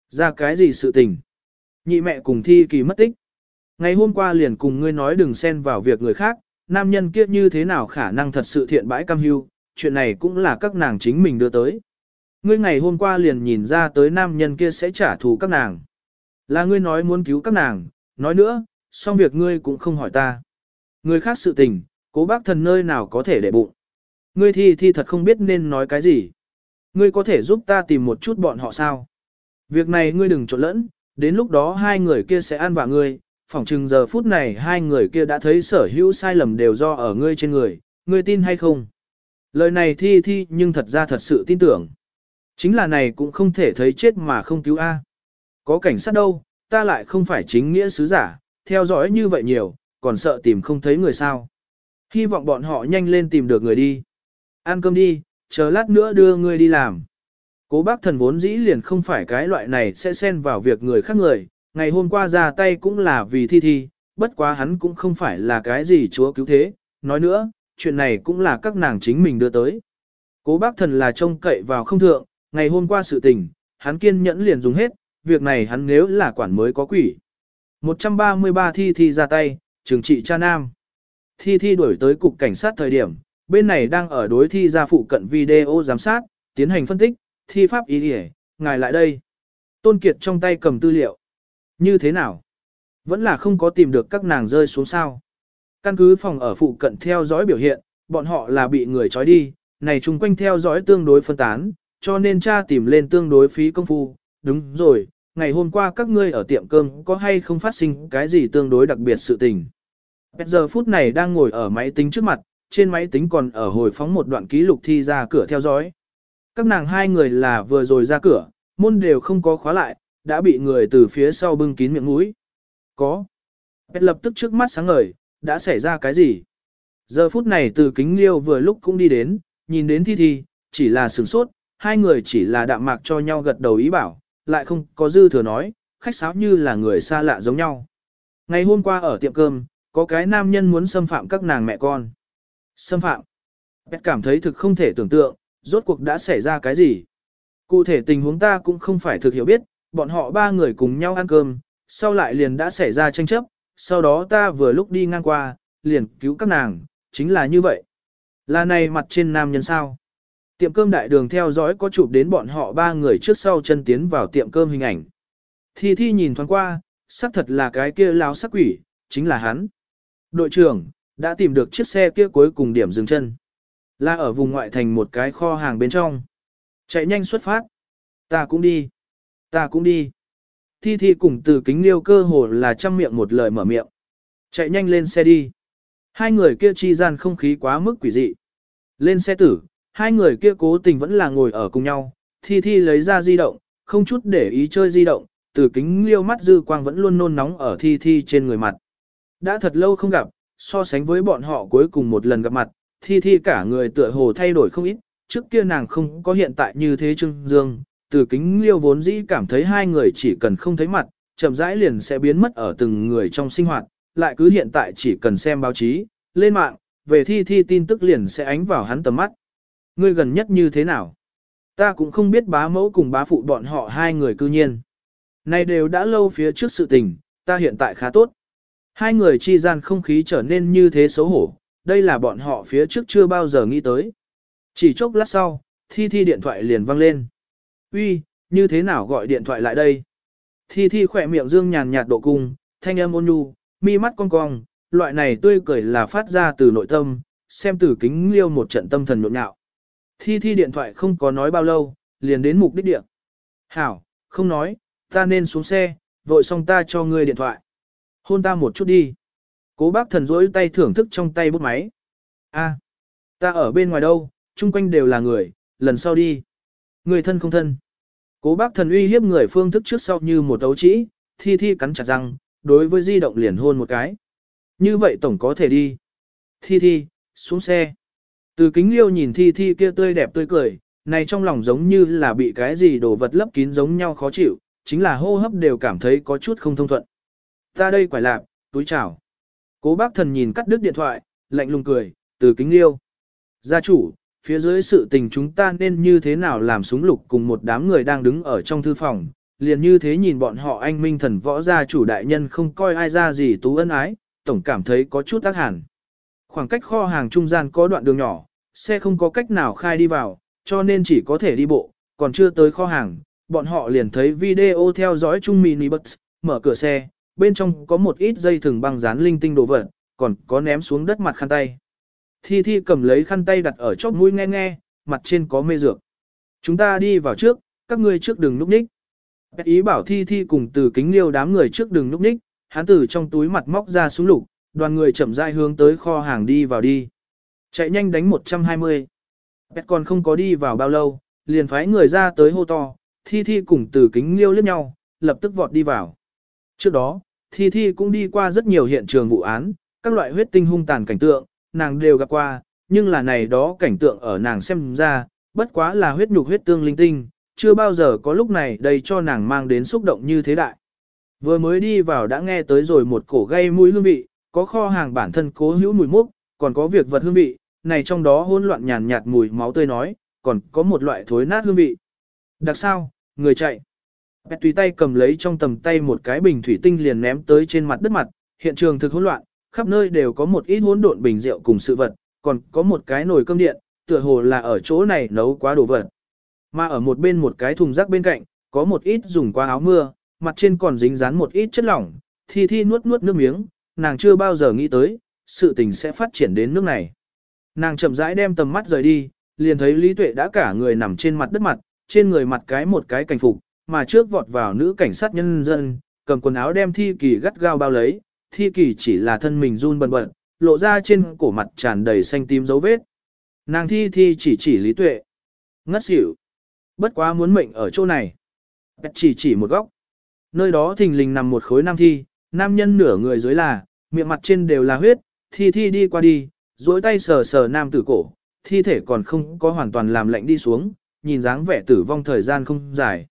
Ra cái gì sự tình? Nhị mẹ cùng Thi Kỳ mất tích. Ngày hôm qua liền cùng ngươi nói đừng xen vào việc người khác, nam nhân kia như thế nào khả năng thật sự thiện bãi cam hưu, chuyện này cũng là các nàng chính mình đưa tới. Ngươi ngày hôm qua liền nhìn ra tới nam nhân kia sẽ trả thù các nàng. Là ngươi nói muốn cứu các nàng, nói nữa, xong việc ngươi cũng không hỏi ta. Người khác sự tình, cố bác thần nơi nào có thể để bụng. Ngươi thi thi thật không biết nên nói cái gì. Ngươi có thể giúp ta tìm một chút bọn họ sao? Việc này ngươi đừng trộn lẫn, đến lúc đó hai người kia sẽ ăn vạ ngươi, phỏng chừng giờ phút này hai người kia đã thấy sở hữu sai lầm đều do ở ngươi trên người, ngươi tin hay không? Lời này thi thi nhưng thật ra thật sự tin tưởng. Chính là này cũng không thể thấy chết mà không cứu A. Có cảnh sát đâu, ta lại không phải chính nghĩa sứ giả, theo dõi như vậy nhiều, còn sợ tìm không thấy người sao. Hy vọng bọn họ nhanh lên tìm được người đi. Ăn cơm đi, chờ lát nữa đưa ngươi đi làm. Cố bác thần vốn dĩ liền không phải cái loại này sẽ xen vào việc người khác người, ngày hôm qua ra tay cũng là vì thi thi, bất quá hắn cũng không phải là cái gì chúa cứu thế, nói nữa, chuyện này cũng là các nàng chính mình đưa tới. Cố bác thần là trông cậy vào không thượng, ngày hôm qua sự tình, hắn kiên nhẫn liền dùng hết, việc này hắn nếu là quản mới có quỷ. 133 thi thi ra tay, trừng trị cha nam. Thi thi đuổi tới cục cảnh sát thời điểm, bên này đang ở đối thi ra phụ cận video giám sát, tiến hành phân tích, thi pháp ý địa, ngài lại đây. Tôn Kiệt trong tay cầm tư liệu. Như thế nào? Vẫn là không có tìm được các nàng rơi xuống sao. Căn cứ phòng ở phụ cận theo dõi biểu hiện, bọn họ là bị người trói đi, này chung quanh theo dõi tương đối phân tán, cho nên cha tìm lên tương đối phí công phu. Đúng rồi, ngày hôm qua các ngươi ở tiệm cơm có hay không phát sinh cái gì tương đối đặc biệt sự tình. Bây giờ phút này đang ngồi ở máy tính trước mặt, trên máy tính còn ở hồi phóng một đoạn ký lục thi ra cửa theo dõi. Các nàng hai người là vừa rồi ra cửa, môn đều không có khóa lại, đã bị người từ phía sau bưng kín miệng mũi. Có. Bẹt lập tức trước mắt sáng ngời, đã xảy ra cái gì? Giờ phút này từ kính liêu vừa lúc cũng đi đến, nhìn đến thi thi, chỉ là sửng sốt, hai người chỉ là đạm mạc cho nhau gật đầu ý bảo, lại không có dư thừa nói, khách sáo như là người xa lạ giống nhau. Ngày hôm qua ở tiệm cơm, có cái nam nhân muốn xâm phạm các nàng mẹ con. Xâm phạm. Bét cảm thấy thực không thể tưởng tượng, rốt cuộc đã xảy ra cái gì. Cụ thể tình huống ta cũng không phải thực hiểu biết, bọn họ ba người cùng nhau ăn cơm, sau lại liền đã xảy ra tranh chấp, sau đó ta vừa lúc đi ngang qua, liền cứu các nàng, chính là như vậy. Là này mặt trên nam nhân sao? Tiệm cơm đại đường theo dõi có chụp đến bọn họ ba người trước sau chân tiến vào tiệm cơm hình ảnh. Thi Thi nhìn thoáng qua, xác thật là cái kia láo sắc quỷ, chính là hắn. Đội trưởng, đã tìm được chiếc xe kia cuối cùng điểm dừng chân. Là ở vùng ngoại thành một cái kho hàng bên trong. Chạy nhanh xuất phát. Ta cũng đi. Ta cũng đi. Thi Thi cùng từ kính liêu cơ hồ là trăm miệng một lời mở miệng. Chạy nhanh lên xe đi. Hai người kia chi gian không khí quá mức quỷ dị. Lên xe tử, hai người kia cố tình vẫn là ngồi ở cùng nhau. Thi Thi lấy ra di động, không chút để ý chơi di động, từ kính liêu mắt dư quang vẫn luôn nôn nóng ở Thi Thi trên người mặt. Đã thật lâu không gặp, so sánh với bọn họ cuối cùng một lần gặp mặt, Thi Thi cả người tựa hồ thay đổi không ít, trước kia nàng không có hiện tại như thế trưng dương, từ kính liêu vốn dĩ cảm thấy hai người chỉ cần không thấy mặt, chậm rãi liền sẽ biến mất ở từng người trong sinh hoạt, lại cứ hiện tại chỉ cần xem báo chí, lên mạng, về thi thi tin tức liền sẽ ánh vào hắn tầm mắt. Ngươi gần nhất như thế nào? Ta cũng không biết bá mẫu cùng bá phụ bọn họ hai người cư nhiên. Này đều đã lâu phía trước sự tình, ta hiện tại khá tốt. Hai người chi gian không khí trở nên như thế xấu hổ, đây là bọn họ phía trước chưa bao giờ nghĩ tới. Chỉ chốc lát sau, thi thi điện thoại liền vang lên uy, như thế nào gọi điện thoại lại đây? Thi Thi khỏe miệng dương nhàn nhạt độ cung, thanh âm ôn nhu, mi mắt cong cong, loại này tươi cười là phát ra từ nội tâm, xem từ kính liêu một trận tâm thần nhộn nhạo. Thi Thi điện thoại không có nói bao lâu, liền đến mục đích địa. Hảo, không nói, ta nên xuống xe, vội xong ta cho ngươi điện thoại. Hôn ta một chút đi. Cố bác thần rỗi tay thưởng thức trong tay bút máy. A, ta ở bên ngoài đâu, chung quanh đều là người, lần sau đi. Người thân không thân. Cố bác thần uy hiếp người phương thức trước sau như một đấu trĩ, thi thi cắn chặt răng, đối với di động liền hôn một cái. Như vậy tổng có thể đi. Thi thi, xuống xe. Từ kính liêu nhìn thi thi kia tươi đẹp tươi cười, này trong lòng giống như là bị cái gì đồ vật lấp kín giống nhau khó chịu, chính là hô hấp đều cảm thấy có chút không thông thuận. Ta đây quải lạp, túi chào. Cố bác thần nhìn cắt đứt điện thoại, lạnh lùng cười, từ kính liêu. Gia chủ, phía dưới sự tình chúng ta nên như thế nào làm súng lục cùng một đám người đang đứng ở trong thư phòng, liền như thế nhìn bọn họ anh minh thần võ gia chủ đại nhân không coi ai ra gì tú ân ái, tổng cảm thấy có chút tác hẳn. Khoảng cách kho hàng trung gian có đoạn đường nhỏ, xe không có cách nào khai đi vào, cho nên chỉ có thể đi bộ, còn chưa tới kho hàng, bọn họ liền thấy video theo dõi chung minibus, mở cửa xe, bên trong có một ít dây thừng băng dán linh tinh đồ vật, còn có ném xuống đất mặt khăn tay. Thi Thi cầm lấy khăn tay đặt ở chóp mũi nghe nghe, mặt trên có mê dược. Chúng ta đi vào trước, các ngươi trước đừng núp ních. Bẹt ý bảo Thi Thi cùng từ kính liêu đám người trước đừng núp ních, hắn từ trong túi mặt móc ra súng lục, đoàn người chậm rãi hướng tới kho hàng đi vào đi. Chạy nhanh đánh 120. Bét còn không có đi vào bao lâu, liền phái người ra tới hô to, Thi Thi cùng từ kính liêu liếc nhau, lập tức vọt đi vào. Trước đó, Thi Thi cũng đi qua rất nhiều hiện trường vụ án, các loại huyết tinh hung tàn cảnh tượng, nàng đều gặp qua, nhưng là này đó cảnh tượng ở nàng xem ra, bất quá là huyết nhục huyết tương linh tinh, chưa bao giờ có lúc này đây cho nàng mang đến xúc động như thế đại. Vừa mới đi vào đã nghe tới rồi một cổ gây mũi hương vị, có kho hàng bản thân cố hữu mùi mốc, còn có việc vật hương vị, này trong đó hỗn loạn nhàn nhạt mùi máu tươi nói, còn có một loại thối nát hương vị. Đặc sao, người chạy. Bẹt tùy tay cầm lấy trong tầm tay một cái bình thủy tinh liền ném tới trên mặt đất mặt, hiện trường thực hỗn loạn, khắp nơi đều có một ít hỗn độn bình rượu cùng sự vật, còn có một cái nồi cơm điện, tựa hồ là ở chỗ này nấu quá đồ vật. Mà ở một bên một cái thùng rác bên cạnh, có một ít dùng qua áo mưa, mặt trên còn dính dán một ít chất lỏng, thi thi nuốt nuốt nước miếng, nàng chưa bao giờ nghĩ tới, sự tình sẽ phát triển đến nước này. Nàng chậm rãi đem tầm mắt rời đi, liền thấy Lý Tuệ đã cả người nằm trên mặt đất mặt, trên người mặt cái một cái cảnh phục, mà trước vọt vào nữ cảnh sát nhân dân, cầm quần áo đem thi kỳ gắt gao bao lấy, thi kỳ chỉ là thân mình run bần bật, lộ ra trên cổ mặt tràn đầy xanh tím dấu vết. Nàng thi thi chỉ chỉ lý tuệ. Ngất xỉu. Bất quá muốn mệnh ở chỗ này. Bẹt chỉ chỉ một góc. Nơi đó thình lình nằm một khối nam thi, nam nhân nửa người dưới là, miệng mặt trên đều là huyết, thi thi đi qua đi, duỗi tay sờ sờ nam tử cổ, thi thể còn không có hoàn toàn làm lạnh đi xuống, nhìn dáng vẻ tử vong thời gian không dài.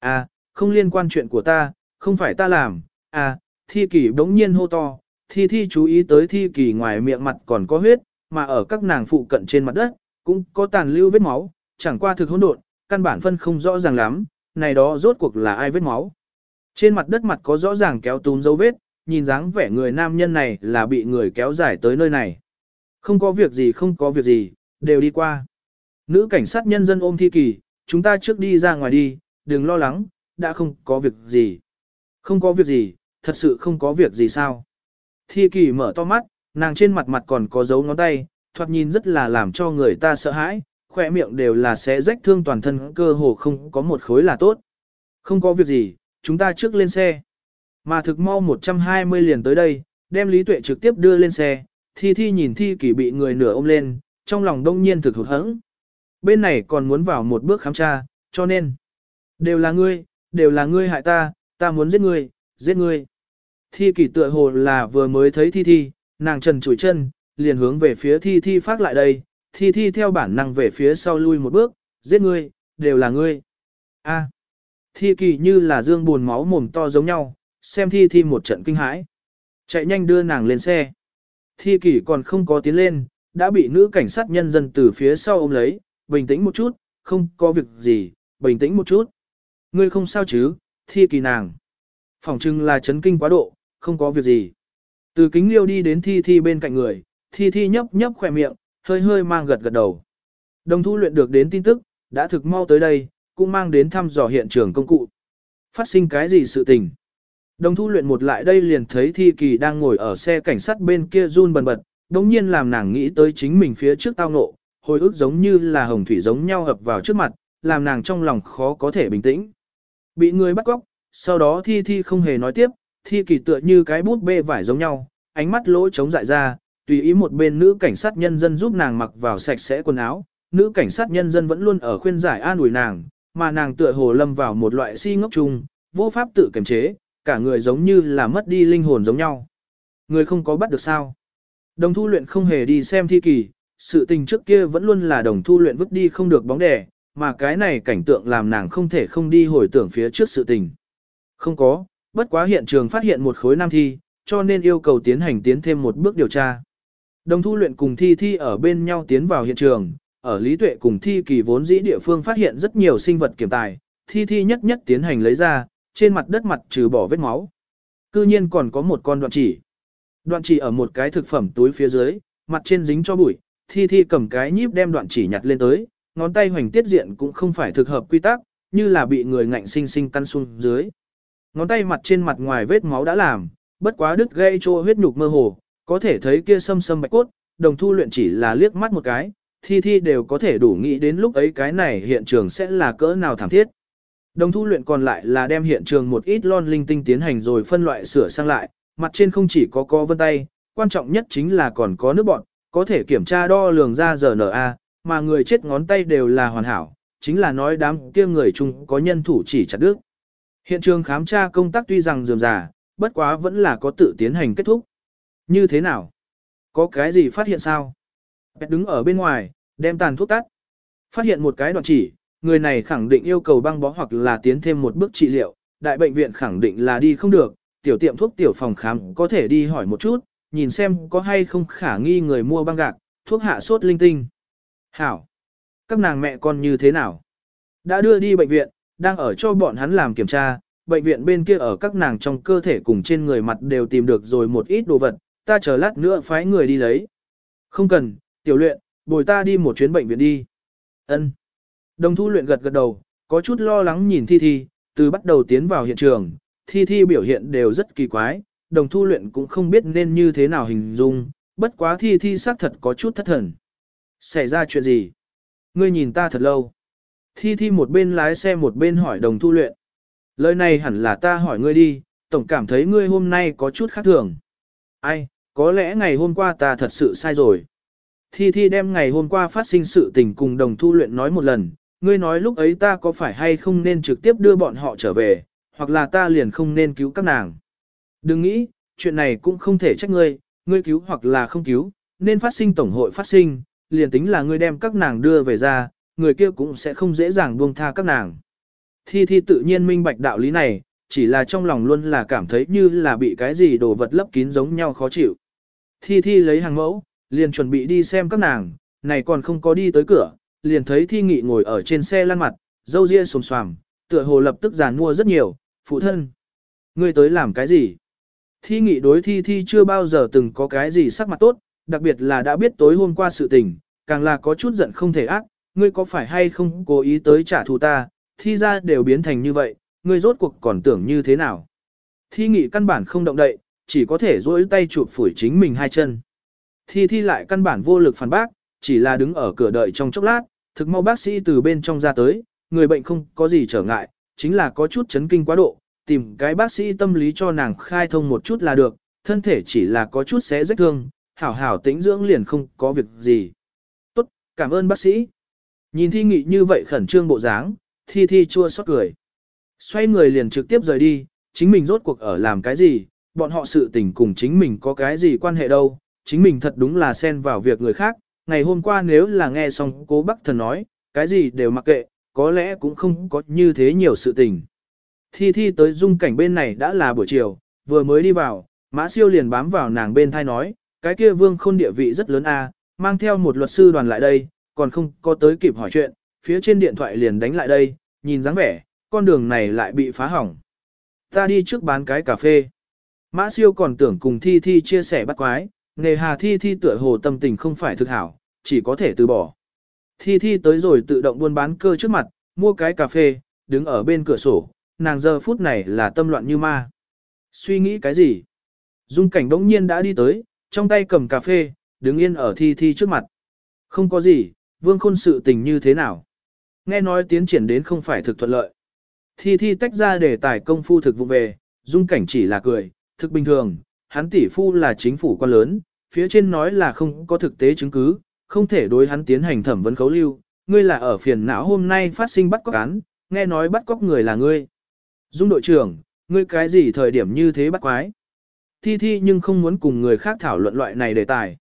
À, không liên quan chuyện của ta, không phải ta làm, à, thi kỳ bỗng nhiên hô to, thi thi chú ý tới thi kỳ ngoài miệng mặt còn có huyết, mà ở các nàng phụ cận trên mặt đất, cũng có tàn lưu vết máu, chẳng qua thực hỗn độn, căn bản phân không rõ ràng lắm, này đó rốt cuộc là ai vết máu. Trên mặt đất mặt có rõ ràng kéo túm dấu vết, nhìn dáng vẻ người nam nhân này là bị người kéo dài tới nơi này. Không có việc gì không có việc gì, đều đi qua. Nữ cảnh sát nhân dân ôm thi kỳ, chúng ta trước đi ra ngoài đi, đừng lo lắng, đã không có việc gì. Không có việc gì, thật sự không có việc gì sao. Thi kỳ mở to mắt, nàng trên mặt mặt còn có dấu ngón tay, thoạt nhìn rất là làm cho người ta sợ hãi, khỏe miệng đều là sẽ rách thương toàn thân cơ hồ không có một khối là tốt. Không có việc gì, chúng ta trước lên xe. Mà thực mau 120 liền tới đây, đem Lý Tuệ trực tiếp đưa lên xe, Thi Thi nhìn Thi Kỳ bị người nửa ôm lên, trong lòng đông nhiên thực hụt hẫng. Bên này còn muốn vào một bước khám tra, cho nên đều là ngươi, đều là ngươi hại ta, ta muốn giết ngươi, giết ngươi. Thi kỳ tựa hồ là vừa mới thấy thi thi, nàng trần chủi chân, liền hướng về phía thi thi phát lại đây, thi thi theo bản năng về phía sau lui một bước, giết ngươi, đều là ngươi. A. Thi kỳ như là dương buồn máu mồm to giống nhau, xem thi thi một trận kinh hãi. Chạy nhanh đưa nàng lên xe. Thi kỷ còn không có tiến lên, đã bị nữ cảnh sát nhân dân từ phía sau ôm lấy, bình tĩnh một chút, không có việc gì, bình tĩnh một chút. Ngươi không sao chứ, thi kỳ nàng. Phòng trưng là chấn kinh quá độ, không có việc gì. Từ kính liêu đi đến thi thi bên cạnh người, thi thi nhấp nhấp khỏe miệng, hơi hơi mang gật gật đầu. Đồng thu luyện được đến tin tức, đã thực mau tới đây, cũng mang đến thăm dò hiện trường công cụ. Phát sinh cái gì sự tình? Đồng thu luyện một lại đây liền thấy thi kỳ đang ngồi ở xe cảnh sát bên kia run bần bật, đồng nhiên làm nàng nghĩ tới chính mình phía trước tao nộ, hồi ức giống như là hồng thủy giống nhau ập vào trước mặt, làm nàng trong lòng khó có thể bình tĩnh. Bị người bắt cóc, sau đó thi thi không hề nói tiếp, thi kỳ tựa như cái bút bê vải giống nhau, ánh mắt lỗ trống dại ra, tùy ý một bên nữ cảnh sát nhân dân giúp nàng mặc vào sạch sẽ quần áo, nữ cảnh sát nhân dân vẫn luôn ở khuyên giải an ủi nàng, mà nàng tựa hồ lâm vào một loại si ngốc chung, vô pháp tự kiềm chế, cả người giống như là mất đi linh hồn giống nhau. Người không có bắt được sao. Đồng thu luyện không hề đi xem thi kỳ, sự tình trước kia vẫn luôn là đồng thu luyện vứt đi không được bóng đẻ, mà cái này cảnh tượng làm nàng không thể không đi hồi tưởng phía trước sự tình. Không có, bất quá hiện trường phát hiện một khối nam thi, cho nên yêu cầu tiến hành tiến thêm một bước điều tra. Đồng thu luyện cùng thi thi ở bên nhau tiến vào hiện trường, ở Lý Tuệ cùng thi kỳ vốn dĩ địa phương phát hiện rất nhiều sinh vật kiểm tài, thi thi nhất nhất tiến hành lấy ra, trên mặt đất mặt trừ bỏ vết máu. Cư nhiên còn có một con đoạn chỉ. Đoạn chỉ ở một cái thực phẩm túi phía dưới, mặt trên dính cho bụi, thi thi cầm cái nhíp đem đoạn chỉ nhặt lên tới, ngón tay hoành tiết diện cũng không phải thực hợp quy tắc, như là bị người ngạnh sinh sinh căn xuống dưới. Ngón tay mặt trên mặt ngoài vết máu đã làm, bất quá đứt gây cho huyết nhục mơ hồ, có thể thấy kia sâm sâm bạch cốt, đồng thu luyện chỉ là liếc mắt một cái, thi thi đều có thể đủ nghĩ đến lúc ấy cái này hiện trường sẽ là cỡ nào thảm thiết. Đồng thu luyện còn lại là đem hiện trường một ít lon linh tinh tiến hành rồi phân loại sửa sang lại, mặt trên không chỉ có co vân tay, quan trọng nhất chính là còn có nước bọn, có thể kiểm tra đo lường ra RNA, mà người chết ngón tay đều là hoàn hảo, chính là nói đám kia người chung có nhân thủ chỉ chặt đứt. Hiện trường khám tra công tác tuy rằng dườm già, bất quá vẫn là có tự tiến hành kết thúc. Như thế nào? Có cái gì phát hiện sao? Bẹt đứng ở bên ngoài, đem tàn thuốc tắt. Phát hiện một cái đoạn chỉ, người này khẳng định yêu cầu băng bó hoặc là tiến thêm một bước trị liệu, đại bệnh viện khẳng định là đi không được, tiểu tiệm thuốc tiểu phòng khám có thể đi hỏi một chút, nhìn xem có hay không khả nghi người mua băng gạc, thuốc hạ sốt linh tinh. Hảo! Các nàng mẹ con như thế nào? Đã đưa đi bệnh viện, đang ở cho bọn hắn làm kiểm tra, bệnh viện bên kia ở các nàng trong cơ thể cùng trên người mặt đều tìm được rồi một ít đồ vật, ta chờ lát nữa phái người đi lấy. Không cần, tiểu luyện, bồi ta đi một chuyến bệnh viện đi. Ân. Đồng thu luyện gật gật đầu, có chút lo lắng nhìn Thi Thi, từ bắt đầu tiến vào hiện trường, Thi Thi biểu hiện đều rất kỳ quái, đồng thu luyện cũng không biết nên như thế nào hình dung, bất quá Thi Thi xác thật có chút thất thần. Xảy ra chuyện gì? Ngươi nhìn ta thật lâu. Thi Thi một bên lái xe một bên hỏi đồng thu luyện. Lời này hẳn là ta hỏi ngươi đi, tổng cảm thấy ngươi hôm nay có chút khác thường. Ai, có lẽ ngày hôm qua ta thật sự sai rồi. Thi Thi đem ngày hôm qua phát sinh sự tình cùng đồng thu luyện nói một lần, ngươi nói lúc ấy ta có phải hay không nên trực tiếp đưa bọn họ trở về, hoặc là ta liền không nên cứu các nàng. Đừng nghĩ, chuyện này cũng không thể trách ngươi, ngươi cứu hoặc là không cứu, nên phát sinh tổng hội phát sinh, liền tính là ngươi đem các nàng đưa về ra, người kia cũng sẽ không dễ dàng buông tha các nàng. Thi Thi tự nhiên minh bạch đạo lý này, chỉ là trong lòng luôn là cảm thấy như là bị cái gì đồ vật lấp kín giống nhau khó chịu. Thi Thi lấy hàng mẫu, liền chuẩn bị đi xem các nàng, này còn không có đi tới cửa, liền thấy Thi Nghị ngồi ở trên xe lăn mặt, dâu ria xồm xoàm, tựa hồ lập tức giàn mua rất nhiều, phụ thân. Ngươi tới làm cái gì? Thi Nghị đối Thi Thi chưa bao giờ từng có cái gì sắc mặt tốt, đặc biệt là đã biết tối hôm qua sự tình, càng là có chút giận không thể ác, ngươi có phải hay không cố ý tới trả thù ta, thi ra đều biến thành như vậy, ngươi rốt cuộc còn tưởng như thế nào. Thi nghị căn bản không động đậy, chỉ có thể duỗi tay chụp phủi chính mình hai chân. Thi thi lại căn bản vô lực phản bác, chỉ là đứng ở cửa đợi trong chốc lát, thực mau bác sĩ từ bên trong ra tới, người bệnh không có gì trở ngại, chính là có chút chấn kinh quá độ, tìm cái bác sĩ tâm lý cho nàng khai thông một chút là được, thân thể chỉ là có chút xé rách thương, hảo hảo tĩnh dưỡng liền không có việc gì. Tốt, cảm ơn bác sĩ. Nhìn thi nghị như vậy khẩn trương bộ dáng, thi thi chua xót cười. Xoay người liền trực tiếp rời đi, chính mình rốt cuộc ở làm cái gì, bọn họ sự tình cùng chính mình có cái gì quan hệ đâu, chính mình thật đúng là xen vào việc người khác, ngày hôm qua nếu là nghe xong cố bác thần nói, cái gì đều mặc kệ, có lẽ cũng không có như thế nhiều sự tình. Thi thi tới dung cảnh bên này đã là buổi chiều, vừa mới đi vào, mã siêu liền bám vào nàng bên thai nói, cái kia vương khôn địa vị rất lớn a mang theo một luật sư đoàn lại đây, còn không có tới kịp hỏi chuyện, phía trên điện thoại liền đánh lại đây, nhìn dáng vẻ, con đường này lại bị phá hỏng. Ta đi trước bán cái cà phê. Mã siêu còn tưởng cùng Thi Thi chia sẻ bắt quái, nề hà Thi Thi tựa hồ tâm tình không phải thực hảo, chỉ có thể từ bỏ. Thi Thi tới rồi tự động buôn bán cơ trước mặt, mua cái cà phê, đứng ở bên cửa sổ, nàng giờ phút này là tâm loạn như ma. Suy nghĩ cái gì? Dung cảnh đống nhiên đã đi tới, trong tay cầm cà phê, đứng yên ở Thi Thi trước mặt. Không có gì, vương khôn sự tình như thế nào? Nghe nói tiến triển đến không phải thực thuận lợi. Thi thi tách ra để tải công phu thực vụ về, dung cảnh chỉ là cười, thực bình thường, hắn tỷ phu là chính phủ quan lớn, phía trên nói là không có thực tế chứng cứ, không thể đối hắn tiến hành thẩm vấn khấu lưu, ngươi là ở phiền não hôm nay phát sinh bắt cóc án, nghe nói bắt cóc người là ngươi. Dung đội trưởng, ngươi cái gì thời điểm như thế bắt quái? Thi thi nhưng không muốn cùng người khác thảo luận loại này đề tài.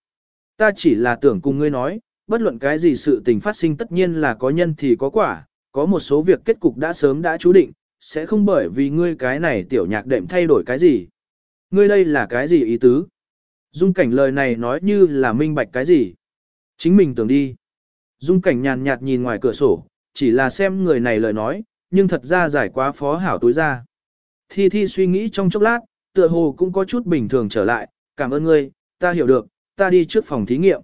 Ta chỉ là tưởng cùng ngươi nói, bất luận cái gì sự tình phát sinh tất nhiên là có nhân thì có quả, có một số việc kết cục đã sớm đã chú định, sẽ không bởi vì ngươi cái này tiểu nhạc đệm thay đổi cái gì. Ngươi đây là cái gì ý tứ? Dung cảnh lời này nói như là minh bạch cái gì? Chính mình tưởng đi. Dung cảnh nhàn nhạt nhìn ngoài cửa sổ, chỉ là xem người này lời nói, nhưng thật ra giải quá phó hảo tối ra. Thi Thi suy nghĩ trong chốc lát, tựa hồ cũng có chút bình thường trở lại, cảm ơn ngươi, ta hiểu được, ta đi trước phòng thí nghiệm.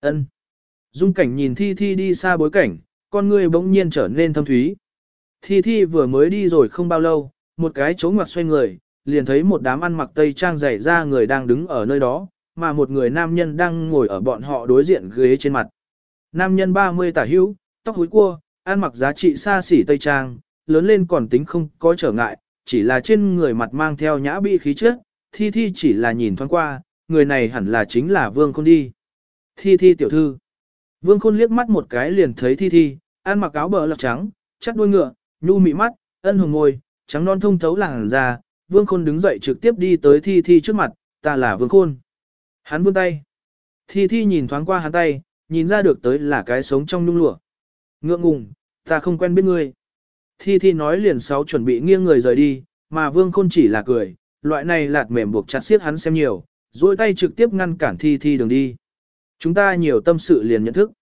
Ân. Dung cảnh nhìn Thi Thi đi xa bối cảnh, con ngươi bỗng nhiên trở nên thâm thúy. Thi Thi vừa mới đi rồi không bao lâu, một cái chỗ ngoặt xoay người, liền thấy một đám ăn mặc tây trang dày ra người đang đứng ở nơi đó, mà một người nam nhân đang ngồi ở bọn họ đối diện ghế trên mặt. Nam nhân 30 tả hữu, tóc húi cua, ăn mặc giá trị xa xỉ tây trang, lớn lên còn tính không có trở ngại, chỉ là trên người mặt mang theo nhã bị khí chất, thi thi chỉ là nhìn thoáng qua, người này hẳn là chính là Vương Khôn đi. Thi thi tiểu thư. Vương Khôn liếc mắt một cái liền thấy thi thi, ăn mặc áo bờ lọc trắng, chắt đuôi ngựa, nhu mị mắt, ân hồng ngồi, trắng non thông thấu làng ra, Vương Khôn đứng dậy trực tiếp đi tới thi thi trước mặt, ta là Vương Khôn. Hắn vươn tay. Thi thi nhìn thoáng qua hắn tay, nhìn ra được tới là cái sống trong nhung lụa. Ngượng ngùng, ta không quen biết ngươi. Thi Thi nói liền sáu chuẩn bị nghiêng người rời đi, mà Vương Khôn chỉ là cười, loại này lạt mềm buộc chặt xiết hắn xem nhiều, duỗi tay trực tiếp ngăn cản Thi Thi đường đi. Chúng ta nhiều tâm sự liền nhận thức.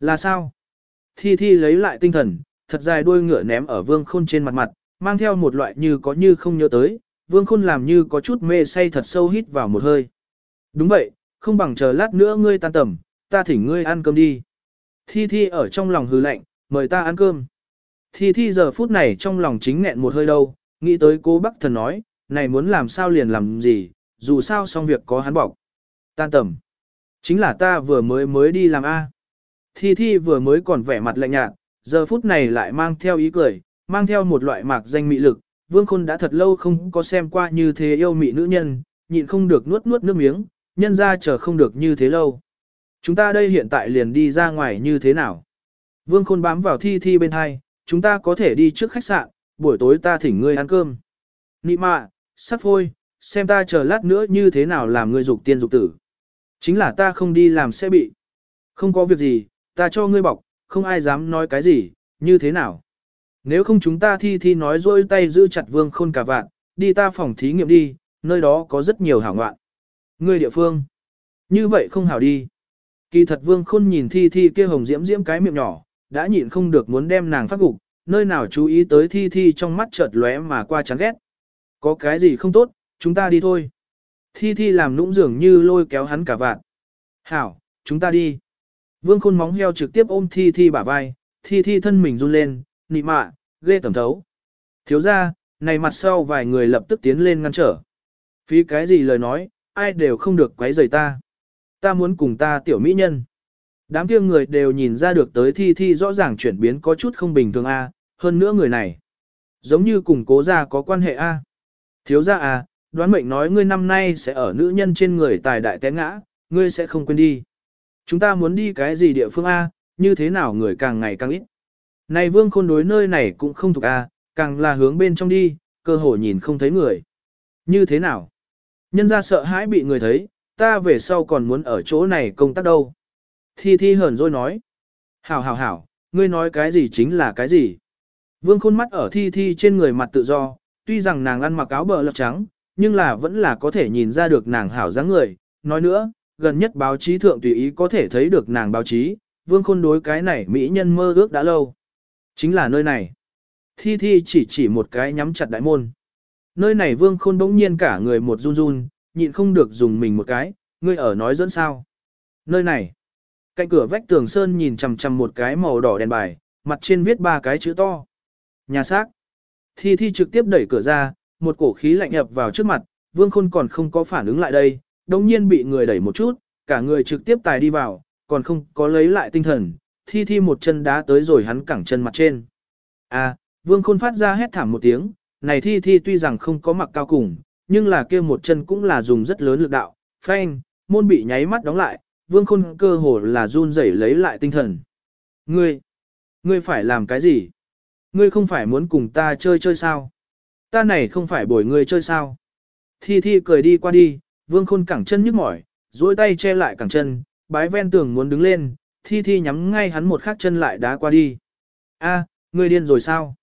Là sao? Thi Thi lấy lại tinh thần, thật dài đuôi ngựa ném ở Vương Khôn trên mặt mặt, mang theo một loại như có như không nhớ tới, Vương Khôn làm như có chút mê say thật sâu hít vào một hơi. Đúng vậy, không bằng chờ lát nữa ngươi tan tầm, ta thỉnh ngươi ăn cơm đi. Thi Thi ở trong lòng hư lạnh, mời ta ăn cơm. Thi Thi giờ phút này trong lòng chính nghẹn một hơi đâu, nghĩ tới cô Bắc Thần nói, này muốn làm sao liền làm gì, dù sao xong việc có hắn bọc. Tan tầm. Chính là ta vừa mới mới đi làm A. Thi Thi vừa mới còn vẻ mặt lạnh nhạt, giờ phút này lại mang theo ý cười, mang theo một loại mạc danh mị lực. Vương Khôn đã thật lâu không có xem qua như thế yêu mị nữ nhân, nhịn không được nuốt nuốt nước miếng, nhân ra chờ không được như thế lâu. Chúng ta đây hiện tại liền đi ra ngoài như thế nào? Vương Khôn bám vào thi thi bên hai, chúng ta có thể đi trước khách sạn, buổi tối ta thỉnh ngươi ăn cơm. Nị mạ, sắp phôi, xem ta chờ lát nữa như thế nào làm ngươi dục tiên dục tử. Chính là ta không đi làm sẽ bị. Không có việc gì, ta cho ngươi bọc, không ai dám nói cái gì, như thế nào. Nếu không chúng ta thi thi nói dôi tay giữ chặt vương khôn cả vạn, đi ta phòng thí nghiệm đi, nơi đó có rất nhiều hảo ngoạn. người địa phương. Như vậy không hảo đi. Kỳ thật vương khôn nhìn thi thi kia hồng diễm diễm cái miệng nhỏ, đã nhịn không được muốn đem nàng phát gục, nơi nào chú ý tới thi thi trong mắt chợt lóe mà qua chán ghét. Có cái gì không tốt, chúng ta đi thôi. Thi thi làm nũng dường như lôi kéo hắn cả vạn. Hảo, chúng ta đi. Vương khôn móng heo trực tiếp ôm thi thi bả vai, thi thi thân mình run lên, nị mạ, ghê tầm thấu. Thiếu ra, này mặt sau vài người lập tức tiến lên ngăn trở. Phí cái gì lời nói, ai đều không được quấy rầy ta. Ta muốn cùng ta tiểu mỹ nhân. Đám kia người đều nhìn ra được tới thi thi rõ ràng chuyển biến có chút không bình thường a, hơn nữa người này. Giống như cùng cố gia có quan hệ a. Thiếu gia a, đoán mệnh nói ngươi năm nay sẽ ở nữ nhân trên người tài đại té ngã, ngươi sẽ không quên đi. Chúng ta muốn đi cái gì địa phương a, như thế nào người càng ngày càng ít. Này vương khôn đối nơi này cũng không thuộc a, càng là hướng bên trong đi, cơ hồ nhìn không thấy người. Như thế nào? Nhân ra sợ hãi bị người thấy, ta về sau còn muốn ở chỗ này công tác đâu. Thi Thi hờn rồi nói. Hảo hảo hảo, ngươi nói cái gì chính là cái gì. Vương khôn mắt ở Thi Thi trên người mặt tự do, tuy rằng nàng ăn mặc áo bờ lọc trắng, nhưng là vẫn là có thể nhìn ra được nàng hảo dáng người. Nói nữa, gần nhất báo chí thượng tùy ý có thể thấy được nàng báo chí, vương khôn đối cái này mỹ nhân mơ ước đã lâu. Chính là nơi này. Thi Thi chỉ chỉ một cái nhắm chặt đại môn. Nơi này vương khôn bỗng nhiên cả người một run run, nhịn không được dùng mình một cái, ngươi ở nói dẫn sao. Nơi này. Cạnh cửa vách tường sơn nhìn chằm chằm một cái màu đỏ đèn bài, mặt trên viết ba cái chữ to. Nhà xác. Thi Thi trực tiếp đẩy cửa ra, một cổ khí lạnh ập vào trước mặt, Vương Khôn còn không có phản ứng lại đây, đồng nhiên bị người đẩy một chút, cả người trực tiếp tài đi vào, còn không có lấy lại tinh thần, Thi Thi một chân đá tới rồi hắn cẳng chân mặt trên. À, Vương Khôn phát ra hét thảm một tiếng, này Thi Thi tuy rằng không có mặc cao cùng, nhưng là kia một chân cũng là dùng rất lớn lực đạo, phanh, môn bị nháy mắt đóng lại, vương khôn cơ hồ là run rẩy lấy lại tinh thần. Ngươi, ngươi phải làm cái gì? Ngươi không phải muốn cùng ta chơi chơi sao? Ta này không phải bồi ngươi chơi sao? Thi Thi cười đi qua đi, vương khôn cẳng chân nhức mỏi, duỗi tay che lại cẳng chân, bái ven tường muốn đứng lên, Thi Thi nhắm ngay hắn một khắc chân lại đá qua đi. A, ngươi điên rồi sao?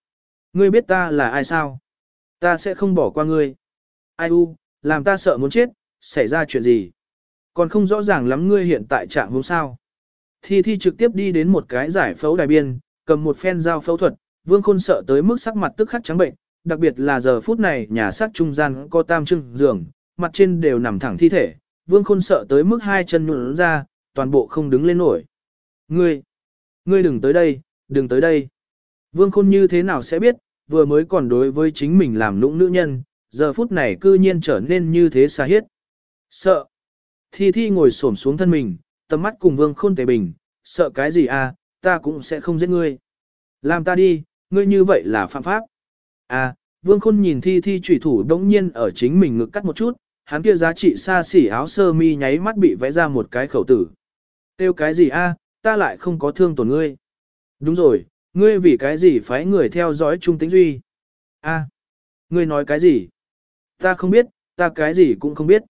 Ngươi biết ta là ai sao? Ta sẽ không bỏ qua ngươi. Ai u, làm ta sợ muốn chết, xảy ra chuyện gì? Còn không rõ ràng lắm ngươi hiện tại trạng hôm sao. Thi Thi trực tiếp đi đến một cái giải phẫu đài biên, cầm một phen dao phẫu thuật, Vương Khôn sợ tới mức sắc mặt tức khắc trắng bệnh, đặc biệt là giờ phút này nhà xác trung gian có tam trưng giường, mặt trên đều nằm thẳng thi thể, Vương Khôn sợ tới mức hai chân nhũn ra, toàn bộ không đứng lên nổi. Ngươi, ngươi đừng tới đây, đừng tới đây. Vương Khôn như thế nào sẽ biết, vừa mới còn đối với chính mình làm lũng nữ nhân, giờ phút này cư nhiên trở nên như thế xa hiết. Sợ. Thi Thi ngồi xổm xuống thân mình, tầm mắt cùng Vương Khôn tề bình, sợ cái gì à, ta cũng sẽ không giết ngươi. Làm ta đi, ngươi như vậy là phạm pháp. À, Vương Khôn nhìn Thi Thi chủy thủ đống nhiên ở chính mình ngực cắt một chút, hắn kia giá trị xa xỉ áo sơ mi nháy mắt bị vẽ ra một cái khẩu tử. Tiêu cái gì a? Ta lại không có thương tổn ngươi. Đúng rồi, ngươi vì cái gì phái người theo dõi Trung Tĩnh Duy? A, ngươi nói cái gì? Ta không biết, ta cái gì cũng không biết.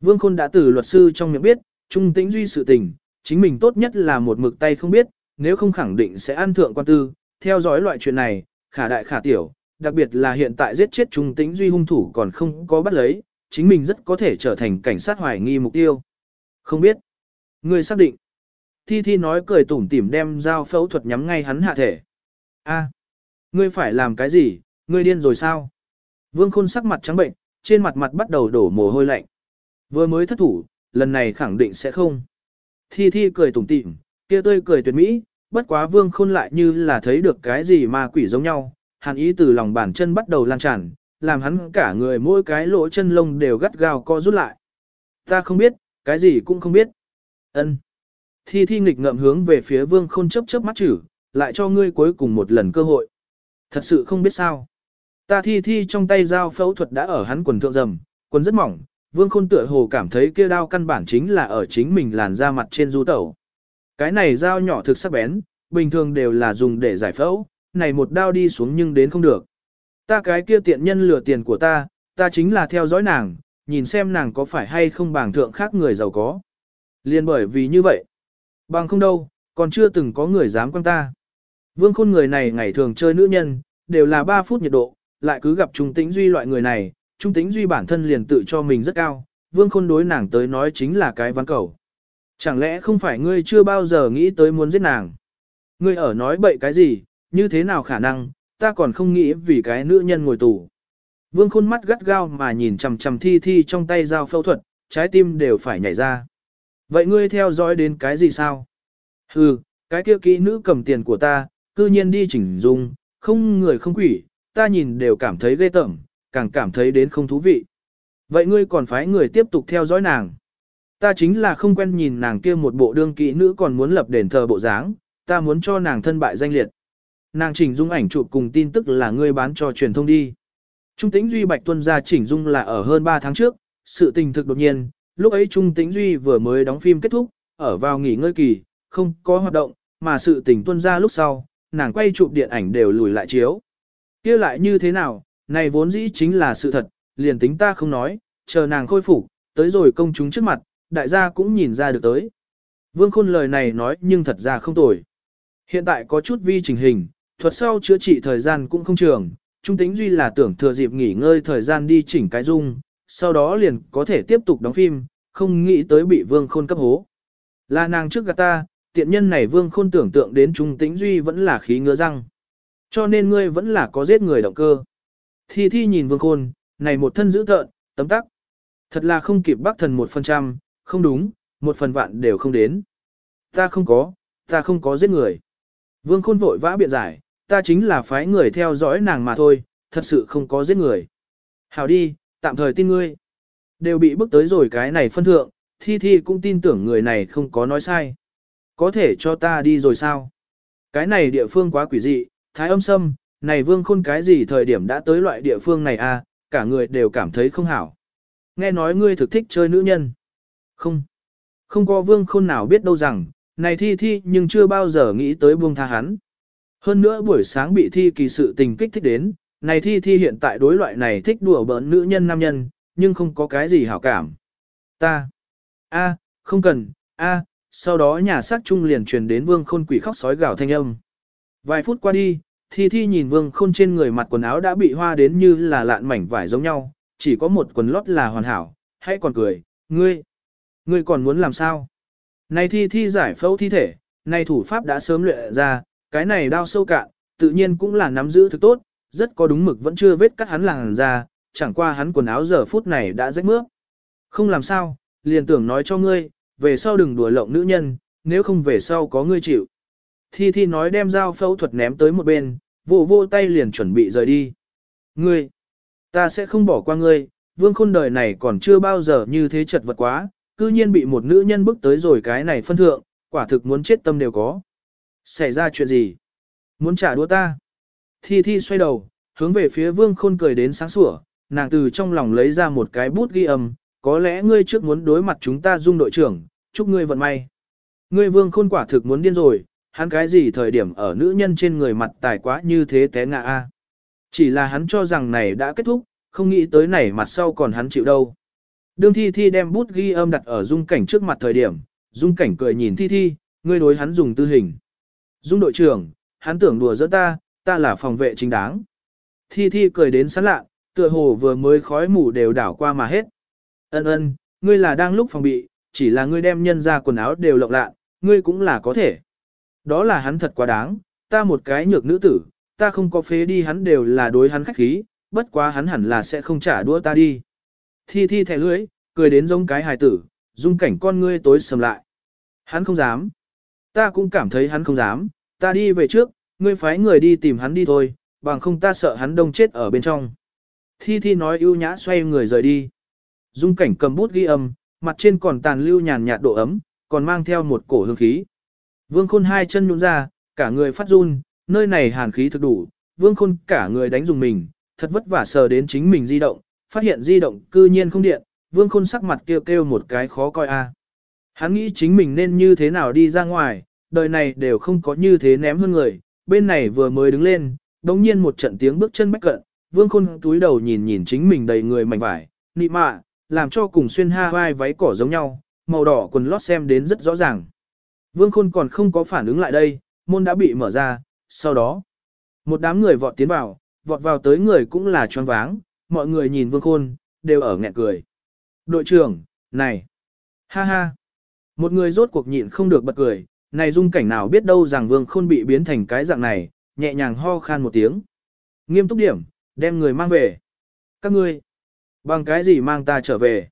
Vương Khôn đã từ luật sư trong miệng biết, Trung Tĩnh Duy sự tình, chính mình tốt nhất là một mực tay không biết, nếu không khẳng định sẽ ăn thượng quan tư, theo dõi loại chuyện này, khả đại khả tiểu, đặc biệt là hiện tại giết chết Trung Tĩnh Duy hung thủ còn không có bắt lấy, chính mình rất có thể trở thành cảnh sát hoài nghi mục tiêu. Không biết. Ngươi xác định. Thi Thi nói cười tủm tỉm đem dao phẫu thuật nhắm ngay hắn hạ thể. A, ngươi phải làm cái gì, ngươi điên rồi sao? Vương Khôn sắc mặt trắng bệnh, trên mặt mặt bắt đầu đổ mồ hôi lạnh. Vừa mới thất thủ, lần này khẳng định sẽ không. Thi Thi cười tủm tỉm, kia tươi cười tuyệt mỹ, bất quá Vương Khôn lại như là thấy được cái gì mà quỷ giống nhau, hàn ý từ lòng bàn chân bắt đầu lan tràn, làm hắn cả người mỗi cái lỗ chân lông đều gắt gao co rút lại. Ta không biết, cái gì cũng không biết. Ân. Thi thi nghịch ngậm hướng về phía vương khôn chấp chớp mắt chử, lại cho ngươi cuối cùng một lần cơ hội. Thật sự không biết sao. Ta thi thi trong tay dao phẫu thuật đã ở hắn quần thượng rầm, quần rất mỏng, vương khôn tựa hồ cảm thấy kia đao căn bản chính là ở chính mình làn da mặt trên du tẩu. Cái này dao nhỏ thực sắc bén, bình thường đều là dùng để giải phẫu, này một đao đi xuống nhưng đến không được. Ta cái kia tiện nhân lừa tiền của ta, ta chính là theo dõi nàng, nhìn xem nàng có phải hay không bảng thượng khác người giàu có. Liên bởi vì như vậy, bằng không đâu, còn chưa từng có người dám quan ta. Vương khôn người này ngày thường chơi nữ nhân, đều là 3 phút nhiệt độ, lại cứ gặp Trung Tĩnh Duy loại người này, Trung Tĩnh Duy bản thân liền tự cho mình rất cao, Vương khôn đối nàng tới nói chính là cái ván cầu. Chẳng lẽ không phải ngươi chưa bao giờ nghĩ tới muốn giết nàng? Ngươi ở nói bậy cái gì, như thế nào khả năng, ta còn không nghĩ vì cái nữ nhân ngồi tù. Vương khôn mắt gắt gao mà nhìn chằm chằm thi thi trong tay dao phẫu thuật, trái tim đều phải nhảy ra. Vậy ngươi theo dõi đến cái gì sao? Hừ, cái kia kỹ nữ cầm tiền của ta, cư nhiên đi chỉnh dung, không người không quỷ, ta nhìn đều cảm thấy ghê tởm, càng cảm thấy đến không thú vị. Vậy ngươi còn phái người tiếp tục theo dõi nàng. Ta chính là không quen nhìn nàng kia một bộ đương kỹ nữ còn muốn lập đền thờ bộ dáng, ta muốn cho nàng thân bại danh liệt. Nàng chỉnh dung ảnh chụp cùng tin tức là ngươi bán cho truyền thông đi. Trung tính Duy Bạch Tuân ra chỉnh dung là ở hơn 3 tháng trước, sự tình thực đột nhiên, lúc ấy Trung tĩnh Duy vừa mới đóng phim kết thúc, ở vào nghỉ ngơi kỳ, không có hoạt động, mà sự tình tuân ra lúc sau, nàng quay chụp điện ảnh đều lùi lại chiếu. kia lại như thế nào, này vốn dĩ chính là sự thật, liền tính ta không nói, chờ nàng khôi phục, tới rồi công chúng trước mặt, đại gia cũng nhìn ra được tới. Vương Khôn lời này nói nhưng thật ra không tồi. Hiện tại có chút vi trình hình, thuật sau chữa trị thời gian cũng không trường, trung tính duy là tưởng thừa dịp nghỉ ngơi thời gian đi chỉnh cái dung, sau đó liền có thể tiếp tục đóng phim, không nghĩ tới bị vương khôn cấp hố. Là nàng trước gạt ta, tiện nhân này vương khôn tưởng tượng đến trung tính duy vẫn là khí ngứa răng. Cho nên ngươi vẫn là có giết người động cơ. Thi thi nhìn vương khôn, này một thân dữ tợn, tấm tắc. Thật là không kịp bác thần một phần trăm, không đúng, một phần vạn đều không đến. Ta không có, ta không có giết người. Vương khôn vội vã biện giải, ta chính là phái người theo dõi nàng mà thôi, thật sự không có giết người. Hảo đi, tạm thời tin ngươi. Đều bị bước tới rồi cái này phân thượng, thi thi cũng tin tưởng người này không có nói sai. Có thể cho ta đi rồi sao? Cái này địa phương quá quỷ dị, thái âm sâm, này vương khôn cái gì thời điểm đã tới loại địa phương này à, cả người đều cảm thấy không hảo. Nghe nói ngươi thực thích chơi nữ nhân. Không. Không có vương khôn nào biết đâu rằng, này thi thi nhưng chưa bao giờ nghĩ tới buông tha hắn. Hơn nữa buổi sáng bị thi kỳ sự tình kích thích đến, này thi thi hiện tại đối loại này thích đùa bỡn nữ nhân nam nhân, nhưng không có cái gì hảo cảm. Ta, a, không cần, a, sau đó nhà xác trung liền truyền đến vương khôn quỷ khóc sói gào thanh âm. Vài phút qua đi, thi thi nhìn vương khôn trên người mặt quần áo đã bị hoa đến như là lạn mảnh vải giống nhau, chỉ có một quần lót là hoàn hảo, hãy còn cười, ngươi, ngươi còn muốn làm sao? Này thi thi giải phẫu thi thể, này thủ pháp đã sớm luyện ra, cái này đao sâu cạn, tự nhiên cũng là nắm giữ thực tốt, rất có đúng mực vẫn chưa vết cắt hắn làng ra, chẳng qua hắn quần áo giờ phút này đã rách mướp. Không làm sao, liền tưởng nói cho ngươi, về sau đừng đùa lộng nữ nhân, nếu không về sau có ngươi chịu. Thi Thi nói đem dao phẫu thuật ném tới một bên, vô vô tay liền chuẩn bị rời đi. Ngươi, ta sẽ không bỏ qua ngươi, vương khôn đời này còn chưa bao giờ như thế chật vật quá, cư nhiên bị một nữ nhân bức tới rồi cái này phân thượng, quả thực muốn chết tâm đều có. Xảy ra chuyện gì? Muốn trả đũa ta? Thi Thi xoay đầu, hướng về phía vương khôn cười đến sáng sủa, nàng từ trong lòng lấy ra một cái bút ghi âm, có lẽ ngươi trước muốn đối mặt chúng ta dung đội trưởng, chúc ngươi vận may. Ngươi vương khôn quả thực muốn điên rồi, hắn cái gì thời điểm ở nữ nhân trên người mặt tài quá như thế té ngã a. Chỉ là hắn cho rằng này đã kết thúc, không nghĩ tới này mặt sau còn hắn chịu đâu. Đương thi thi đem bút ghi âm đặt ở dung cảnh trước mặt thời điểm, dung cảnh cười nhìn thi thi, ngươi đối hắn dùng tư hình. Dung đội trưởng, hắn tưởng đùa giỡn ta, ta là phòng vệ chính đáng. Thi thi cười đến sán lạ, tựa hồ vừa mới khói mù đều đảo qua mà hết. Ân ân, ngươi là đang lúc phòng bị, chỉ là ngươi đem nhân ra quần áo đều lộng lạ, ngươi cũng là có thể. Đó là hắn thật quá đáng, ta một cái nhược nữ tử, ta không có phế đi hắn đều là đối hắn khách khí, bất quá hắn hẳn là sẽ không trả đũa ta đi. Thi thi thẻ lưỡi, cười đến giống cái hài tử, dung cảnh con ngươi tối sầm lại. Hắn không dám. Ta cũng cảm thấy hắn không dám, ta đi về trước, ngươi phái người đi tìm hắn đi thôi, bằng không ta sợ hắn đông chết ở bên trong. Thi thi nói ưu nhã xoay người rời đi. Dung cảnh cầm bút ghi âm, mặt trên còn tàn lưu nhàn nhạt độ ấm, còn mang theo một cổ hương khí. Vương khôn hai chân nhũn ra, cả người phát run, nơi này hàn khí thực đủ, vương khôn cả người đánh dùng mình, thật vất vả sờ đến chính mình di động, phát hiện di động cư nhiên không điện, vương khôn sắc mặt kêu kêu một cái khó coi a. Hắn nghĩ chính mình nên như thế nào đi ra ngoài, đời này đều không có như thế ném hơn người, bên này vừa mới đứng lên, đống nhiên một trận tiếng bước chân bách cận, vương khôn túi đầu nhìn nhìn chính mình đầy người mảnh vải, nị mạ, làm cho cùng xuyên ha vai váy cỏ giống nhau, màu đỏ quần lót xem đến rất rõ ràng. Vương khôn còn không có phản ứng lại đây, môn đã bị mở ra, sau đó, một đám người vọt tiến vào, vọt vào tới người cũng là choáng váng, mọi người nhìn vương khôn, đều ở nghẹn cười. Đội trưởng, này, ha ha, một người rốt cuộc nhịn không được bật cười, này dung cảnh nào biết đâu rằng vương khôn bị biến thành cái dạng này, nhẹ nhàng ho khan một tiếng. Nghiêm túc điểm, đem người mang về. Các ngươi, bằng cái gì mang ta trở về?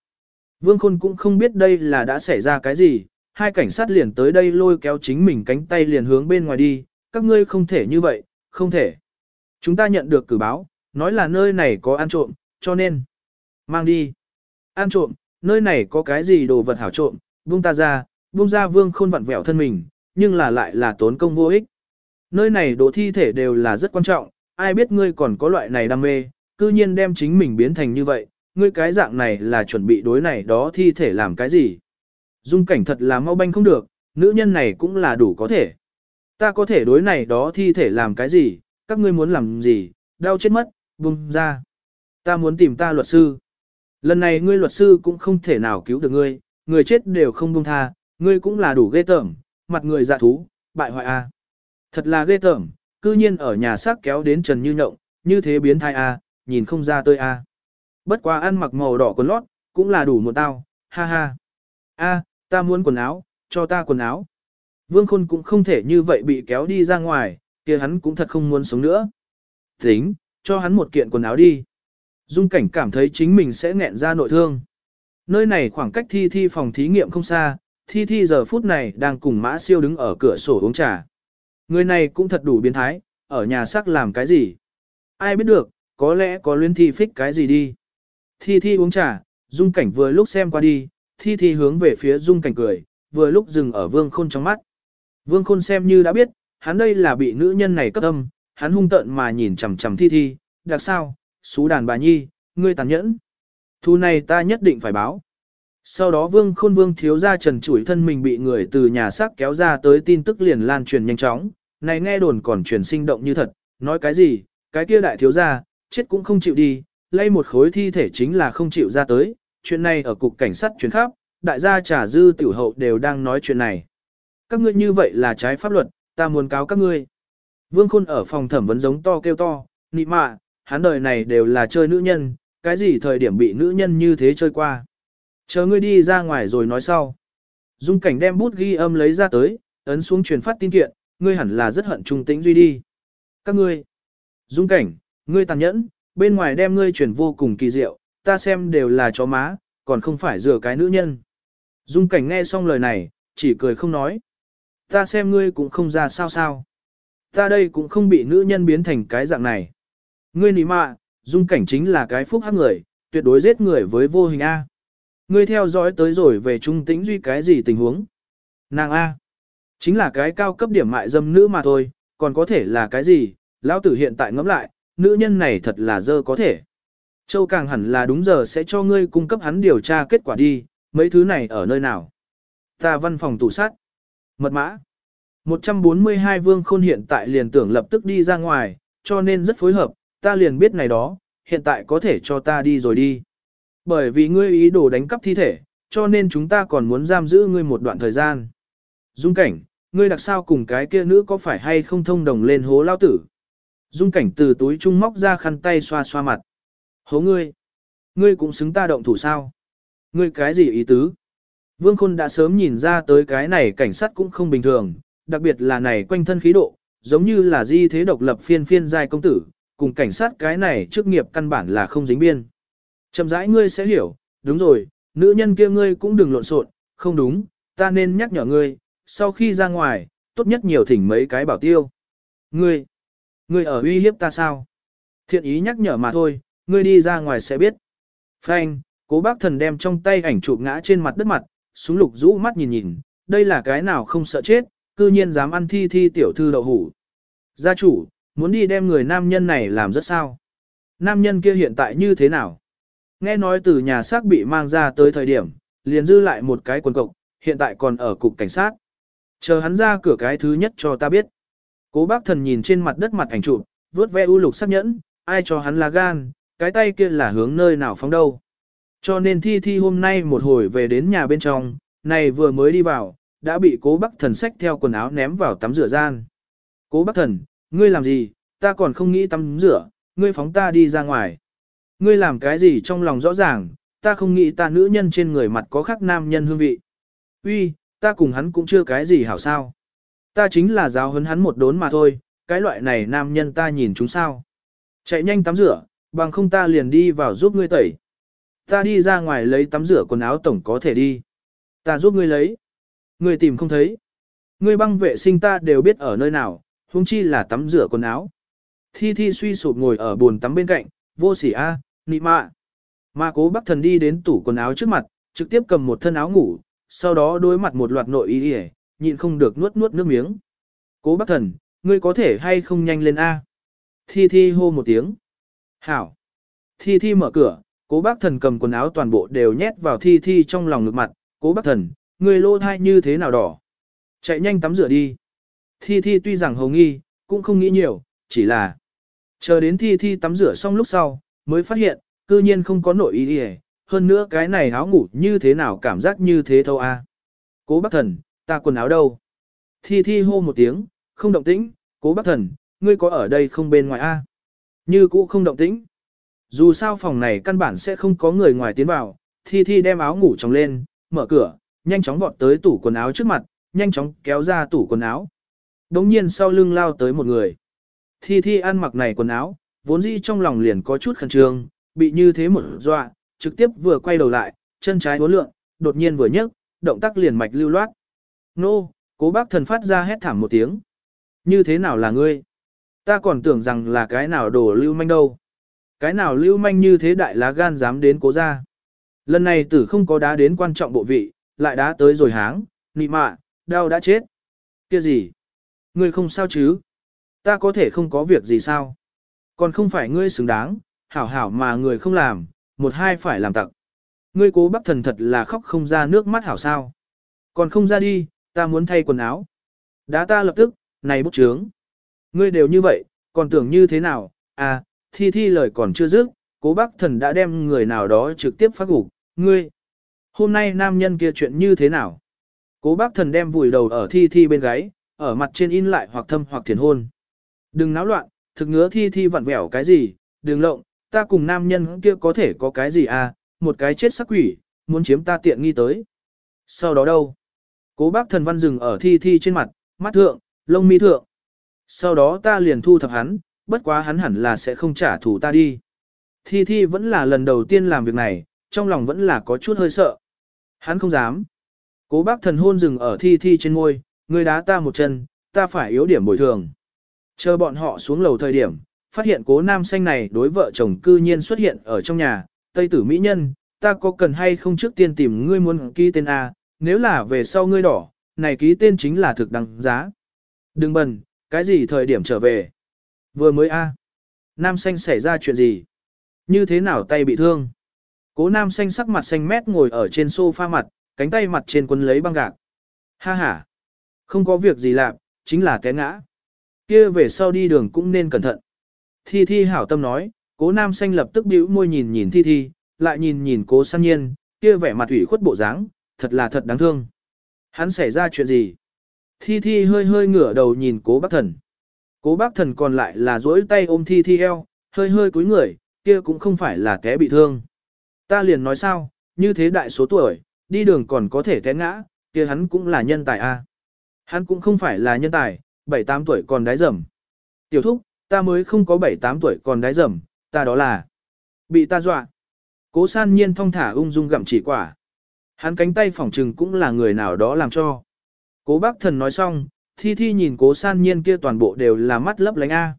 Vương khôn cũng không biết đây là đã xảy ra cái gì, hai cảnh sát liền tới đây lôi kéo chính mình cánh tay liền hướng bên ngoài đi, các ngươi không thể như vậy, không thể. Chúng ta nhận được cử báo, nói là nơi này có ăn trộm, cho nên, mang đi. Ăn trộm, nơi này có cái gì đồ vật hảo trộm, buông ta ra, buông ra vương khôn vặn vẹo thân mình, nhưng là lại là tốn công vô ích. Nơi này đồ thi thể đều là rất quan trọng, ai biết ngươi còn có loại này đam mê, cư nhiên đem chính mình biến thành như vậy, ngươi cái dạng này là chuẩn bị đối này đó thi thể làm cái gì. Dung cảnh thật là mau banh không được, nữ nhân này cũng là đủ có thể. Ta có thể đối này đó thi thể làm cái gì, các ngươi muốn làm gì, đau chết mất, buông ra. Ta muốn tìm ta luật sư. Lần này ngươi luật sư cũng không thể nào cứu được ngươi, người chết đều không buông tha, ngươi cũng là đủ ghê tởm, mặt người dạ thú, bại hoại a. Thật là ghê tởm, cư nhiên ở nhà xác kéo đến Trần Như Nhộng, như thế biến thai a, à, nhìn không ra tơi a. À. Bất quá ăn mặc màu đỏ quần lót, cũng là đủ một tao, ha ha. A, ta muốn quần áo, cho ta quần áo. Vương Khôn cũng không thể như vậy bị kéo đi ra ngoài, kia hắn cũng thật không muốn sống nữa. Tính, cho hắn một kiện quần áo đi. Dung cảnh cảm thấy chính mình sẽ nghẹn ra nội thương. Nơi này khoảng cách thi thi phòng thí nghiệm không xa, thi thi giờ phút này đang cùng mã siêu đứng ở cửa sổ uống trà. Người này cũng thật đủ biến thái, ở nhà xác làm cái gì? Ai biết được, có lẽ có luyến thi phích cái gì đi. Thi thi uống trà, dung cảnh vừa lúc xem qua đi, thi thi hướng về phía dung cảnh cười, vừa lúc dừng ở vương khôn trong mắt. Vương khôn xem như đã biết, hắn đây là bị nữ nhân này cấp âm, hắn hung tợn mà nhìn chằm chằm thi thi, đặc sao, xú đàn bà nhi, ngươi tàn nhẫn. Thu này ta nhất định phải báo. Sau đó vương khôn vương thiếu ra trần chủi thân mình bị người từ nhà xác kéo ra tới tin tức liền lan truyền nhanh chóng, này nghe đồn còn truyền sinh động như thật, nói cái gì, cái kia đại thiếu gia, chết cũng không chịu đi, lay một khối thi thể chính là không chịu ra tới, chuyện này ở cục cảnh sát truyền khắp, đại gia trà dư tiểu hậu đều đang nói chuyện này. Các ngươi như vậy là trái pháp luật, ta muốn cáo các ngươi. Vương Khôn ở phòng thẩm vấn giống to kêu to, nị mạ, hắn đời này đều là chơi nữ nhân, cái gì thời điểm bị nữ nhân như thế chơi qua. Chờ ngươi đi ra ngoài rồi nói sau. Dung cảnh đem bút ghi âm lấy ra tới, ấn xuống truyền phát tin kiện, ngươi hẳn là rất hận trung tĩnh duy đi. Các ngươi, dung cảnh, ngươi tàn nhẫn, bên ngoài đem ngươi chuyển vô cùng kỳ diệu, ta xem đều là chó má, còn không phải rửa cái nữ nhân. Dung cảnh nghe xong lời này, chỉ cười không nói. Ta xem ngươi cũng không ra sao sao. Ta đây cũng không bị nữ nhân biến thành cái dạng này. Ngươi nỉ mạ, dung cảnh chính là cái phúc hắc người, tuyệt đối giết người với vô hình A. Ngươi theo dõi tới rồi về trung tĩnh duy cái gì tình huống. Nàng A. Chính là cái cao cấp điểm mại dâm nữ mà thôi, còn có thể là cái gì, lão tử hiện tại ngẫm lại, nữ nhân này thật là dơ có thể. Châu càng hẳn là đúng giờ sẽ cho ngươi cung cấp hắn điều tra kết quả đi, mấy thứ này ở nơi nào. Ta văn phòng tủ sát. Mật mã. 142 vương khôn hiện tại liền tưởng lập tức đi ra ngoài, cho nên rất phối hợp, ta liền biết này đó, hiện tại có thể cho ta đi rồi đi. Bởi vì ngươi ý đồ đánh cắp thi thể, cho nên chúng ta còn muốn giam giữ ngươi một đoạn thời gian. Dung cảnh, ngươi đặc sao cùng cái kia nữ có phải hay không thông đồng lên hố lao tử. Dung cảnh từ túi trung móc ra khăn tay xoa xoa mặt. Hố ngươi. Ngươi cũng xứng ta động thủ sao. Ngươi cái gì ý tứ? Vương Khôn đã sớm nhìn ra tới cái này cảnh sát cũng không bình thường, đặc biệt là này quanh thân khí độ, giống như là di thế độc lập phiên phiên giai công tử, cùng cảnh sát cái này chức nghiệp căn bản là không dính biên. Chậm rãi ngươi sẽ hiểu, đúng rồi, nữ nhân kia ngươi cũng đừng lộn xộn, không đúng, ta nên nhắc nhở ngươi, sau khi ra ngoài, tốt nhất nhiều thỉnh mấy cái bảo tiêu. Ngươi, ngươi ở uy hiếp ta sao? Thiện ý nhắc nhở mà thôi, ngươi đi ra ngoài sẽ biết. Frank, cố bác thần đem trong tay ảnh chụp ngã trên mặt đất mặt, súng lục rũ mắt nhìn nhìn, đây là cái nào không sợ chết, cư nhiên dám ăn thi thi tiểu thư đậu hủ. Gia chủ, muốn đi đem người nam nhân này làm rất sao? Nam nhân kia hiện tại như thế nào? Nghe nói từ nhà xác bị mang ra tới thời điểm, liền dư lại một cái quần cộc, hiện tại còn ở cục cảnh sát. Chờ hắn ra cửa cái thứ nhất cho ta biết. Cố bác thần nhìn trên mặt đất mặt ảnh chụp, vướt ve u lục sắc nhẫn, ai cho hắn là gan, cái tay kia là hướng nơi nào phóng đâu. Cho nên thi thi hôm nay một hồi về đến nhà bên trong, này vừa mới đi vào, đã bị cố bác thần xách theo quần áo ném vào tắm rửa gian. Cố bác thần, ngươi làm gì, ta còn không nghĩ tắm rửa, ngươi phóng ta đi ra ngoài. Ngươi làm cái gì trong lòng rõ ràng, ta không nghĩ ta nữ nhân trên người mặt có khác nam nhân hương vị. Uy, ta cùng hắn cũng chưa cái gì hảo sao. Ta chính là giáo huấn hắn một đốn mà thôi, cái loại này nam nhân ta nhìn chúng sao. Chạy nhanh tắm rửa, bằng không ta liền đi vào giúp ngươi tẩy. Ta đi ra ngoài lấy tắm rửa quần áo tổng có thể đi. Ta giúp ngươi lấy. Ngươi tìm không thấy. Ngươi băng vệ sinh ta đều biết ở nơi nào, huống chi là tắm rửa quần áo. Thi Thi suy sụp ngồi ở bồn tắm bên cạnh, vô sỉ a, nị mạ. Mà cố bác thần đi đến tủ quần áo trước mặt, trực tiếp cầm một thân áo ngủ, sau đó đối mặt một loạt nội y ỉa nhịn không được nuốt nuốt nước miếng. Cố bác thần, ngươi có thể hay không nhanh lên A. Thi Thi hô một tiếng. Hảo. Thi Thi mở cửa, cố bác thần cầm quần áo toàn bộ đều nhét vào Thi Thi trong lòng ngực mặt. Cố bác thần, ngươi lô thai như thế nào đỏ. Chạy nhanh tắm rửa đi. Thi Thi tuy rằng hầu nghi, cũng không nghĩ nhiều, chỉ là chờ đến Thi Thi tắm rửa xong lúc sau, mới phát hiện, cư nhiên không có nội ý ỉa hơn nữa cái này áo ngủ như thế nào cảm giác như thế thâu a. Cố bác thần, ta quần áo đâu? Thi Thi hô một tiếng, không động tĩnh, cố bác thần, ngươi có ở đây không bên ngoài a? Như cũ không động tĩnh. Dù sao phòng này căn bản sẽ không có người ngoài tiến vào, Thi Thi đem áo ngủ trong lên, mở cửa, nhanh chóng vọt tới tủ quần áo trước mặt, nhanh chóng kéo ra tủ quần áo. Đống nhiên sau lưng lao tới một người. Thi Thi ăn mặc này quần áo, vốn dĩ trong lòng liền có chút khẩn trương, bị như thế một dọa, trực tiếp vừa quay đầu lại, chân trái uốn lượn, đột nhiên vừa nhấc, động tác liền mạch lưu loát. Nô, cố bác thần phát ra hét thảm một tiếng. Như thế nào là ngươi? Ta còn tưởng rằng là cái nào đổ lưu manh đâu. Cái nào lưu manh như thế đại lá gan dám đến cố ra. Lần này tử không có đá đến quan trọng bộ vị, lại đá tới rồi háng, nị mạ, đau đã chết. kia gì? Ngươi không sao chứ? Ta có thể không có việc gì sao? Còn không phải ngươi xứng đáng, hảo hảo mà người không làm, một hai phải làm tặc. Ngươi cố bác thần thật là khóc không ra nước mắt hảo sao. Còn không ra đi, ta muốn thay quần áo. Đá ta lập tức, này bút trướng. Ngươi đều như vậy, còn tưởng như thế nào, à, thi thi lời còn chưa dứt, cố bác thần đã đem người nào đó trực tiếp phát gục, ngươi. Hôm nay nam nhân kia chuyện như thế nào? Cố bác thần đem vùi đầu ở thi thi bên gáy, ở mặt trên in lại hoặc thâm hoặc thiền hôn. Đừng náo loạn, thực ngứa thi thi vặn vẹo cái gì, đừng lộng, ta cùng nam nhân kia có thể có cái gì à, một cái chết sắc quỷ, muốn chiếm ta tiện nghi tới. Sau đó đâu? Cố bác thần văn dừng ở thi thi trên mặt, mắt thượng, lông mi thượng. Sau đó ta liền thu thập hắn, bất quá hắn hẳn là sẽ không trả thù ta đi. Thi thi vẫn là lần đầu tiên làm việc này, trong lòng vẫn là có chút hơi sợ. Hắn không dám. Cố bác thần hôn dừng ở thi thi trên ngôi, người đá ta một chân, ta phải yếu điểm bồi thường. Chờ bọn họ xuống lầu thời điểm, phát hiện cố nam xanh này đối vợ chồng cư nhiên xuất hiện ở trong nhà, Tây tử Mỹ Nhân, ta có cần hay không trước tiên tìm ngươi muốn ký tên A, nếu là về sau ngươi đỏ, này ký tên chính là thực đăng giá. Đừng bần, cái gì thời điểm trở về? Vừa mới A. Nam xanh xảy ra chuyện gì? Như thế nào tay bị thương? Cố nam xanh sắc mặt xanh mét ngồi ở trên sofa mặt, cánh tay mặt trên quân lấy băng gạc. Ha ha. Không có việc gì làm, chính là té ngã. Kia về sau đi đường cũng nên cẩn thận. Thi Thi hảo tâm nói, cố nam xanh lập tức bĩu môi nhìn nhìn Thi Thi, lại nhìn nhìn cố san nhiên, kia vẻ mặt ủy khuất bộ dáng, thật là thật đáng thương. Hắn xảy ra chuyện gì? Thi Thi hơi hơi ngửa đầu nhìn cố bác thần. Cố bác thần còn lại là duỗi tay ôm Thi Thi eo, hơi hơi cúi người, kia cũng không phải là té bị thương. Ta liền nói sao, như thế đại số tuổi, đi đường còn có thể té ngã, kia hắn cũng là nhân tài a. Hắn cũng không phải là nhân tài, 7-8 tuổi còn đái dầm. Tiểu thúc, ta mới không có 7-8 tuổi còn đái dầm, ta đó là bị ta dọa. Cố san nhiên thong thả ung dung gặm chỉ quả. Hắn cánh tay phỏng trừng cũng là người nào đó làm cho. Cố bác thần nói xong, thi thi nhìn cố san nhiên kia toàn bộ đều là mắt lấp lánh A.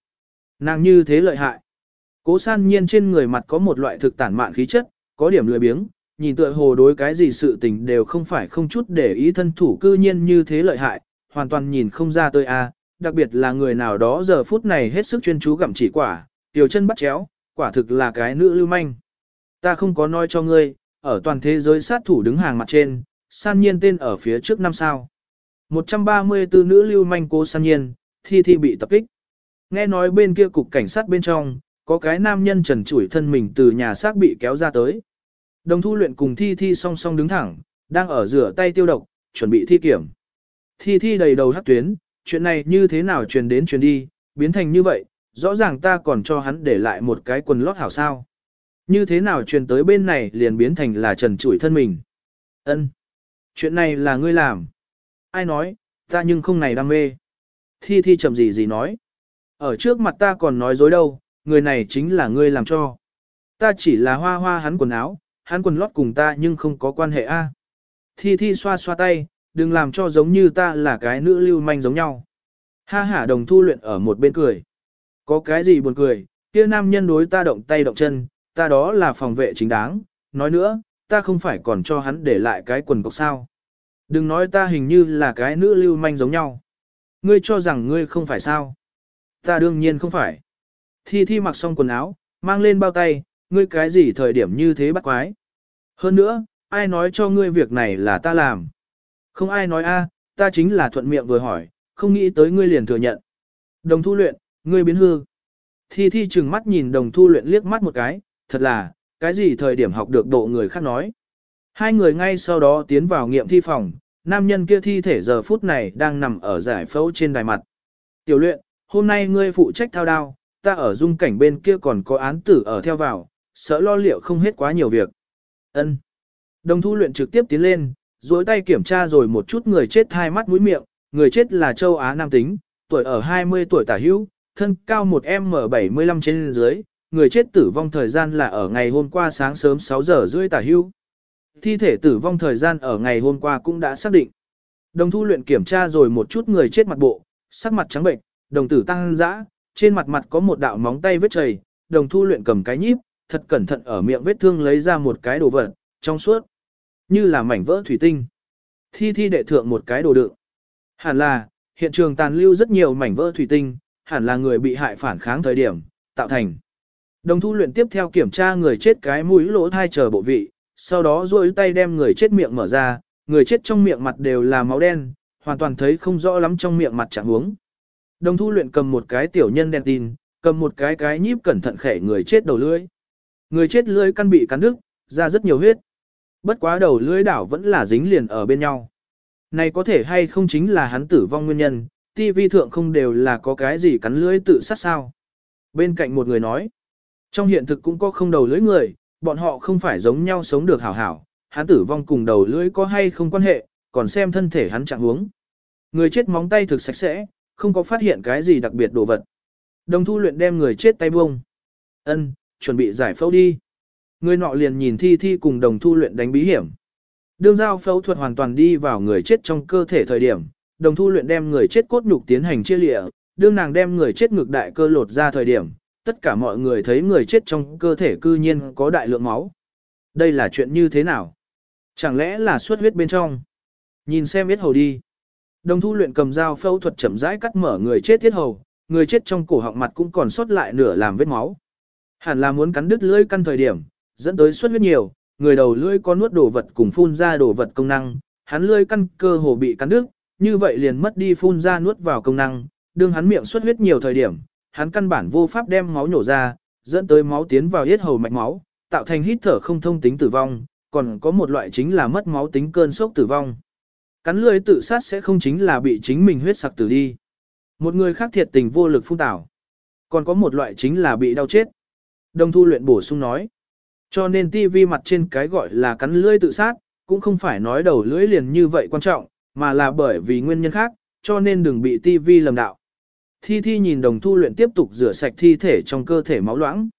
Nàng như thế lợi hại. Cố san nhiên trên người mặt có một loại thực tản mạn khí chất, có điểm lười biếng, nhìn tựa hồ đối cái gì sự tình đều không phải không chút để ý thân thủ cư nhiên như thế lợi hại, hoàn toàn nhìn không ra tôi a, đặc biệt là người nào đó giờ phút này hết sức chuyên chú gặm chỉ quả, tiểu chân bắt chéo, quả thực là cái nữ lưu manh. Ta không có nói cho ngươi, ở toàn thế giới sát thủ đứng hàng mặt trên, san nhiên tên ở phía trước năm sao. 134 nữ lưu manh cô san nhiên, thi thi bị tập kích. Nghe nói bên kia cục cảnh sát bên trong, có cái nam nhân trần chủi thân mình từ nhà xác bị kéo ra tới. Đồng thu luyện cùng thi thi song song đứng thẳng, đang ở rửa tay tiêu độc, chuẩn bị thi kiểm. Thi thi đầy đầu hắc tuyến, chuyện này như thế nào truyền đến truyền đi, biến thành như vậy, rõ ràng ta còn cho hắn để lại một cái quần lót hảo sao. Như thế nào truyền tới bên này liền biến thành là trần chủi thân mình. ân Chuyện này là ngươi làm. Ai nói, ta nhưng không này đam mê. Thi thi chậm gì gì nói. Ở trước mặt ta còn nói dối đâu, người này chính là ngươi làm cho. Ta chỉ là hoa hoa hắn quần áo, hắn quần lót cùng ta nhưng không có quan hệ a. Thi thi xoa xoa tay, đừng làm cho giống như ta là cái nữ lưu manh giống nhau. Ha ha đồng thu luyện ở một bên cười. Có cái gì buồn cười, kia nam nhân đối ta động tay động chân, ta đó là phòng vệ chính đáng, nói nữa, ta không phải còn cho hắn để lại cái quần cộc sao. Đừng nói ta hình như là cái nữ lưu manh giống nhau. Ngươi cho rằng ngươi không phải sao. Ta đương nhiên không phải. Thi thi mặc xong quần áo, mang lên bao tay, ngươi cái gì thời điểm như thế bắt quái. Hơn nữa, ai nói cho ngươi việc này là ta làm. Không ai nói a, ta chính là thuận miệng vừa hỏi, không nghĩ tới ngươi liền thừa nhận. Đồng thu luyện, ngươi biến hư. Thi thi chừng mắt nhìn đồng thu luyện liếc mắt một cái, thật là, cái gì thời điểm học được độ người khác nói. Hai người ngay sau đó tiến vào nghiệm thi phòng, nam nhân kia thi thể giờ phút này đang nằm ở giải phẫu trên đài mặt. Tiểu luyện, hôm nay ngươi phụ trách thao đao, ta ở dung cảnh bên kia còn có án tử ở theo vào, sợ lo liệu không hết quá nhiều việc. Ân. Đồng thu luyện trực tiếp tiến lên, duỗi tay kiểm tra rồi một chút người chết hai mắt mũi miệng, người chết là châu Á nam tính, tuổi ở 20 tuổi tả hữu, thân cao 1M75 trên dưới, người chết tử vong thời gian là ở ngày hôm qua sáng sớm 6 giờ rưỡi tả hữu. Thi thể tử vong thời gian ở ngày hôm qua cũng đã xác định. Đồng thu luyện kiểm tra rồi một chút người chết mặt bộ, sắc mặt trắng bệnh, đồng tử tăng dã, trên mặt mặt có một đạo móng tay vết chảy, đồng thu luyện cầm cái nhíp, thật cẩn thận ở miệng vết thương lấy ra một cái đồ vật, trong suốt, như là mảnh vỡ thủy tinh. Thi thi đệ thượng một cái đồ đựng. Hẳn là, hiện trường tàn lưu rất nhiều mảnh vỡ thủy tinh, hẳn là người bị hại phản kháng thời điểm, tạo thành. Đồng thu luyện tiếp theo kiểm tra người chết cái mũi lỗ thai chờ bộ vị, sau đó duỗi tay đem người chết miệng mở ra, người chết trong miệng mặt đều là máu đen, hoàn toàn thấy không rõ lắm trong miệng mặt trạng huống. Đồng thu luyện cầm một cái tiểu nhân đen tin, cầm một cái cái nhíp cẩn thận khẻ người chết đầu lưỡi. Người chết lưỡi căn bị cắn đứt, ra rất nhiều huyết. Bất quá đầu lưỡi đảo vẫn là dính liền ở bên nhau. Này có thể hay không chính là hắn tử vong nguyên nhân, TV thượng không đều là có cái gì cắn lưỡi tự sát sao. Bên cạnh một người nói, trong hiện thực cũng có không đầu lưỡi người, bọn họ không phải giống nhau sống được hảo hảo, hắn tử vong cùng đầu lưỡi có hay không quan hệ, còn xem thân thể hắn trạng huống. Người chết móng tay thực sạch sẽ, không có phát hiện cái gì đặc biệt đồ vật. Đồng thu luyện đem người chết tay buông. Ân, chuẩn bị giải phẫu đi. Người nọ liền nhìn thi thi cùng đồng thu luyện đánh bí hiểm. Đương giao phẫu thuật hoàn toàn đi vào người chết trong cơ thể thời điểm, đồng thu luyện đem người chết cốt nhục tiến hành chia lịa, đương nàng đem người chết ngực đại cơ lột ra thời điểm, tất cả mọi người thấy người chết trong cơ thể cư nhiên có đại lượng máu. Đây là chuyện như thế nào? Chẳng lẽ là xuất huyết bên trong? Nhìn xem biết hầu đi. Đồng thu luyện cầm dao phẫu thuật chậm rãi cắt mở người chết thiết hầu, người chết trong cổ họng mặt cũng còn sót lại nửa làm vết máu. Hẳn là muốn cắn đứt lưỡi căn thời điểm, dẫn tới xuất huyết nhiều, người đầu lưỡi có nuốt đồ vật cùng phun ra đồ vật công năng, hắn lưỡi căn cơ hồ bị cắn đứt, như vậy liền mất đi phun ra nuốt vào công năng, đương hắn miệng xuất huyết nhiều thời điểm, hắn căn bản vô pháp đem máu nhổ ra, dẫn tới máu tiến vào yết hầu mạch máu, tạo thành hít thở không thông tính tử vong, còn có một loại chính là mất máu tính cơn sốc tử vong. Cắn lưỡi tự sát sẽ không chính là bị chính mình huyết sặc tử đi. Một người khác thiệt tình vô lực phun tảo. Còn có một loại chính là bị đau chết. Đồng thu luyện bổ sung nói. Cho nên TV mặt trên cái gọi là cắn lưỡi tự sát, cũng không phải nói đầu lưỡi liền như vậy quan trọng, mà là bởi vì nguyên nhân khác, cho nên đừng bị TV lầm đạo. Thi Thi nhìn đồng thu luyện tiếp tục rửa sạch thi thể trong cơ thể máu loãng.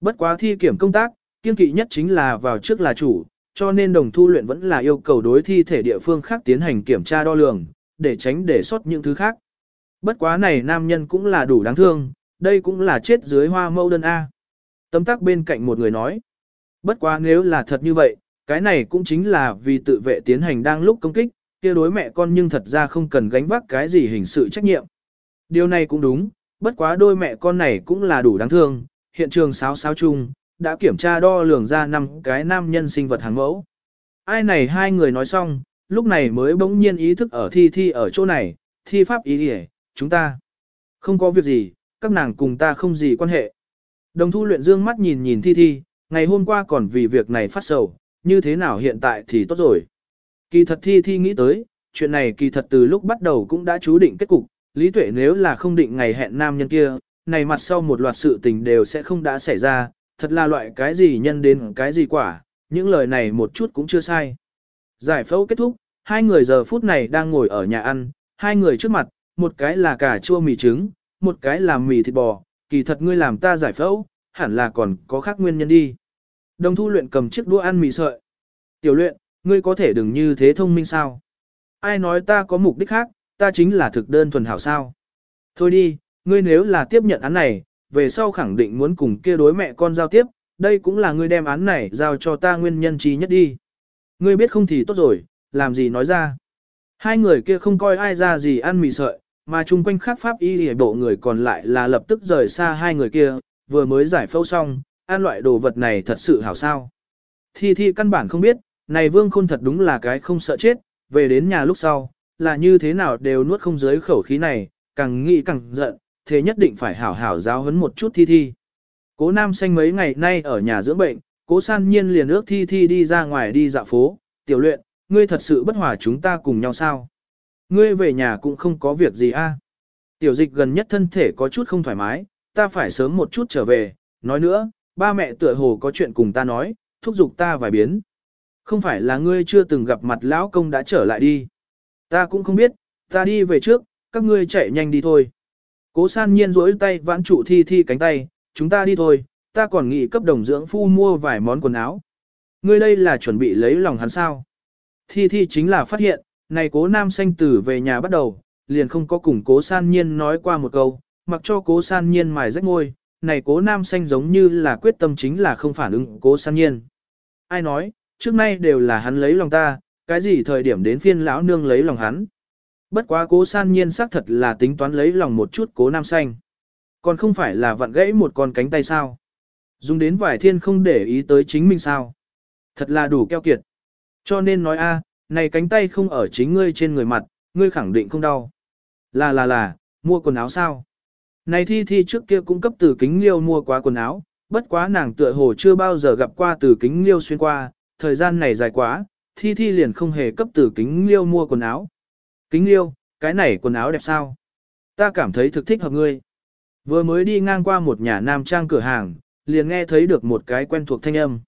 Bất quá thi kiểm công tác, kiên kỵ nhất chính là vào trước là chủ, cho nên đồng thu luyện vẫn là yêu cầu đối thi thể địa phương khác tiến hành kiểm tra đo lường, để tránh để sót những thứ khác. Bất quá này nam nhân cũng là đủ đáng thương, đây cũng là chết dưới hoa mâu đơn A. Tấm tắc bên cạnh một người nói. Bất quá nếu là thật như vậy, cái này cũng chính là vì tự vệ tiến hành đang lúc công kích, kia đối mẹ con nhưng thật ra không cần gánh vác cái gì hình sự trách nhiệm. Điều này cũng đúng, bất quá đôi mẹ con này cũng là đủ đáng thương, hiện trường sáo sáo chung, đã kiểm tra đo lường ra năm cái nam nhân sinh vật hàng mẫu. Ai này hai người nói xong, lúc này mới bỗng nhiên ý thức ở thi thi ở chỗ này, thi pháp ý hề, chúng ta. Không có việc gì, các nàng cùng ta không gì quan hệ. Đồng thu luyện dương mắt nhìn nhìn thi thi, ngày hôm qua còn vì việc này phát sầu, như thế nào hiện tại thì tốt rồi. Kỳ thật thi thi nghĩ tới, chuyện này kỳ thật từ lúc bắt đầu cũng đã chú định kết cục, Lý Tuệ nếu là không định ngày hẹn nam nhân kia, này mặt sau một loạt sự tình đều sẽ không đã xảy ra, thật là loại cái gì nhân đến cái gì quả, những lời này một chút cũng chưa sai. Giải phẫu kết thúc, hai người giờ phút này đang ngồi ở nhà ăn, hai người trước mặt, một cái là cà chua mì trứng, một cái là mì thịt bò, kỳ thật ngươi làm ta giải phẫu, hẳn là còn có khác nguyên nhân đi. Đồng thu luyện cầm chiếc đũa ăn mì sợi. Tiểu luyện, ngươi có thể đừng như thế thông minh sao? Ai nói ta có mục đích khác, ta chính là thực đơn thuần hảo sao? Thôi đi, ngươi nếu là tiếp nhận án này, về sau khẳng định muốn cùng kia đối mẹ con giao tiếp, đây cũng là ngươi đem án này giao cho ta nguyên nhân trí nhất đi. Ngươi biết không thì tốt rồi, làm gì nói ra. Hai người kia không coi ai ra gì ăn mì sợi, mà chung quanh khác pháp y hề bộ người còn lại là lập tức rời xa hai người kia, vừa mới giải phẫu xong, ăn loại đồ vật này thật sự hảo sao. Thi thi căn bản không biết, này vương khôn thật đúng là cái không sợ chết, về đến nhà lúc sau, là như thế nào đều nuốt không dưới khẩu khí này, càng nghĩ càng giận, thế nhất định phải hảo hảo giáo huấn một chút thi thi. Cố nam xanh mấy ngày nay ở nhà dưỡng bệnh, cố san nhiên liền ước thi thi đi ra ngoài đi dạo phố, tiểu luyện, ngươi thật sự bất hòa chúng ta cùng nhau sao? Ngươi về nhà cũng không có việc gì a? Tiểu dịch gần nhất thân thể có chút không thoải mái, ta phải sớm một chút trở về, nói nữa, ba mẹ tựa hồ có chuyện cùng ta nói, thúc giục ta vài biến. Không phải là ngươi chưa từng gặp mặt lão công đã trở lại đi. Ta cũng không biết, ta đi về trước, các ngươi chạy nhanh đi thôi. Cố san nhiên rỗi tay vãn trụ thi thi cánh tay, chúng ta đi thôi, ta còn nghĩ cấp đồng dưỡng phu mua vài món quần áo. Ngươi đây là chuẩn bị lấy lòng hắn sao. Thi thi chính là phát hiện, này cố nam xanh tử về nhà bắt đầu, liền không có cùng cố san nhiên nói qua một câu, mặc cho cố san nhiên mài rách ngôi, này cố nam xanh giống như là quyết tâm chính là không phản ứng cố san nhiên. Ai nói, trước nay đều là hắn lấy lòng ta, cái gì thời điểm đến phiên lão nương lấy lòng hắn. Bất quá cố san nhiên xác thật là tính toán lấy lòng một chút cố nam xanh. Còn không phải là vặn gãy một con cánh tay sao. Dùng đến vải thiên không để ý tới chính mình sao. Thật là đủ keo kiệt. Cho nên nói a, này cánh tay không ở chính ngươi trên người mặt, ngươi khẳng định không đau. Là là là, mua quần áo sao? Này thi thi trước kia cũng cấp từ kính liêu mua quá quần áo, bất quá nàng tựa hồ chưa bao giờ gặp qua từ kính liêu xuyên qua, thời gian này dài quá, thi thi liền không hề cấp từ kính liêu mua quần áo. Kính liêu, cái này quần áo đẹp sao? Ta cảm thấy thực thích hợp ngươi. Vừa mới đi ngang qua một nhà nam trang cửa hàng, liền nghe thấy được một cái quen thuộc thanh âm.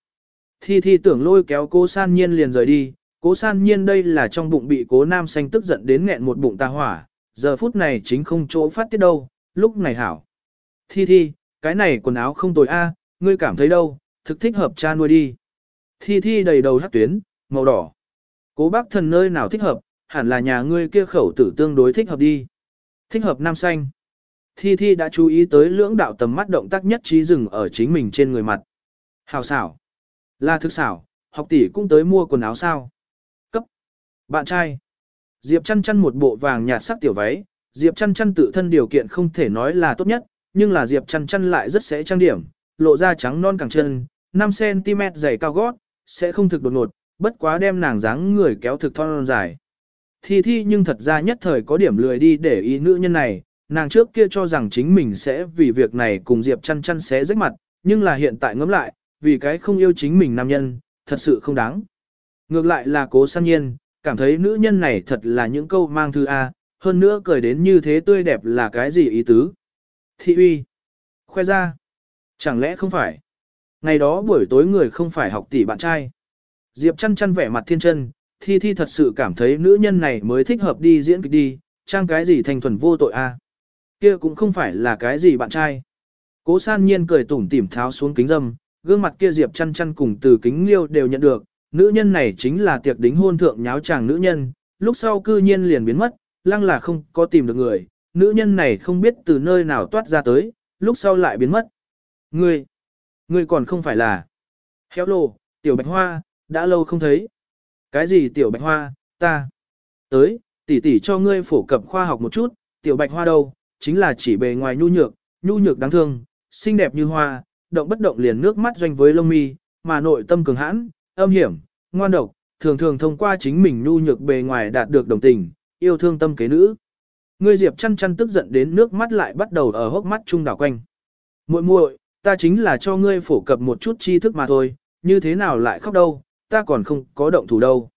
Thi thi tưởng lôi kéo cô san nhiên liền rời đi, Cố san nhiên đây là trong bụng bị cố nam xanh tức giận đến nghẹn một bụng tà hỏa, giờ phút này chính không chỗ phát tiết đâu, lúc này hảo. Thi thi, cái này quần áo không tồi a, ngươi cảm thấy đâu, thực thích hợp cha nuôi đi. Thi thi đầy đầu hát tuyến, màu đỏ. Cố bác thần nơi nào thích hợp, hẳn là nhà ngươi kia khẩu tử tương đối thích hợp đi. Thích hợp nam xanh. Thi Thi đã chú ý tới lưỡng đạo tầm mắt động tác nhất trí dừng ở chính mình trên người mặt. Hào xảo. Là thực xảo, học tỷ cũng tới mua quần áo sao. Cấp. Bạn trai. Diệp chăn chăn một bộ vàng nhạt sắc tiểu váy, Diệp chăn chăn tự thân điều kiện không thể nói là tốt nhất, nhưng là Diệp chăn chăn lại rất sẽ trang điểm, lộ ra trắng non càng chân, 5cm dày cao gót, sẽ không thực đột ngột, bất quá đem nàng dáng người kéo thực thon dài. Thi thi nhưng thật ra nhất thời có điểm lười đi để ý nữ nhân này, nàng trước kia cho rằng chính mình sẽ vì việc này cùng Diệp chăn chăn xé rách mặt, nhưng là hiện tại ngẫm lại, vì cái không yêu chính mình nam nhân, thật sự không đáng. Ngược lại là cố san nhiên, cảm thấy nữ nhân này thật là những câu mang thư A, hơn nữa cười đến như thế tươi đẹp là cái gì ý tứ. Thị uy, khoe ra, chẳng lẽ không phải. Ngày đó buổi tối người không phải học tỷ bạn trai. Diệp chăn chăn vẻ mặt thiên chân, thi thi thật sự cảm thấy nữ nhân này mới thích hợp đi diễn kịch đi, trang cái gì thành thuần vô tội a kia cũng không phải là cái gì bạn trai. Cố san nhiên cười tủm tỉm tháo xuống kính dâm, gương mặt kia diệp chăn chăn cùng từ kính liêu đều nhận được, nữ nhân này chính là tiệc đính hôn thượng nháo chàng nữ nhân, lúc sau cư nhiên liền biến mất, lăng là không có tìm được người, nữ nhân này không biết từ nơi nào toát ra tới, lúc sau lại biến mất. Ngươi, ngươi còn không phải là Héo lồ, tiểu bạch hoa, đã lâu không thấy. Cái gì tiểu bạch hoa, ta. Tới, tỷ tỷ cho ngươi phổ cập khoa học một chút, tiểu bạch hoa đâu, chính là chỉ bề ngoài nhu nhược, nhu nhược đáng thương, xinh đẹp như hoa, động bất động liền nước mắt doanh với lông mi, mà nội tâm cường hãn, âm hiểm, ngoan độc, thường thường thông qua chính mình nhu nhược bề ngoài đạt được đồng tình, yêu thương tâm kế nữ. Ngươi Diệp chăn chăn tức giận đến nước mắt lại bắt đầu ở hốc mắt trung đảo quanh. Muội muội, ta chính là cho ngươi phổ cập một chút tri thức mà thôi, như thế nào lại khóc đâu, ta còn không có động thủ đâu.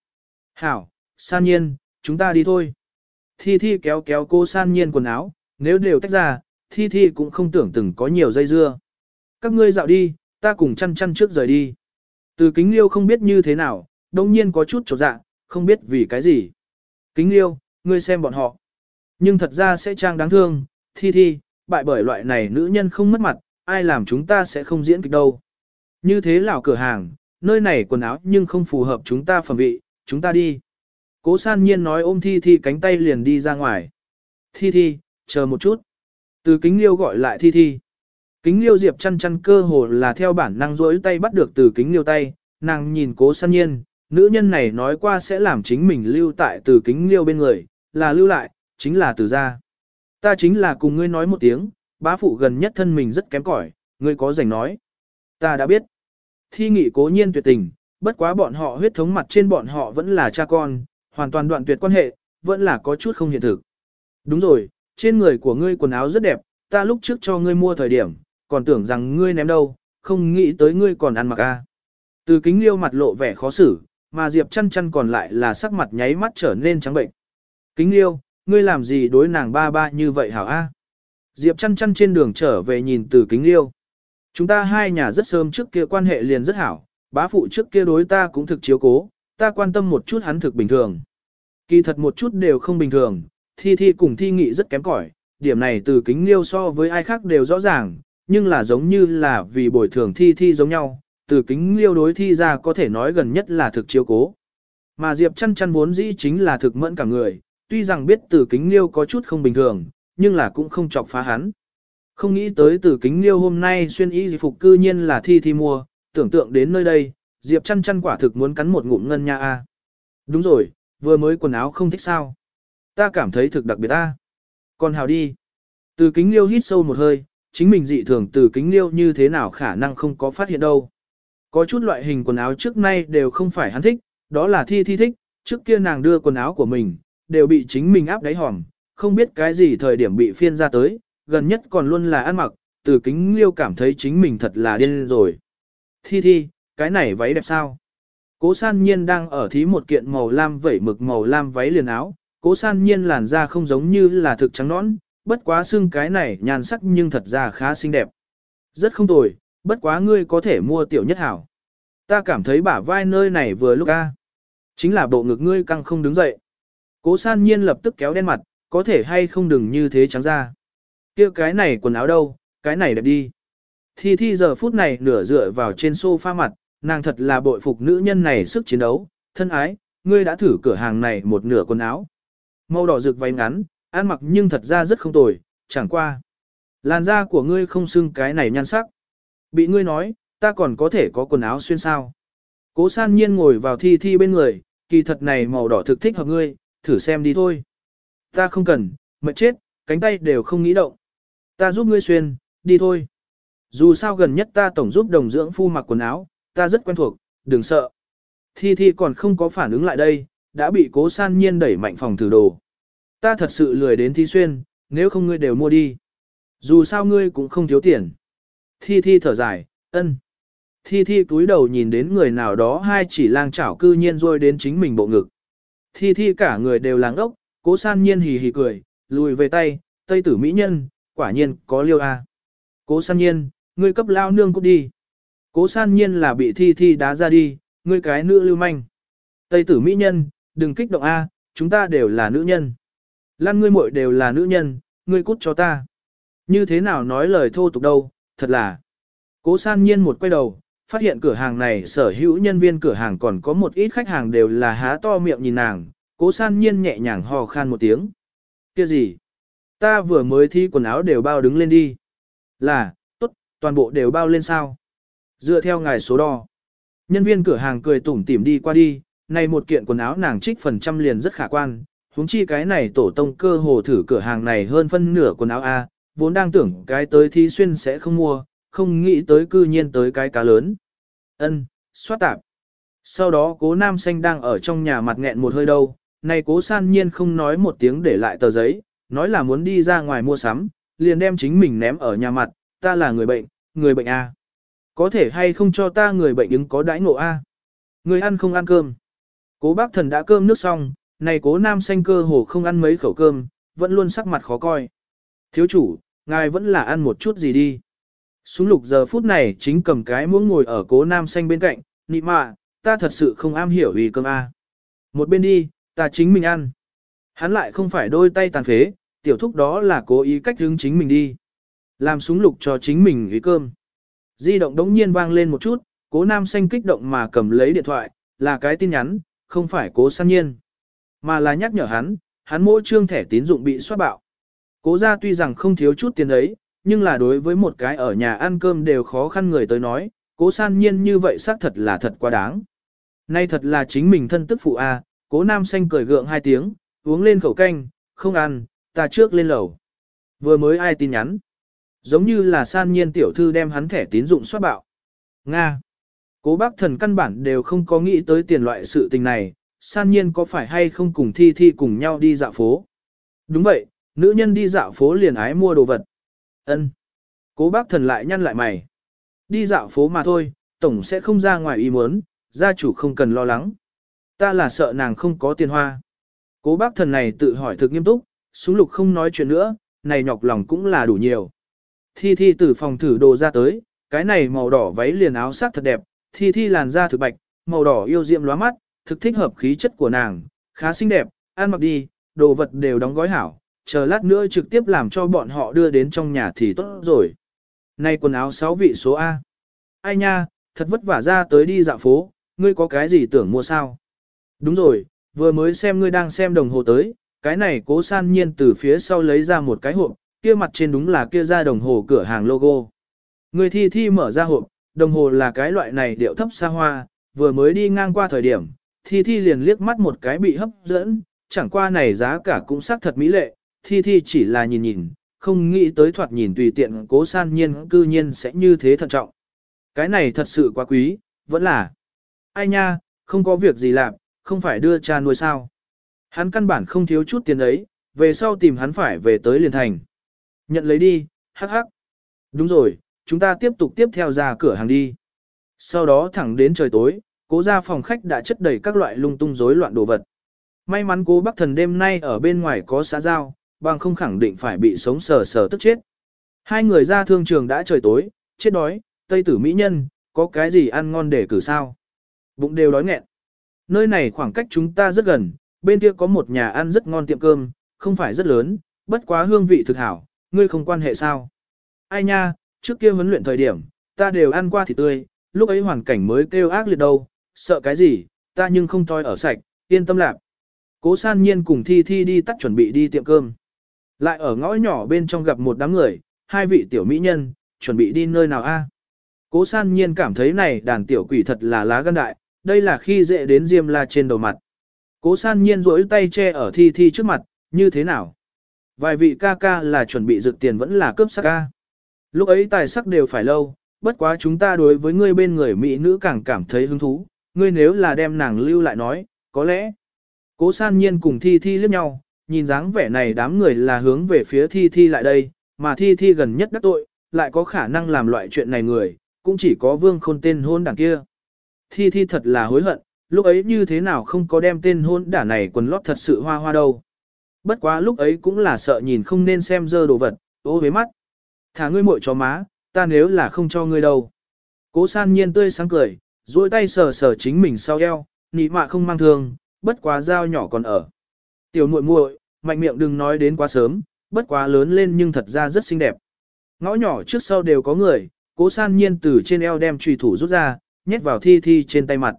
Hảo, san nhiên, chúng ta đi thôi. Thi Thi kéo kéo cô san nhiên quần áo, nếu đều tách ra, thi thi cũng không tưởng từng có nhiều dây dưa. Các ngươi dạo đi, ta cùng chăn chăn trước rời đi. Từ kính liêu không biết như thế nào, đồng nhiên có chút trột dạ, không biết vì cái gì. Kính liêu, ngươi xem bọn họ. Nhưng thật ra sẽ trang đáng thương, thi thi, bại bởi loại này nữ nhân không mất mặt, ai làm chúng ta sẽ không diễn kịch đâu. Như thế lão cửa hàng, nơi này quần áo nhưng không phù hợp chúng ta phẩm vị, chúng ta đi. Cố san nhiên nói ôm thi thi cánh tay liền đi ra ngoài. Thi thi, chờ một chút. Từ kính liêu gọi lại thi thi. Kính liêu diệp chăn chăn cơ hồ là theo bản năng rỗi tay bắt được từ kính liêu tay, nàng nhìn cố san nhiên, nữ nhân này nói qua sẽ làm chính mình lưu tại từ kính liêu bên người, là lưu lại, chính là từ ra. Ta chính là cùng ngươi nói một tiếng, bá phụ gần nhất thân mình rất kém cỏi, ngươi có rảnh nói. Ta đã biết. Thi nghị cố nhiên tuyệt tình, bất quá bọn họ huyết thống mặt trên bọn họ vẫn là cha con, hoàn toàn đoạn tuyệt quan hệ, vẫn là có chút không hiện thực. Đúng rồi, trên người của ngươi quần áo rất đẹp, ta lúc trước cho ngươi mua thời điểm, còn tưởng rằng ngươi ném đâu, không nghĩ tới ngươi còn ăn mặc a. Từ kính liêu mặt lộ vẻ khó xử, mà Diệp chăn chăn còn lại là sắc mặt nháy mắt trở nên trắng bệnh. Kính liêu, ngươi làm gì đối nàng ba ba như vậy hảo a? Diệp chăn chăn trên đường trở về nhìn từ kính liêu. Chúng ta hai nhà rất sớm trước kia quan hệ liền rất hảo, bá phụ trước kia đối ta cũng thực chiếu cố, ta quan tâm một chút hắn thực bình thường. Kỳ thật một chút đều không bình thường, thi thi cùng thi nghị rất kém cỏi, điểm này từ kính liêu so với ai khác đều rõ ràng, nhưng là giống như là vì bồi thường thi thi giống nhau, từ kính liêu đối thi ra có thể nói gần nhất là thực chiếu cố. Mà Diệp chăn chăn vốn dĩ chính là thực mẫn cả người, tuy rằng biết từ kính liêu có chút không bình thường, nhưng là cũng không chọc phá hắn. Không nghĩ tới từ kính liêu hôm nay xuyên y phục cư nhiên là thi thi mua, tưởng tượng đến nơi đây, Diệp chăn chăn quả thực muốn cắn một ngụm ngân nha a. Đúng rồi, vừa mới quần áo không thích sao ta cảm thấy thực đặc biệt ta. Còn hào đi. Từ kính liêu hít sâu một hơi, chính mình dị thường từ kính liêu như thế nào khả năng không có phát hiện đâu. Có chút loại hình quần áo trước nay đều không phải hắn thích, đó là thi thi thích, trước kia nàng đưa quần áo của mình, đều bị chính mình áp đáy hòm, không biết cái gì thời điểm bị phiên ra tới, gần nhất còn luôn là ăn mặc, từ kính liêu cảm thấy chính mình thật là điên rồi. Thi thi, cái này váy đẹp sao? Cố san nhiên đang ở thí một kiện màu lam vẩy mực màu lam váy liền áo, cố san nhiên làn da không giống như là thực trắng nõn, bất quá xương cái này nhàn sắc nhưng thật ra khá xinh đẹp. Rất không tồi, bất quá ngươi có thể mua tiểu nhất hảo. Ta cảm thấy bả vai nơi này vừa lúc a. Chính là bộ ngực ngươi căng không đứng dậy. Cố san nhiên lập tức kéo đen mặt, có thể hay không đừng như thế trắng ra. kia cái này quần áo đâu, cái này đẹp đi. Thi thi giờ phút này nửa dựa vào trên sofa mặt, nàng thật là bội phục nữ nhân này sức chiến đấu, thân ái, ngươi đã thử cửa hàng này một nửa quần áo. Màu đỏ rực váy ngắn, ăn mặc nhưng thật ra rất không tồi, chẳng qua. Làn da của ngươi không xưng cái này nhan sắc. Bị ngươi nói, ta còn có thể có quần áo xuyên sao. Cố san nhiên ngồi vào thi thi bên người, kỳ thật này màu đỏ thực thích hợp ngươi, thử xem đi thôi. Ta không cần, mệt chết, cánh tay đều không nghĩ động. Ta giúp ngươi xuyên, đi thôi. Dù sao gần nhất ta tổng giúp đồng dưỡng phu mặc quần áo, ta rất quen thuộc, đừng sợ. Thi Thi còn không có phản ứng lại đây, đã bị cố san nhiên đẩy mạnh phòng thử đồ. Ta thật sự lười đến Thi Xuyên, nếu không ngươi đều mua đi. Dù sao ngươi cũng không thiếu tiền. Thi Thi thở dài, ân. Thi Thi túi đầu nhìn đến người nào đó hai chỉ lang chảo cư nhiên rôi đến chính mình bộ ngực. Thi Thi cả người đều làng ốc, cố san nhiên hì hì cười, lùi về tay, tây tử mỹ nhân, quả nhiên có liêu a. Cố san nhiên, ngươi cấp lao nương cút đi. Cố san nhiên là bị thi thi đá ra đi, ngươi cái nữ lưu manh. Tây tử mỹ nhân, đừng kích động A, chúng ta đều là nữ nhân. Lan ngươi muội đều là nữ nhân, ngươi cút cho ta. Như thế nào nói lời thô tục đâu, thật là. Cố san nhiên một quay đầu, phát hiện cửa hàng này sở hữu nhân viên cửa hàng còn có một ít khách hàng đều là há to miệng nhìn nàng. Cố san nhiên nhẹ nhàng hò khan một tiếng. Kia gì? Ta vừa mới thi quần áo đều bao đứng lên đi. Là, tốt, toàn bộ đều bao lên sao? Dựa theo ngài số đo. Nhân viên cửa hàng cười tủm tỉm đi qua đi, này một kiện quần áo nàng trích phần trăm liền rất khả quan, huống chi cái này tổ tông cơ hồ thử cửa hàng này hơn phân nửa quần áo A, vốn đang tưởng cái tới thi xuyên sẽ không mua, không nghĩ tới cư nhiên tới cái cá lớn. Ân, xoát tạp. Sau đó cố nam xanh đang ở trong nhà mặt nghẹn một hơi đâu, này cố san nhiên không nói một tiếng để lại tờ giấy, nói là muốn đi ra ngoài mua sắm, liền đem chính mình ném ở nhà mặt, ta là người bệnh, người bệnh A. Có thể hay không cho ta người bệnh ứng có đãi ngộ A. Người ăn không ăn cơm. Cố bác thần đã cơm nước xong, này cố nam xanh cơ hồ không ăn mấy khẩu cơm, vẫn luôn sắc mặt khó coi. Thiếu chủ, ngài vẫn là ăn một chút gì đi. Súng lục giờ phút này chính cầm cái muỗng ngồi ở cố nam xanh bên cạnh, nị mạ, ta thật sự không am hiểu vì cơm A. Một bên đi, ta chính mình ăn. Hắn lại không phải đôi tay tàn phế, tiểu thúc đó là cố ý cách hướng chính mình đi. Làm súng lục cho chính mình ý cơm. Di động đống nhiên vang lên một chút, cố nam xanh kích động mà cầm lấy điện thoại, là cái tin nhắn, không phải cố san nhiên. Mà là nhắc nhở hắn, hắn mỗi trương thẻ tín dụng bị xoát bạo. Cố ra tuy rằng không thiếu chút tiền ấy, nhưng là đối với một cái ở nhà ăn cơm đều khó khăn người tới nói, cố san nhiên như vậy xác thật là thật quá đáng. Nay thật là chính mình thân tức phụ a, cố nam xanh cười gượng hai tiếng, uống lên khẩu canh, không ăn, ta trước lên lầu. Vừa mới ai tin nhắn. Giống như là san nhiên tiểu thư đem hắn thẻ tín dụng soát bạo. Nga. Cố bác thần căn bản đều không có nghĩ tới tiền loại sự tình này, san nhiên có phải hay không cùng thi thi cùng nhau đi dạo phố. Đúng vậy, nữ nhân đi dạo phố liền ái mua đồ vật ân Cố bác thần lại nhăn lại mày. Đi dạo phố mà thôi, tổng sẽ không ra ngoài ý muốn, gia chủ không cần lo lắng. Ta là sợ nàng không có tiền hoa. Cố bác thần này tự hỏi thực nghiêm túc, súng lục không nói chuyện nữa, này nhọc lòng cũng là đủ nhiều. Thi Thi từ phòng thử đồ ra tới, cái này màu đỏ váy liền áo sắc thật đẹp, Thi Thi làn da thực bạch, màu đỏ yêu diệm lóa mắt, thực thích hợp khí chất của nàng, khá xinh đẹp, ăn mặc đi, đồ vật đều đóng gói hảo, chờ lát nữa trực tiếp làm cho bọn họ đưa đến trong nhà thì tốt rồi. Này quần áo 6 vị số A. Ai nha, thật vất vả ra tới đi dạo phố, ngươi có cái gì tưởng mua sao? Đúng rồi, vừa mới xem ngươi đang xem đồng hồ tới, cái này cố san nhiên từ phía sau lấy ra một cái hộp, kia mặt trên đúng là kia ra đồng hồ cửa hàng logo. Người thi thi mở ra hộp, đồng hồ là cái loại này điệu thấp xa hoa, vừa mới đi ngang qua thời điểm, thi thi liền liếc mắt một cái bị hấp dẫn, chẳng qua này giá cả cũng xác thật mỹ lệ, thi thi chỉ là nhìn nhìn, không nghĩ tới thoạt nhìn tùy tiện cố san nhiên cư nhiên sẽ như thế thận trọng. Cái này thật sự quá quý, vẫn là. Ai nha, không có việc gì làm, không phải đưa cha nuôi sao. Hắn căn bản không thiếu chút tiền ấy, về sau tìm hắn phải về tới liền thành. Nhận lấy đi, hắc hắc. Đúng rồi, chúng ta tiếp tục tiếp theo ra cửa hàng đi. Sau đó thẳng đến trời tối, cố ra phòng khách đã chất đầy các loại lung tung rối loạn đồ vật. May mắn cố bác thần đêm nay ở bên ngoài có xã giao, bằng không khẳng định phải bị sống sờ sờ tức chết. Hai người ra thương trường đã trời tối, chết đói, tây tử mỹ nhân, có cái gì ăn ngon để cử sao. Bụng đều đói nghẹn. Nơi này khoảng cách chúng ta rất gần, bên kia có một nhà ăn rất ngon tiệm cơm, không phải rất lớn, bất quá hương vị thực hảo, ngươi không quan hệ sao. Ai nha, trước kia huấn luyện thời điểm, ta đều ăn qua thịt tươi, lúc ấy hoàn cảnh mới kêu ác liệt đâu, sợ cái gì, ta nhưng không toi ở sạch, yên tâm lạc. Cố san nhiên cùng thi thi đi tắt chuẩn bị đi tiệm cơm. Lại ở ngõ nhỏ bên trong gặp một đám người, hai vị tiểu mỹ nhân, chuẩn bị đi nơi nào a? Cố san nhiên cảm thấy này đàn tiểu quỷ thật là lá gan đại, đây là khi dễ đến diêm la trên đầu mặt. Cố san nhiên rỗi tay che ở thi thi trước mặt, như thế nào? Vài vị ca ca là chuẩn bị dự tiền vẫn là cướp sắc ca. Lúc ấy tài sắc đều phải lâu, bất quá chúng ta đối với ngươi bên người mỹ nữ càng cảm thấy hứng thú, ngươi nếu là đem nàng lưu lại nói, có lẽ. Cố san nhiên cùng thi thi liếc nhau, nhìn dáng vẻ này đám người là hướng về phía thi thi lại đây, mà thi thi gần nhất đắc tội, lại có khả năng làm loại chuyện này người, cũng chỉ có vương khôn tên hôn đảng kia. Thi thi thật là hối hận, lúc ấy như thế nào không có đem tên hôn đả này quần lót thật sự hoa hoa đâu. Bất quá lúc ấy cũng là sợ nhìn không nên xem dơ đồ vật, ô với mắt. Thả ngươi muội cho má, ta nếu là không cho ngươi đâu. Cố san nhiên tươi sáng cười, duỗi tay sờ sờ chính mình sau eo, nị mạ không mang thương, bất quá dao nhỏ còn ở. Tiểu muội muội, mạnh miệng đừng nói đến quá sớm, bất quá lớn lên nhưng thật ra rất xinh đẹp. Ngõ nhỏ trước sau đều có người, cố san nhiên từ trên eo đem trùy thủ rút ra, nhét vào thi thi trên tay mặt.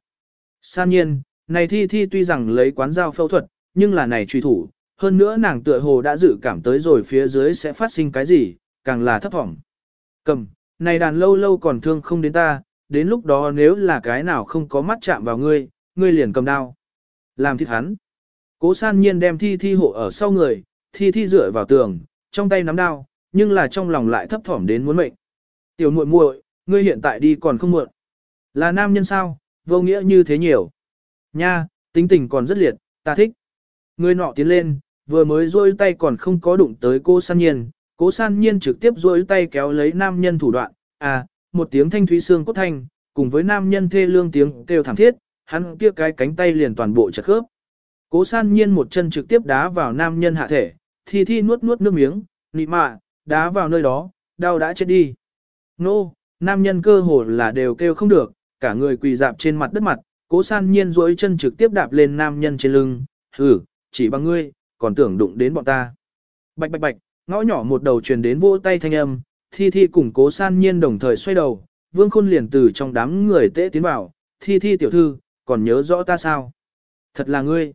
San nhiên, này thi thi tuy rằng lấy quán dao phẫu thuật, nhưng là này trùy thủ, hơn nữa nàng tựa hồ đã dự cảm tới rồi phía dưới sẽ phát sinh cái gì, càng là thấp thỏm. Cầm, này đàn lâu lâu còn thương không đến ta, đến lúc đó nếu là cái nào không có mắt chạm vào ngươi, ngươi liền cầm đao. Làm thịt hắn. Cố san nhiên đem thi thi hộ ở sau người, thi thi dựa vào tường, trong tay nắm đao, nhưng là trong lòng lại thấp thỏm đến muốn mệnh. Tiểu muội muội, ngươi hiện tại đi còn không muộn. Là nam nhân sao, vô nghĩa như thế nhiều. Nha, tính tình còn rất liệt, ta thích. Người nọ tiến lên, vừa mới rôi tay còn không có đụng tới cô san nhiên, cố san nhiên trực tiếp rôi tay kéo lấy nam nhân thủ đoạn, à, một tiếng thanh thúy xương cốt thanh, cùng với nam nhân thê lương tiếng kêu thảm thiết, hắn kia cái cánh tay liền toàn bộ chật khớp. Cố san nhiên một chân trực tiếp đá vào nam nhân hạ thể, thi thi nuốt nuốt nước miếng, nị mạ, đá vào nơi đó, đau đã chết đi. Nô, nam nhân cơ hồ là đều kêu không được, cả người quỳ dạp trên mặt đất mặt, cố san nhiên duỗi chân trực tiếp đạp lên nam nhân trên lưng, hử, chỉ bằng ngươi, còn tưởng đụng đến bọn ta. Bạch bạch bạch, ngõ nhỏ một đầu truyền đến vỗ tay thanh âm, thi thi cùng cố san nhiên đồng thời xoay đầu, vương khôn liền từ trong đám người tễ tiến vào, thi thi tiểu thư, còn nhớ rõ ta sao? Thật là ngươi.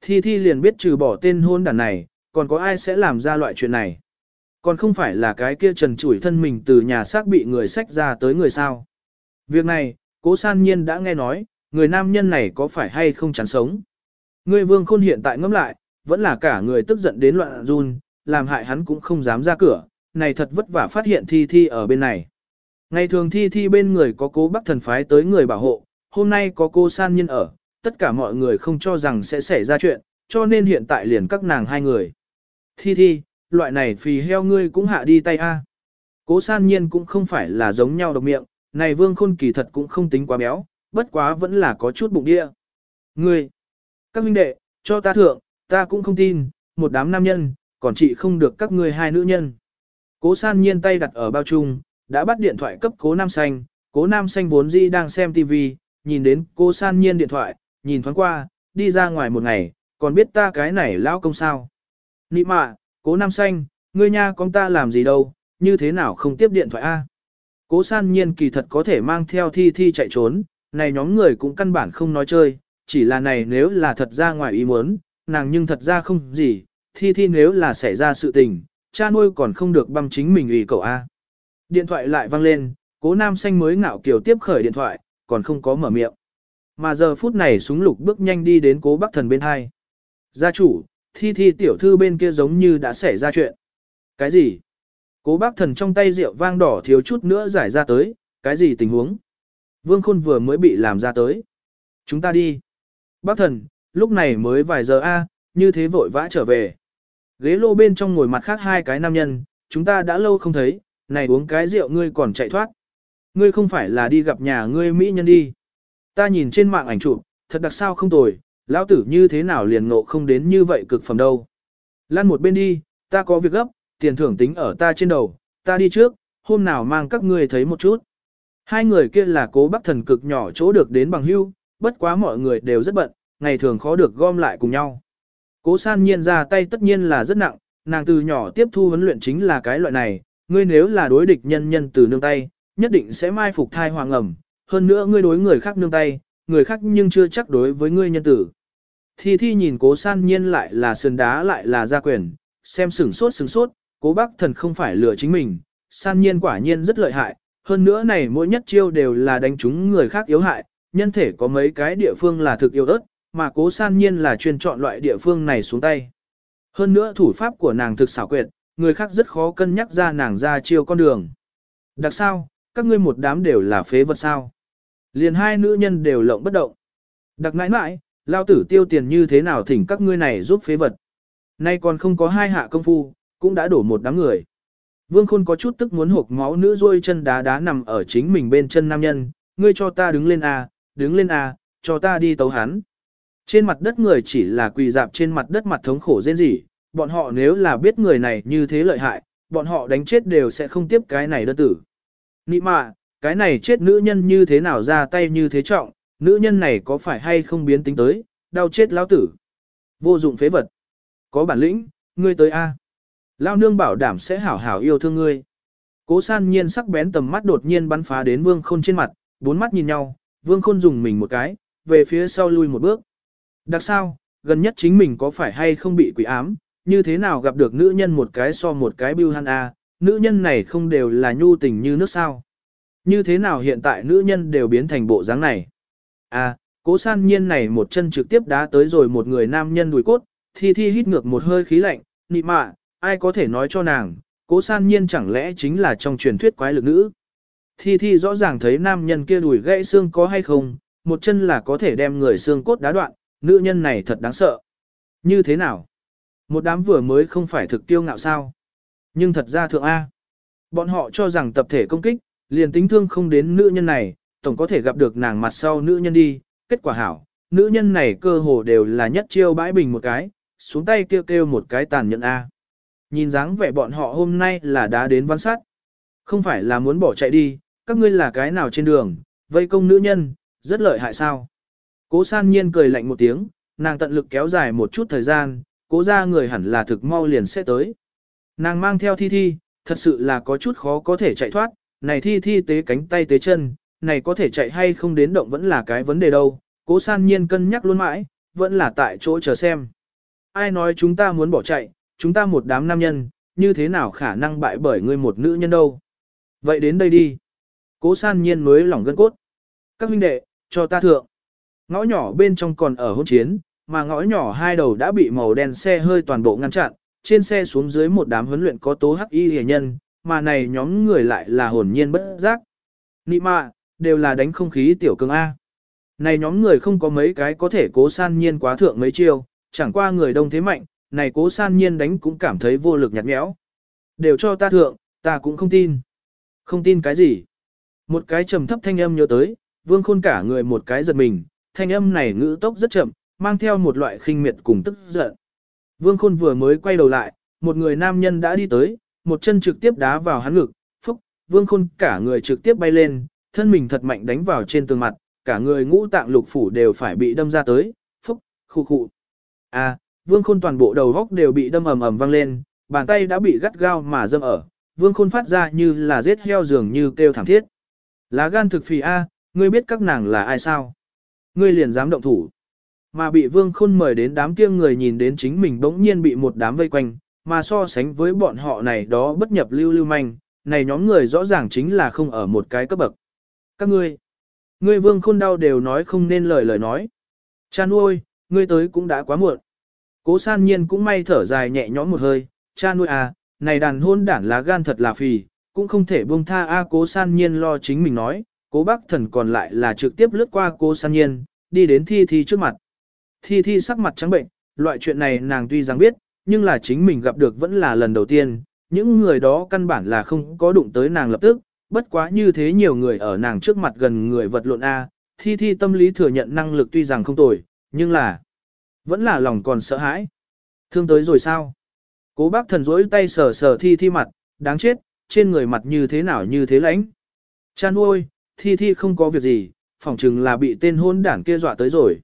Thi thi liền biết trừ bỏ tên hôn đàn này, còn có ai sẽ làm ra loại chuyện này. Còn không phải là cái kia trần chủi thân mình từ nhà xác bị người sách ra tới người sao. Việc này, cố san nhiên đã nghe nói, người nam nhân này có phải hay không chán sống. Người vương khôn hiện tại ngẫm lại, vẫn là cả người tức giận đến loạn run, làm hại hắn cũng không dám ra cửa, này thật vất vả phát hiện thi thi ở bên này. Ngày thường thi thi bên người có cố bắc thần phái tới người bảo hộ, hôm nay có cô san nhiên ở, tất cả mọi người không cho rằng sẽ xảy ra chuyện, cho nên hiện tại liền các nàng hai người. Thi thi, loại này phì heo ngươi cũng hạ đi tay a. Cố san nhiên cũng không phải là giống nhau độc miệng, này vương khôn kỳ thật cũng không tính quá béo, bất quá vẫn là có chút bụng địa. Ngươi, các huynh đệ, cho ta thượng, ta cũng không tin, một đám nam nhân, còn chị không được các ngươi hai nữ nhân. Cố san nhiên tay đặt ở bao trung, đã bắt điện thoại cấp cố nam xanh, cố nam xanh vốn dĩ đang xem TV, nhìn đến cố san nhiên điện thoại, nhìn thoáng qua, đi ra ngoài một ngày, còn biết ta cái này lão công sao. Nị mạ, cố nam xanh, ngươi nha con ta làm gì đâu, như thế nào không tiếp điện thoại a? Cố san nhiên kỳ thật có thể mang theo thi thi chạy trốn, này nhóm người cũng căn bản không nói chơi, chỉ là này nếu là thật ra ngoài ý muốn, nàng nhưng thật ra không gì, thi thi nếu là xảy ra sự tình, cha nuôi còn không được băm chính mình ủy cậu A. Điện thoại lại vang lên, cố nam xanh mới ngạo kiều tiếp khởi điện thoại, còn không có mở miệng. Mà giờ phút này súng lục bước nhanh đi đến cố bắc thần bên hai. Gia chủ, thi thi tiểu thư bên kia giống như đã xảy ra chuyện. Cái gì? Cố bác thần trong tay rượu vang đỏ thiếu chút nữa giải ra tới, cái gì tình huống? Vương Khôn vừa mới bị làm ra tới. Chúng ta đi. Bác thần, lúc này mới vài giờ a, như thế vội vã trở về. Ghế lô bên trong ngồi mặt khác hai cái nam nhân, chúng ta đã lâu không thấy, này uống cái rượu ngươi còn chạy thoát. Ngươi không phải là đi gặp nhà ngươi Mỹ nhân đi. Ta nhìn trên mạng ảnh chụp, thật đặc sao không tồi, lão tử như thế nào liền ngộ không đến như vậy cực phẩm đâu. Lan một bên đi, ta có việc gấp, tiền thưởng tính ở ta trên đầu, ta đi trước, hôm nào mang các ngươi thấy một chút. Hai người kia là cố bác thần cực nhỏ chỗ được đến bằng hưu, bất quá mọi người đều rất bận, ngày thường khó được gom lại cùng nhau. Cố san nhiên ra tay tất nhiên là rất nặng, nàng từ nhỏ tiếp thu huấn luyện chính là cái loại này, ngươi nếu là đối địch nhân nhân từ nương tay, nhất định sẽ mai phục thai hoàng ẩm, hơn nữa ngươi đối người khác nương tay, người khác nhưng chưa chắc đối với ngươi nhân tử. Thi thi nhìn cố san nhiên lại là sườn đá lại là gia quyền, xem sửng sốt sửng sốt, cố bác thần không phải lừa chính mình, san nhiên quả nhiên rất lợi hại, hơn nữa này mỗi nhất chiêu đều là đánh trúng người khác yếu hại, nhân thể có mấy cái địa phương là thực yếu ớt, mà cố san nhiên là chuyên chọn loại địa phương này xuống tay. Hơn nữa thủ pháp của nàng thực xảo quyệt, người khác rất khó cân nhắc ra nàng ra chiêu con đường. Đặc sao, các ngươi một đám đều là phế vật sao. Liền hai nữ nhân đều lộng bất động. Đặc nãi nãi, lao tử tiêu tiền như thế nào thỉnh các ngươi này giúp phế vật. Nay còn không có hai hạ công phu, cũng đã đổ một đám người. Vương Khôn có chút tức muốn hộp máu nữ rôi chân đá đá nằm ở chính mình bên chân nam nhân, ngươi cho ta đứng lên a, đứng lên a, cho ta đi tấu hắn. Trên mặt đất người chỉ là quỳ dạp trên mặt đất mặt thống khổ rên rỉ, bọn họ nếu là biết người này như thế lợi hại, bọn họ đánh chết đều sẽ không tiếp cái này đơn tử. Nị mạ, cái này chết nữ nhân như thế nào ra tay như thế trọng, nữ nhân này có phải hay không biến tính tới, đau chết lão tử. Vô dụng phế vật. Có bản lĩnh, ngươi tới A. Lao nương bảo đảm sẽ hảo hảo yêu thương ngươi. Cố san nhiên sắc bén tầm mắt đột nhiên bắn phá đến vương khôn trên mặt, bốn mắt nhìn nhau, vương khôn dùng mình một cái, về phía sau lui một bước. Đặc sao, gần nhất chính mình có phải hay không bị quỷ ám, như thế nào gặp được nữ nhân một cái so một cái bưu hắn a, nữ nhân này không đều là nhu tình như nước sao. Như thế nào hiện tại nữ nhân đều biến thành bộ dáng này. À, cố san nhiên này một chân trực tiếp đá tới rồi một người nam nhân đùi cốt, thi thi hít ngược một hơi khí lạnh, nị mạ, ai có thể nói cho nàng, cố san nhiên chẳng lẽ chính là trong truyền thuyết quái lực nữ. Thi thi rõ ràng thấy nam nhân kia đùi gãy xương có hay không, một chân là có thể đem người xương cốt đá đoạn, nữ nhân này thật đáng sợ. Như thế nào? Một đám vừa mới không phải thực tiêu ngạo sao? Nhưng thật ra thượng A. Bọn họ cho rằng tập thể công kích, liền tính thương không đến nữ nhân này, tổng có thể gặp được nàng mặt sau nữ nhân đi, kết quả hảo, nữ nhân này cơ hồ đều là nhất chiêu bãi bình một cái, xuống tay kêu kêu một cái tàn nhẫn A. Nhìn dáng vẻ bọn họ hôm nay là đã đến văn sát. Không phải là muốn bỏ chạy đi, các ngươi là cái nào trên đường, vây công nữ nhân, rất lợi hại sao. Cố san nhiên cười lạnh một tiếng, nàng tận lực kéo dài một chút thời gian, cố ra người hẳn là thực mau liền sẽ tới. Nàng mang theo thi thi, thật sự là có chút khó có thể chạy thoát, này thi thi tế cánh tay tế chân, này có thể chạy hay không đến động vẫn là cái vấn đề đâu, cố san nhiên cân nhắc luôn mãi, vẫn là tại chỗ chờ xem. Ai nói chúng ta muốn bỏ chạy, chúng ta một đám nam nhân, như thế nào khả năng bại bởi ngươi một nữ nhân đâu. Vậy đến đây đi. Cố san nhiên mới lỏng gân cốt. Các huynh đệ, cho ta thượng. Ngõ nhỏ bên trong còn ở hôn chiến, mà ngõ nhỏ hai đầu đã bị màu đen xe hơi toàn bộ ngăn chặn, trên xe xuống dưới một đám huấn luyện có tố hắc y hề nhân, mà này nhóm người lại là hồn nhiên bất giác. Nị mạ, đều là đánh không khí tiểu cường A. Này nhóm người không có mấy cái có thể cố san nhiên quá thượng mấy chiêu, chẳng qua người đông thế mạnh, này cố san nhiên đánh cũng cảm thấy vô lực nhạt nhẽo. Đều cho ta thượng, ta cũng không tin. Không tin cái gì? Một cái trầm thấp thanh âm nhớ tới, vương khôn cả người một cái giật mình, thanh âm này ngữ tốc rất chậm, mang theo một loại khinh miệt cùng tức giận. Vương khôn vừa mới quay đầu lại, một người nam nhân đã đi tới, một chân trực tiếp đá vào hắn ngực, phúc, vương khôn cả người trực tiếp bay lên, thân mình thật mạnh đánh vào trên tường mặt, cả người ngũ tạng lục phủ đều phải bị đâm ra tới, phúc, khu khu. À, vương khôn toàn bộ đầu góc đều bị đâm ầm ầm vang lên, bàn tay đã bị gắt gao mà dâm ở, vương khôn phát ra như là giết heo dường như kêu thảm thiết. Lá gan thực phì A, ngươi biết các nàng là ai sao? Ngươi liền dám động thủ. Mà bị vương khôn mời đến đám kia người nhìn đến chính mình bỗng nhiên bị một đám vây quanh, mà so sánh với bọn họ này đó bất nhập lưu lưu manh, này nhóm người rõ ràng chính là không ở một cái cấp bậc. Các ngươi, ngươi vương khôn đau đều nói không nên lời lời nói. Cha nuôi, ngươi tới cũng đã quá muộn. Cố san nhiên cũng may thở dài nhẹ nhõm một hơi, cha nuôi à, này đàn hôn đản lá gan thật là phì, cũng không thể buông tha a à, cố san nhiên lo chính mình nói, cố bác thần còn lại là trực tiếp lướt qua cố san nhiên, đi đến thi thi trước mặt. Thi thi sắc mặt trắng bệnh, loại chuyện này nàng tuy rằng biết, nhưng là chính mình gặp được vẫn là lần đầu tiên, những người đó căn bản là không có đụng tới nàng lập tức, bất quá như thế nhiều người ở nàng trước mặt gần người vật lộn A, thi thi tâm lý thừa nhận năng lực tuy rằng không tồi, nhưng là vẫn là lòng còn sợ hãi. Thương tới rồi sao? Cố bác thần rỗi tay sờ sờ thi thi mặt, đáng chết, trên người mặt như thế nào như thế lãnh. Cha nuôi, thi thi không có việc gì, phỏng chừng là bị tên hôn đảng kia dọa tới rồi.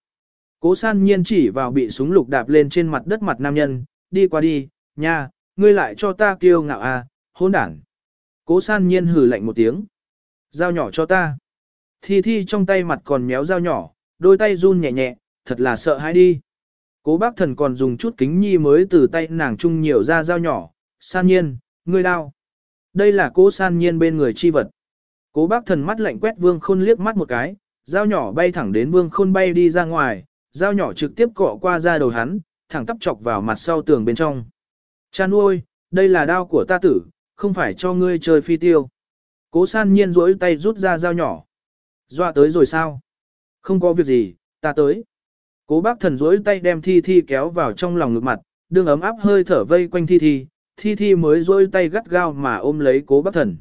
Cố san nhiên chỉ vào bị súng lục đạp lên trên mặt đất mặt nam nhân, đi qua đi, nha, ngươi lại cho ta kiêu ngạo à, hôn đảng. Cố san nhiên hừ lạnh một tiếng. Dao nhỏ cho ta. Thi thi trong tay mặt còn méo dao nhỏ, đôi tay run nhẹ nhẹ, thật là sợ hãi đi. Cố bác thần còn dùng chút kính nhi mới từ tay nàng chung nhiều ra dao nhỏ, san nhiên, ngươi đau. Đây là cố san nhiên bên người chi vật. Cố bác thần mắt lạnh quét vương khôn liếc mắt một cái, dao nhỏ bay thẳng đến vương khôn bay đi ra ngoài, dao nhỏ trực tiếp cọ qua ra đầu hắn, thẳng tắp chọc vào mặt sau tường bên trong. Cha nuôi, đây là đao của ta tử, không phải cho ngươi chơi phi tiêu. Cố san nhiên rỗi tay rút ra dao nhỏ. Dọa tới rồi sao? Không có việc gì, ta tới. Cố bác thần rỗi tay đem thi thi kéo vào trong lòng ngực mặt, đương ấm áp hơi thở vây quanh thi thi, thi thi mới rỗi tay gắt gao mà ôm lấy cố bác thần.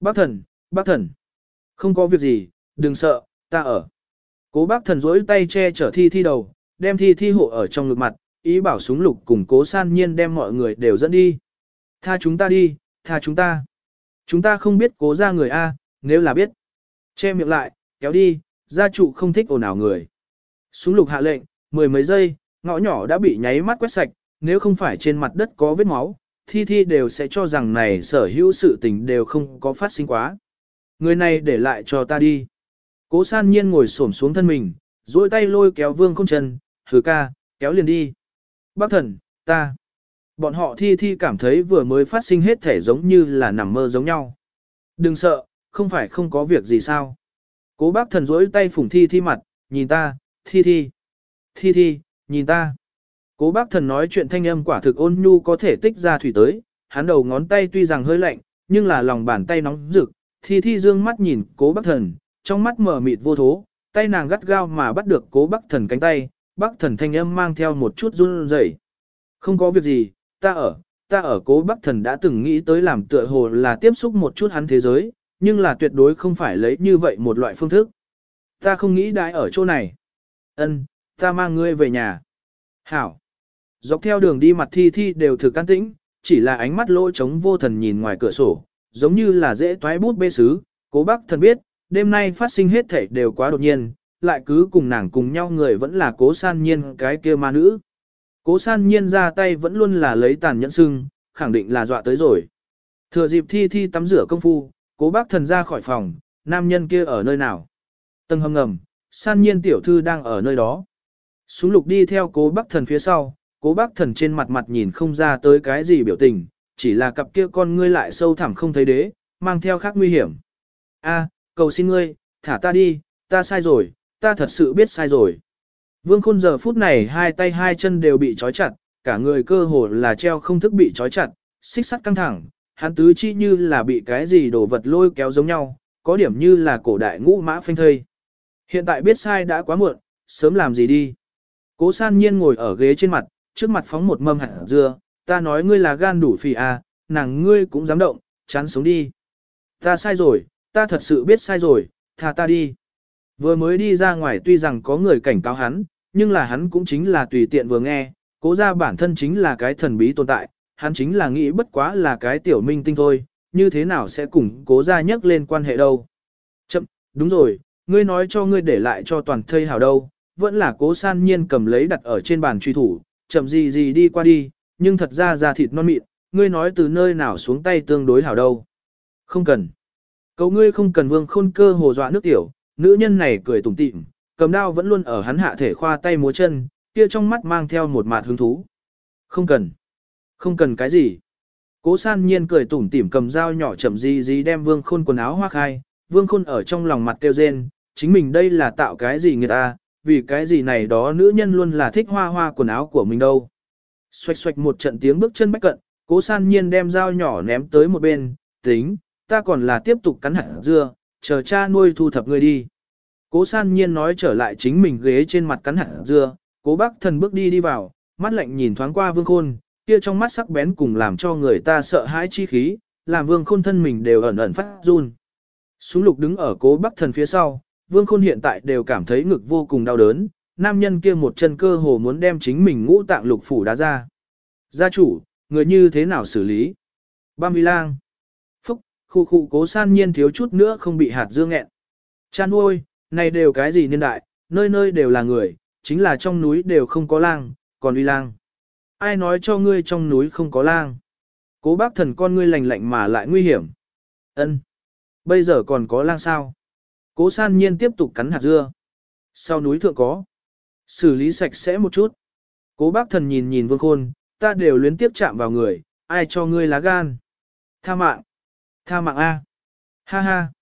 Bác thần, bác thần. Không có việc gì, đừng sợ, ta ở. Cố bác thần rỗi tay che chở thi thi đầu, đem thi thi hộ ở trong ngực mặt, ý bảo súng lục cùng cố san nhiên đem mọi người đều dẫn đi. Tha chúng ta đi, tha chúng ta. Chúng ta không biết cố ra người A, nếu là biết. Che miệng lại, kéo đi, gia trụ không thích ồn ào người. Súng lục hạ lệnh, mười mấy giây, ngõ nhỏ đã bị nháy mắt quét sạch, nếu không phải trên mặt đất có vết máu, thi thi đều sẽ cho rằng này sở hữu sự tình đều không có phát sinh quá. Người này để lại cho ta đi. Cố san nhiên ngồi xổm xuống thân mình, duỗi tay lôi kéo vương không chân, thử ca, kéo liền đi. Bác thần, ta. Bọn họ thi thi cảm thấy vừa mới phát sinh hết thể giống như là nằm mơ giống nhau. Đừng sợ, không phải không có việc gì sao. Cố bác thần duỗi tay phủng thi thi mặt, nhìn ta, thi thi. Thi thi, nhìn ta. Cố bác thần nói chuyện thanh âm quả thực ôn nhu có thể tích ra thủy tới, hắn đầu ngón tay tuy rằng hơi lạnh, nhưng là lòng bàn tay nóng rực, thi thi dương mắt nhìn cố bác thần, trong mắt mở mịt vô thố, tay nàng gắt gao mà bắt được cố bác thần cánh tay, bác thần thanh âm mang theo một chút run rẩy. Không có việc gì, ta ở, ta ở cố bác thần đã từng nghĩ tới làm tựa hồ là tiếp xúc một chút hắn thế giới, nhưng là tuyệt đối không phải lấy như vậy một loại phương thức. Ta không nghĩ đãi ở chỗ này. Ân, ta mang ngươi về nhà. Hảo. Dọc theo đường đi mặt thi thi đều thực can tĩnh, chỉ là ánh mắt lỗ trống vô thần nhìn ngoài cửa sổ, giống như là dễ toái bút bê sứ. Cố bác thần biết, đêm nay phát sinh hết thảy đều quá đột nhiên, lại cứ cùng nàng cùng nhau người vẫn là cố san nhiên cái kia ma nữ. Cố san nhiên ra tay vẫn luôn là lấy tàn nhẫn sưng, khẳng định là dọa tới rồi. Thừa dịp thi thi tắm rửa công phu, cố bác thần ra khỏi phòng, nam nhân kia ở nơi nào. Tầng hầm ngầm, san nhiên tiểu thư đang ở nơi đó. Súng lục đi theo cố bác thần phía sau, cố bác thần trên mặt mặt nhìn không ra tới cái gì biểu tình, chỉ là cặp kia con ngươi lại sâu thẳm không thấy đế, mang theo khác nguy hiểm. A, cầu xin ngươi, thả ta đi, ta sai rồi, ta thật sự biết sai rồi. Vương khôn giờ phút này hai tay hai chân đều bị trói chặt, cả người cơ hồ là treo không thức bị trói chặt, xích sắt căng thẳng, hắn tứ chi như là bị cái gì đồ vật lôi kéo giống nhau, có điểm như là cổ đại ngũ mã phanh thây. Hiện tại biết sai đã quá muộn, sớm làm gì đi. Cố san nhiên ngồi ở ghế trên mặt, trước mặt phóng một mâm hạt dưa, ta nói ngươi là gan đủ phì à, nàng ngươi cũng dám động, chán sống đi. Ta sai rồi, ta thật sự biết sai rồi, thà ta đi. Vừa mới đi ra ngoài tuy rằng có người cảnh cáo hắn, nhưng là hắn cũng chính là tùy tiện vừa nghe, cố ra bản thân chính là cái thần bí tồn tại, hắn chính là nghĩ bất quá là cái tiểu minh tinh thôi, như thế nào sẽ cùng cố ra nhắc lên quan hệ đâu. Chậm, đúng rồi, ngươi nói cho ngươi để lại cho toàn thây hào đâu, vẫn là cố san nhiên cầm lấy đặt ở trên bàn truy thủ, chậm gì gì đi qua đi, nhưng thật ra ra thịt non mịn, ngươi nói từ nơi nào xuống tay tương đối hảo đâu. Không cần. cậu ngươi không cần vương khôn cơ hồ dọa nước tiểu, nữ nhân này cười tủm tỉm, cầm đao vẫn luôn ở hắn hạ thể khoa tay múa chân, kia trong mắt mang theo một mạt hứng thú. Không cần. Không cần cái gì. Cố san nhiên cười tủm tỉm cầm dao nhỏ chậm gì gì đem vương khôn quần áo hoa khai, vương khôn ở trong lòng mặt kêu rên, chính mình đây là tạo cái gì người ta, vì cái gì này đó nữ nhân luôn là thích hoa hoa quần áo của mình đâu. Xoạch xoạch một trận tiếng bước chân bách cận, cố san nhiên đem dao nhỏ ném tới một bên, tính, ta còn là tiếp tục cắn hạt dưa, chờ cha nuôi thu thập ngươi đi. Cố san nhiên nói trở lại chính mình ghế trên mặt cắn hạt dưa, cố bác thần bước đi đi vào, mắt lạnh nhìn thoáng qua vương khôn, kia trong mắt sắc bén cùng làm cho người ta sợ hãi chi khí, làm vương khôn thân mình đều ẩn ẩn phát run. Súng lục đứng ở cố bác thần phía sau, vương khôn hiện tại đều cảm thấy ngực vô cùng đau đớn, nam nhân kia một chân cơ hồ muốn đem chính mình ngũ tạng lục phủ đá ra. Gia chủ, người như thế nào xử lý? Bam vi lang. Khu khu cố san nhiên thiếu chút nữa không bị hạt dương nghẹn. Chan ôi, này đều cái gì niên đại, nơi nơi đều là người, chính là trong núi đều không có lang, còn uy lang. Ai nói cho ngươi trong núi không có lang? Cố bác thần con ngươi lành lạnh mà lại nguy hiểm. ân Bây giờ còn có lang sao? Cố san nhiên tiếp tục cắn hạt dưa. Sau núi thượng có. Xử lý sạch sẽ một chút. Cố bác thần nhìn nhìn vương khôn, ta đều luyến tiếp chạm vào người, ai cho ngươi lá gan. Tha mạng. Tha mạng A. Ha ha.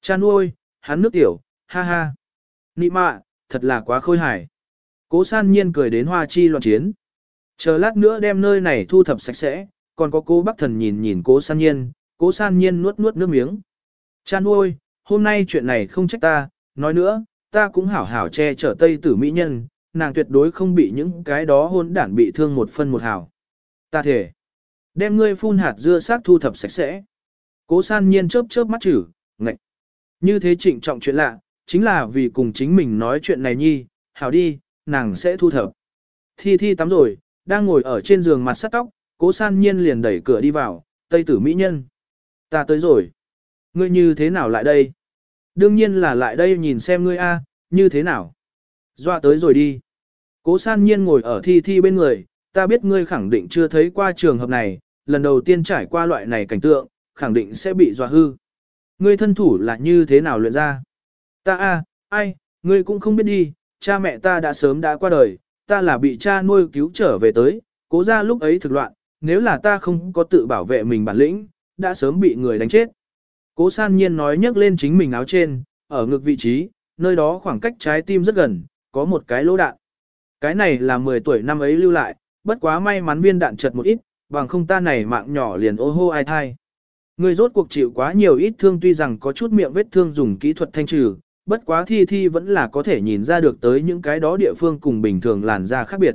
Cha nuôi, hắn nước tiểu, ha ha. Nị mạ, thật là quá khôi hài. Cố san nhiên cười đến hoa chi loạn chiến. Chờ lát nữa đem nơi này thu thập sạch sẽ, còn có cô bác thần nhìn nhìn cố san nhiên, cố san nhiên nuốt nuốt nước miếng. Cha nuôi, hôm nay chuyện này không trách ta, nói nữa, ta cũng hảo hảo che chở tây tử mỹ nhân, nàng tuyệt đối không bị những cái đó hôn đản bị thương một phân một hào. Ta thể, đem ngươi phun hạt dưa xác thu thập sạch sẽ. Cố san nhiên chớp chớp mắt chử, ngạch. Như thế trịnh trọng chuyện lạ, chính là vì cùng chính mình nói chuyện này nhi, hảo đi, nàng sẽ thu thập. Thi thi tắm rồi, đang ngồi ở trên giường mặt sắt tóc, cố san nhiên liền đẩy cửa đi vào, tây tử mỹ nhân. Ta tới rồi. Ngươi như thế nào lại đây? Đương nhiên là lại đây nhìn xem ngươi a, như thế nào? Dọa tới rồi đi. Cố san nhiên ngồi ở thi thi bên người, ta biết ngươi khẳng định chưa thấy qua trường hợp này, lần đầu tiên trải qua loại này cảnh tượng, khẳng định sẽ bị dọa hư. Ngươi thân thủ là như thế nào luyện ra? Ta a, ai, ngươi cũng không biết đi, cha mẹ ta đã sớm đã qua đời, ta là bị cha nuôi cứu trở về tới, cố ra lúc ấy thực loạn, nếu là ta không có tự bảo vệ mình bản lĩnh, đã sớm bị người đánh chết. Cố san nhiên nói nhấc lên chính mình áo trên, ở ngực vị trí, nơi đó khoảng cách trái tim rất gần, có một cái lỗ đạn. Cái này là 10 tuổi năm ấy lưu lại, bất quá may mắn viên đạn chật một ít, bằng không ta này mạng nhỏ liền ô hô ai thai. Người rốt cuộc chịu quá nhiều ít thương tuy rằng có chút miệng vết thương dùng kỹ thuật thanh trừ, bất quá thi thi vẫn là có thể nhìn ra được tới những cái đó địa phương cùng bình thường làn da khác biệt.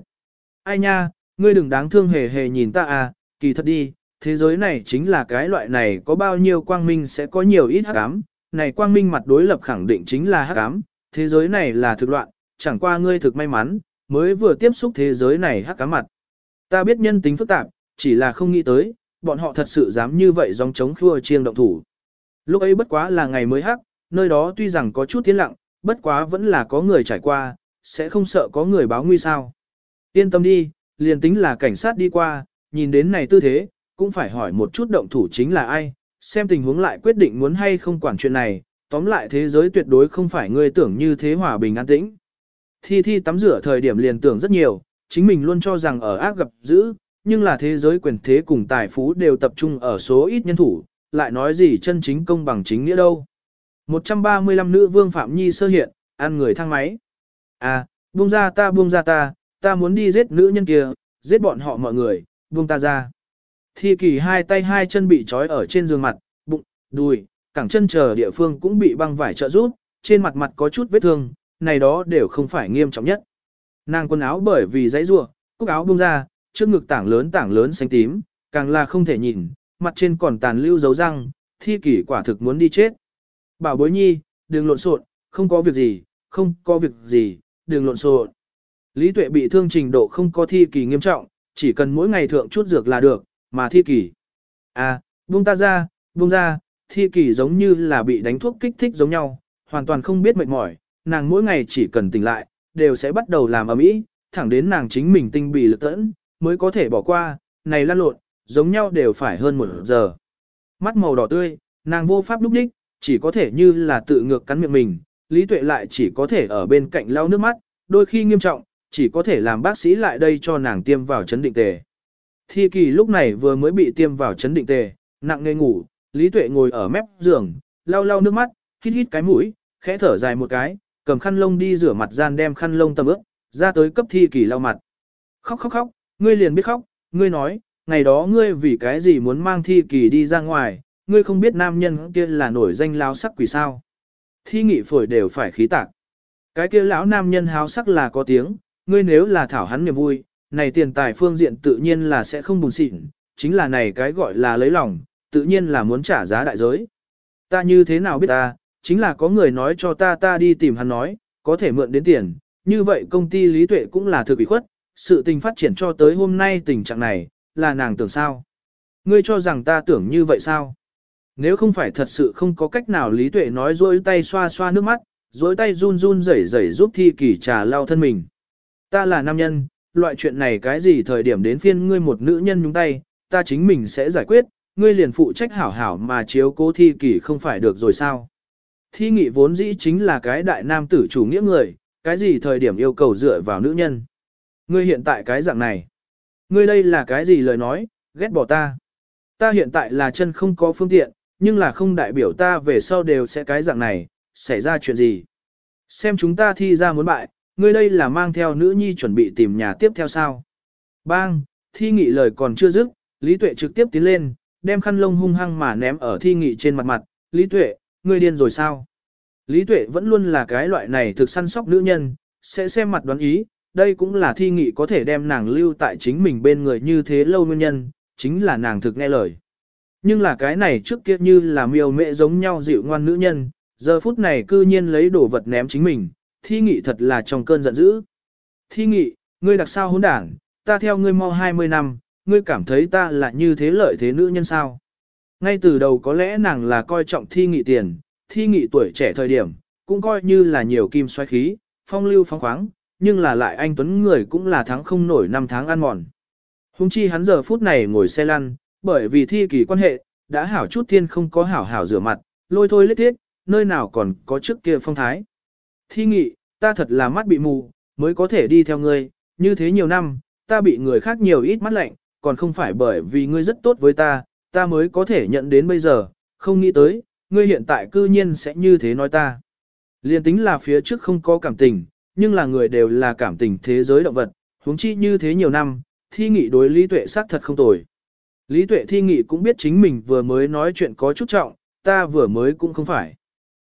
Ai nha, ngươi đừng đáng thương hề hề nhìn ta à, kỳ thật đi, thế giới này chính là cái loại này có bao nhiêu quang minh sẽ có nhiều ít hắc ám, này quang minh mặt đối lập khẳng định chính là hắc ám, thế giới này là thực loạn, chẳng qua ngươi thực may mắn, mới vừa tiếp xúc thế giới này hắc ám mặt. Ta biết nhân tính phức tạp, chỉ là không nghĩ tới, bọn họ thật sự dám như vậy dòng chống khua chiêng động thủ. Lúc ấy bất quá là ngày mới hắc, nơi đó tuy rằng có chút tiến lặng, bất quá vẫn là có người trải qua, sẽ không sợ có người báo nguy sao. Yên tâm đi, liền tính là cảnh sát đi qua, nhìn đến này tư thế, cũng phải hỏi một chút động thủ chính là ai, xem tình huống lại quyết định muốn hay không quản chuyện này, tóm lại thế giới tuyệt đối không phải ngươi tưởng như thế hòa bình an tĩnh. Thi Thi tắm rửa thời điểm liền tưởng rất nhiều, chính mình luôn cho rằng ở ác gặp dữ, nhưng là thế giới quyền thế cùng tài phú đều tập trung ở số ít nhân thủ, lại nói gì chân chính công bằng chính nghĩa đâu. 135 nữ vương Phạm Nhi sơ hiện, ăn người thang máy. À, buông ra ta buông ra ta, ta muốn đi giết nữ nhân kia, giết bọn họ mọi người, buông ta ra. Thi kỳ hai tay hai chân bị trói ở trên giường mặt, bụng, đùi, cẳng chân chờ địa phương cũng bị băng vải trợ rút, trên mặt mặt có chút vết thương, này đó đều không phải nghiêm trọng nhất. Nàng quần áo bởi vì giấy rua, cúc áo buông ra, trước ngực tảng lớn tảng lớn xanh tím, càng là không thể nhìn, mặt trên còn tàn lưu dấu răng, thi kỷ quả thực muốn đi chết. Bảo bối nhi, đừng lộn xộn, không có việc gì, không có việc gì, đừng lộn xộn. Lý tuệ bị thương trình độ không có thi kỳ nghiêm trọng, chỉ cần mỗi ngày thượng chút dược là được, mà thi kỳ. À, buông ta ra, buông ra, thi kỳ giống như là bị đánh thuốc kích thích giống nhau, hoàn toàn không biết mệt mỏi, nàng mỗi ngày chỉ cần tỉnh lại, đều sẽ bắt đầu làm ấm ý thẳng đến nàng chính mình tinh bị lực tẫn, mới có thể bỏ qua, này lăn lộn, giống nhau đều phải hơn một giờ. Mắt màu đỏ tươi, nàng vô pháp lúc đích, chỉ có thể như là tự ngược cắn miệng mình, Lý Tuệ lại chỉ có thể ở bên cạnh lau nước mắt, đôi khi nghiêm trọng, chỉ có thể làm bác sĩ lại đây cho nàng tiêm vào chấn định tề. Thi kỳ lúc này vừa mới bị tiêm vào chấn định tề, nặng nề ngủ, Lý Tuệ ngồi ở mép giường, lau lau nước mắt, hít hít cái mũi, khẽ thở dài một cái, cầm khăn lông đi rửa mặt gian đem khăn lông tầm ướt, ra tới cấp thi kỳ lau mặt. Khóc khóc khóc, ngươi liền biết khóc, ngươi nói, ngày đó ngươi vì cái gì muốn mang thi kỳ đi ra ngoài, ngươi không biết nam nhân kia là nổi danh lao sắc quỷ sao. Thi nghị phổi đều phải khí tạc. Cái kia lão nam nhân háo sắc là có tiếng, ngươi nếu là thảo hắn niềm vui, này tiền tài phương diện tự nhiên là sẽ không bùn xịn, chính là này cái gọi là lấy lòng, tự nhiên là muốn trả giá đại giới. Ta như thế nào biết ta, chính là có người nói cho ta ta đi tìm hắn nói, có thể mượn đến tiền, như vậy công ty lý tuệ cũng là thực bị khuất, sự tình phát triển cho tới hôm nay tình trạng này, là nàng tưởng sao? Ngươi cho rằng ta tưởng như vậy sao? Nếu không phải thật sự không có cách nào lý tuệ nói dối tay xoa xoa nước mắt, dối tay run run rẩy rẩy giúp thi kỷ trà lau thân mình. Ta là nam nhân, loại chuyện này cái gì thời điểm đến phiên ngươi một nữ nhân nhúng tay, ta chính mình sẽ giải quyết, ngươi liền phụ trách hảo hảo mà chiếu cố thi kỷ không phải được rồi sao. Thi nghị vốn dĩ chính là cái đại nam tử chủ nghĩa người, cái gì thời điểm yêu cầu dựa vào nữ nhân. Ngươi hiện tại cái dạng này. Ngươi đây là cái gì lời nói, ghét bỏ ta. Ta hiện tại là chân không có phương tiện, nhưng là không đại biểu ta về sau đều sẽ cái dạng này, xảy ra chuyện gì. Xem chúng ta thi ra muốn bại, ngươi đây là mang theo nữ nhi chuẩn bị tìm nhà tiếp theo sao. Bang, thi nghị lời còn chưa dứt, Lý Tuệ trực tiếp tiến lên, đem khăn lông hung hăng mà ném ở thi nghị trên mặt mặt, Lý Tuệ, ngươi điên rồi sao? Lý Tuệ vẫn luôn là cái loại này thực săn sóc nữ nhân, sẽ xem mặt đoán ý, đây cũng là thi nghị có thể đem nàng lưu tại chính mình bên người như thế lâu nguyên nhân, chính là nàng thực nghe lời. Nhưng là cái này trước kia như là miêu mẹ giống nhau dịu ngoan nữ nhân, giờ phút này cư nhiên lấy đồ vật ném chính mình, thi nghị thật là trong cơn giận dữ. Thi nghị, ngươi đặc sao hỗn đảng, ta theo ngươi mau 20 năm, ngươi cảm thấy ta là như thế lợi thế nữ nhân sao. Ngay từ đầu có lẽ nàng là coi trọng thi nghị tiền, thi nghị tuổi trẻ thời điểm, cũng coi như là nhiều kim xoay khí, phong lưu phong khoáng, nhưng là lại anh Tuấn người cũng là thắng không nổi năm tháng ăn mòn. Hùng chi hắn giờ phút này ngồi xe lăn, bởi vì thi kỳ quan hệ, đã hảo chút thiên không có hảo hảo rửa mặt, lôi thôi lết thiết, nơi nào còn có trước kia phong thái. Thi nghị, ta thật là mắt bị mù, mới có thể đi theo ngươi, như thế nhiều năm, ta bị người khác nhiều ít mắt lạnh, còn không phải bởi vì ngươi rất tốt với ta, ta mới có thể nhận đến bây giờ, không nghĩ tới, ngươi hiện tại cư nhiên sẽ như thế nói ta. Liên tính là phía trước không có cảm tình, nhưng là người đều là cảm tình thế giới động vật, huống chi như thế nhiều năm, thi nghị đối lý tuệ xác thật không tồi. Lý tuệ thi nghị cũng biết chính mình vừa mới nói chuyện có chút trọng, ta vừa mới cũng không phải.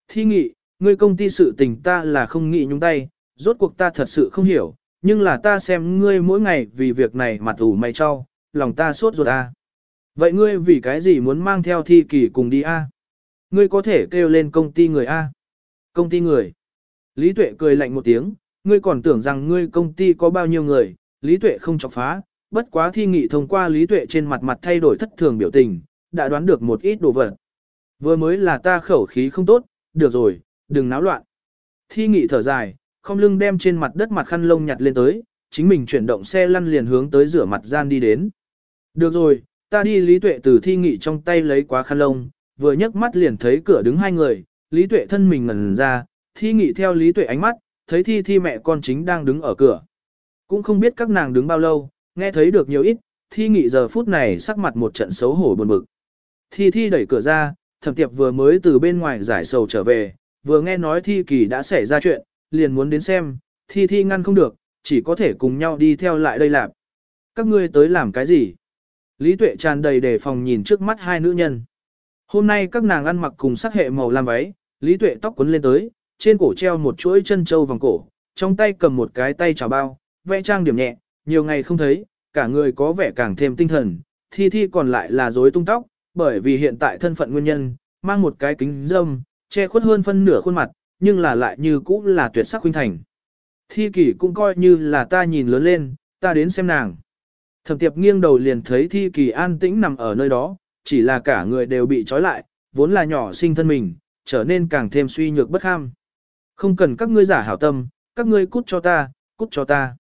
Thi nghị, ngươi công ty sự tình ta là không nghĩ nhúng tay, rốt cuộc ta thật sự không hiểu, nhưng là ta xem ngươi mỗi ngày vì việc này mặt ủ mày cho, lòng ta suốt ruột ta. Vậy ngươi vì cái gì muốn mang theo thi kỳ cùng đi a? Ngươi có thể kêu lên công ty người a. Công ty người. Lý Tuệ cười lạnh một tiếng, ngươi còn tưởng rằng ngươi công ty có bao nhiêu người, Lý Tuệ không chọc phá, bất quá thi nghị thông qua Lý Tuệ trên mặt mặt thay đổi thất thường biểu tình, đã đoán được một ít đồ vật. Vừa mới là ta khẩu khí không tốt, được rồi, đừng náo loạn. Thi nghị thở dài, không lưng đem trên mặt đất mặt khăn lông nhặt lên tới, chính mình chuyển động xe lăn liền hướng tới rửa mặt gian đi đến. Được rồi, ta đi Lý Tuệ từ thi nghị trong tay lấy quá khăn lông, vừa nhấc mắt liền thấy cửa đứng hai người, Lý Tuệ thân mình ngẩn ra, thi nghị theo Lý Tuệ ánh mắt, thấy thi thi mẹ con chính đang đứng ở cửa. Cũng không biết các nàng đứng bao lâu, nghe thấy được nhiều ít, thi nghị giờ phút này sắc mặt một trận xấu hổ buồn bực. Thi thi đẩy cửa ra, thẩm tiệp vừa mới từ bên ngoài giải sầu trở về, vừa nghe nói thi kỳ đã xảy ra chuyện, liền muốn đến xem, thi thi ngăn không được, chỉ có thể cùng nhau đi theo lại đây làm. Các ngươi tới làm cái gì? Lý tuệ tràn đầy đề phòng nhìn trước mắt hai nữ nhân. Hôm nay các nàng ăn mặc cùng sắc hệ màu lam váy, Lý tuệ tóc quấn lên tới, trên cổ treo một chuỗi chân châu vòng cổ, trong tay cầm một cái tay trào bao, vẽ trang điểm nhẹ, nhiều ngày không thấy, cả người có vẻ càng thêm tinh thần, thi thi còn lại là rối tung tóc, bởi vì hiện tại thân phận nguyên nhân, mang một cái kính dâm, che khuất hơn phân nửa khuôn mặt, nhưng là lại như cũ là tuyệt sắc huynh thành. Thi kỷ cũng coi như là ta nhìn lớn lên, ta đến xem nàng. Thẩm tiệp nghiêng đầu liền thấy thi kỳ an tĩnh nằm ở nơi đó, chỉ là cả người đều bị trói lại, vốn là nhỏ sinh thân mình, trở nên càng thêm suy nhược bất ham. Không cần các ngươi giả hảo tâm, các ngươi cút cho ta, cút cho ta.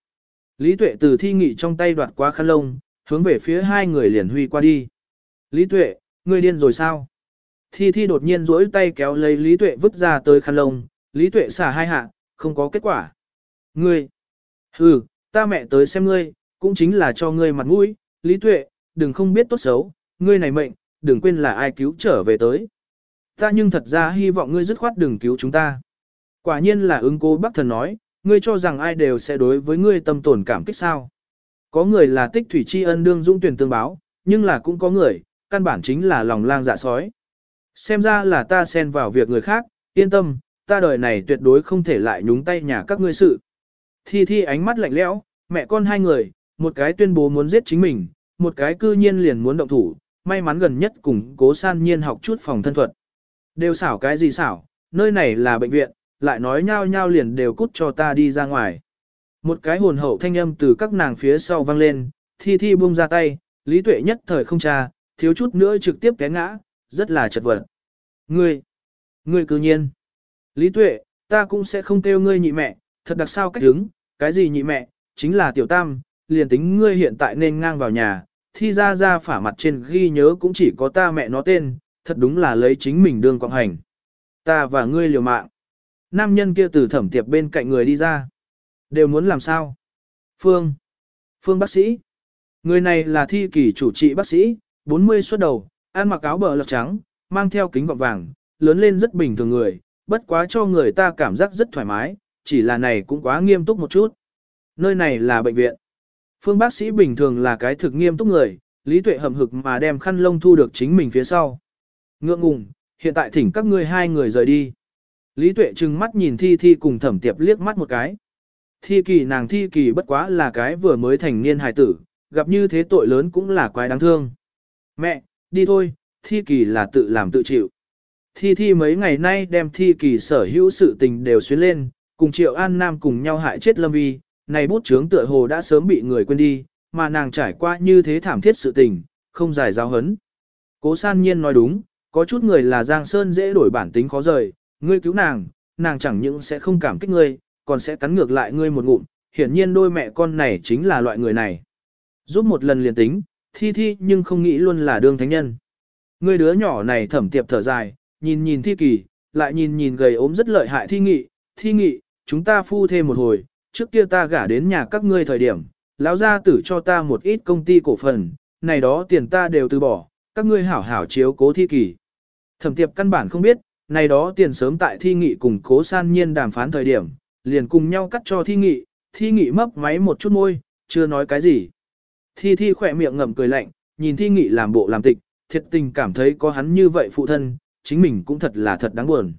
Lý Tuệ từ thi nghị trong tay đoạt qua khăn lông, hướng về phía hai người liền huy qua đi. Lý Tuệ, ngươi điên rồi sao? Thi thi đột nhiên duỗi tay kéo lấy Lý Tuệ vứt ra tới khăn lông, Lý Tuệ xả hai hạ, không có kết quả. Ngươi, hừ, ta mẹ tới xem ngươi, cũng chính là cho ngươi mặt mũi, Lý Tuệ, đừng không biết tốt xấu, ngươi này mệnh, đừng quên là ai cứu trở về tới. Ta nhưng thật ra hy vọng ngươi dứt khoát đừng cứu chúng ta. Quả nhiên là ứng cố bác thần nói, ngươi cho rằng ai đều sẽ đối với ngươi tâm tổn cảm kích sao. Có người là tích thủy tri ân đương dũng tuyển tương báo, nhưng là cũng có người, căn bản chính là lòng lang dạ sói. Xem ra là ta xen vào việc người khác, yên tâm, ta đời này tuyệt đối không thể lại nhúng tay nhà các ngươi sự. Thi thi ánh mắt lạnh lẽo, mẹ con hai người, một cái tuyên bố muốn giết chính mình, một cái cư nhiên liền muốn động thủ, may mắn gần nhất cùng cố san nhiên học chút phòng thân thuật. Đều xảo cái gì xảo, nơi này là bệnh viện, lại nói nhao nhao liền đều cút cho ta đi ra ngoài. Một cái hồn hậu thanh âm từ các nàng phía sau vang lên, thi thi buông ra tay, lý tuệ nhất thời không cha thiếu chút nữa trực tiếp té ngã, rất là chật vật. Ngươi, ngươi cư nhiên. Lý tuệ, ta cũng sẽ không kêu ngươi nhị mẹ, thật đặc sao cách đứng, cái gì nhị mẹ, chính là tiểu tam, liền tính ngươi hiện tại nên ngang vào nhà, thi ra ra phả mặt trên ghi nhớ cũng chỉ có ta mẹ nó tên, thật đúng là lấy chính mình đương quang hành. Ta và ngươi liều mạng. Nam nhân kia từ thẩm tiệp bên cạnh người đi ra. Đều muốn làm sao? Phương. Phương bác sĩ. Người này là thi kỳ chủ trị bác sĩ, 40 xuất đầu, ăn mặc áo bờ lọc trắng, mang theo kính gọng vàng, lớn lên rất bình thường người, bất quá cho người ta cảm giác rất thoải mái, chỉ là này cũng quá nghiêm túc một chút. Nơi này là bệnh viện. Phương bác sĩ bình thường là cái thực nghiêm túc người, lý tuệ hầm hực mà đem khăn lông thu được chính mình phía sau. Ngượng ngùng, hiện tại thỉnh các ngươi hai người rời đi. Lý tuệ trừng mắt nhìn thi thi cùng thẩm tiệp liếc mắt một cái. Thi kỳ nàng thi kỳ bất quá là cái vừa mới thành niên hài tử, gặp như thế tội lớn cũng là quái đáng thương. Mẹ, đi thôi, thi kỳ là tự làm tự chịu. Thi thi mấy ngày nay đem thi kỳ sở hữu sự tình đều xuyến lên, cùng triệu an nam cùng nhau hại chết lâm vi, này bút chướng tựa hồ đã sớm bị người quên đi, mà nàng trải qua như thế thảm thiết sự tình, không giải giáo hấn. Cố san nhiên nói đúng, có chút người là Giang Sơn dễ đổi bản tính khó rời, ngươi cứu nàng, nàng chẳng những sẽ không cảm kích ngươi, còn sẽ cắn ngược lại ngươi một ngụm, hiển nhiên đôi mẹ con này chính là loại người này. Giúp một lần liền tính, thi thi nhưng không nghĩ luôn là đương thánh nhân. Ngươi đứa nhỏ này thẩm tiệp thở dài, nhìn nhìn thi kỳ, lại nhìn nhìn gầy ốm rất lợi hại thi nghị, thi nghị, chúng ta phu thêm một hồi, trước kia ta gả đến nhà các ngươi thời điểm, lão gia tử cho ta một ít công ty cổ phần, này đó tiền ta đều từ bỏ, các ngươi hảo hảo chiếu cố thi kỳ. Thẩm tiệp căn bản không biết, này đó tiền sớm tại thi nghị cùng cố san nhiên đàm phán thời điểm, liền cùng nhau cắt cho thi nghị, thi nghị mấp máy một chút môi, chưa nói cái gì. Thi thi khỏe miệng ngậm cười lạnh, nhìn thi nghị làm bộ làm tịch, thiệt tình cảm thấy có hắn như vậy phụ thân, chính mình cũng thật là thật đáng buồn.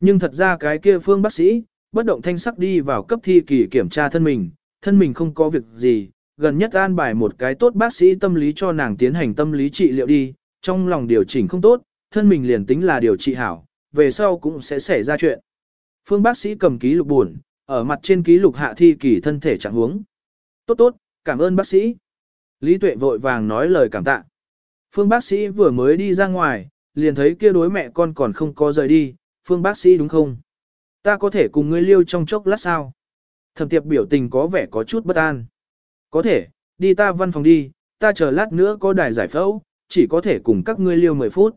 Nhưng thật ra cái kia phương bác sĩ, bất động thanh sắc đi vào cấp thi kỳ kiểm tra thân mình, thân mình không có việc gì, gần nhất an bài một cái tốt bác sĩ tâm lý cho nàng tiến hành tâm lý trị liệu đi, trong lòng điều chỉnh không tốt, thân mình liền tính là điều trị hảo, về sau cũng sẽ xảy ra chuyện. Phương bác sĩ cầm ký lục buồn, ở mặt trên ký lục hạ thi kỳ thân thể trạng huống. Tốt tốt, cảm ơn bác sĩ. Lý Tuệ vội vàng nói lời cảm tạ. Phương bác sĩ vừa mới đi ra ngoài, liền thấy kia đối mẹ con còn không có rời đi, Phương bác sĩ đúng không? Ta có thể cùng ngươi liêu trong chốc lát sao? Thẩm tiệp biểu tình có vẻ có chút bất an. Có thể, đi ta văn phòng đi, ta chờ lát nữa có đài giải phẫu, chỉ có thể cùng các ngươi liêu 10 phút.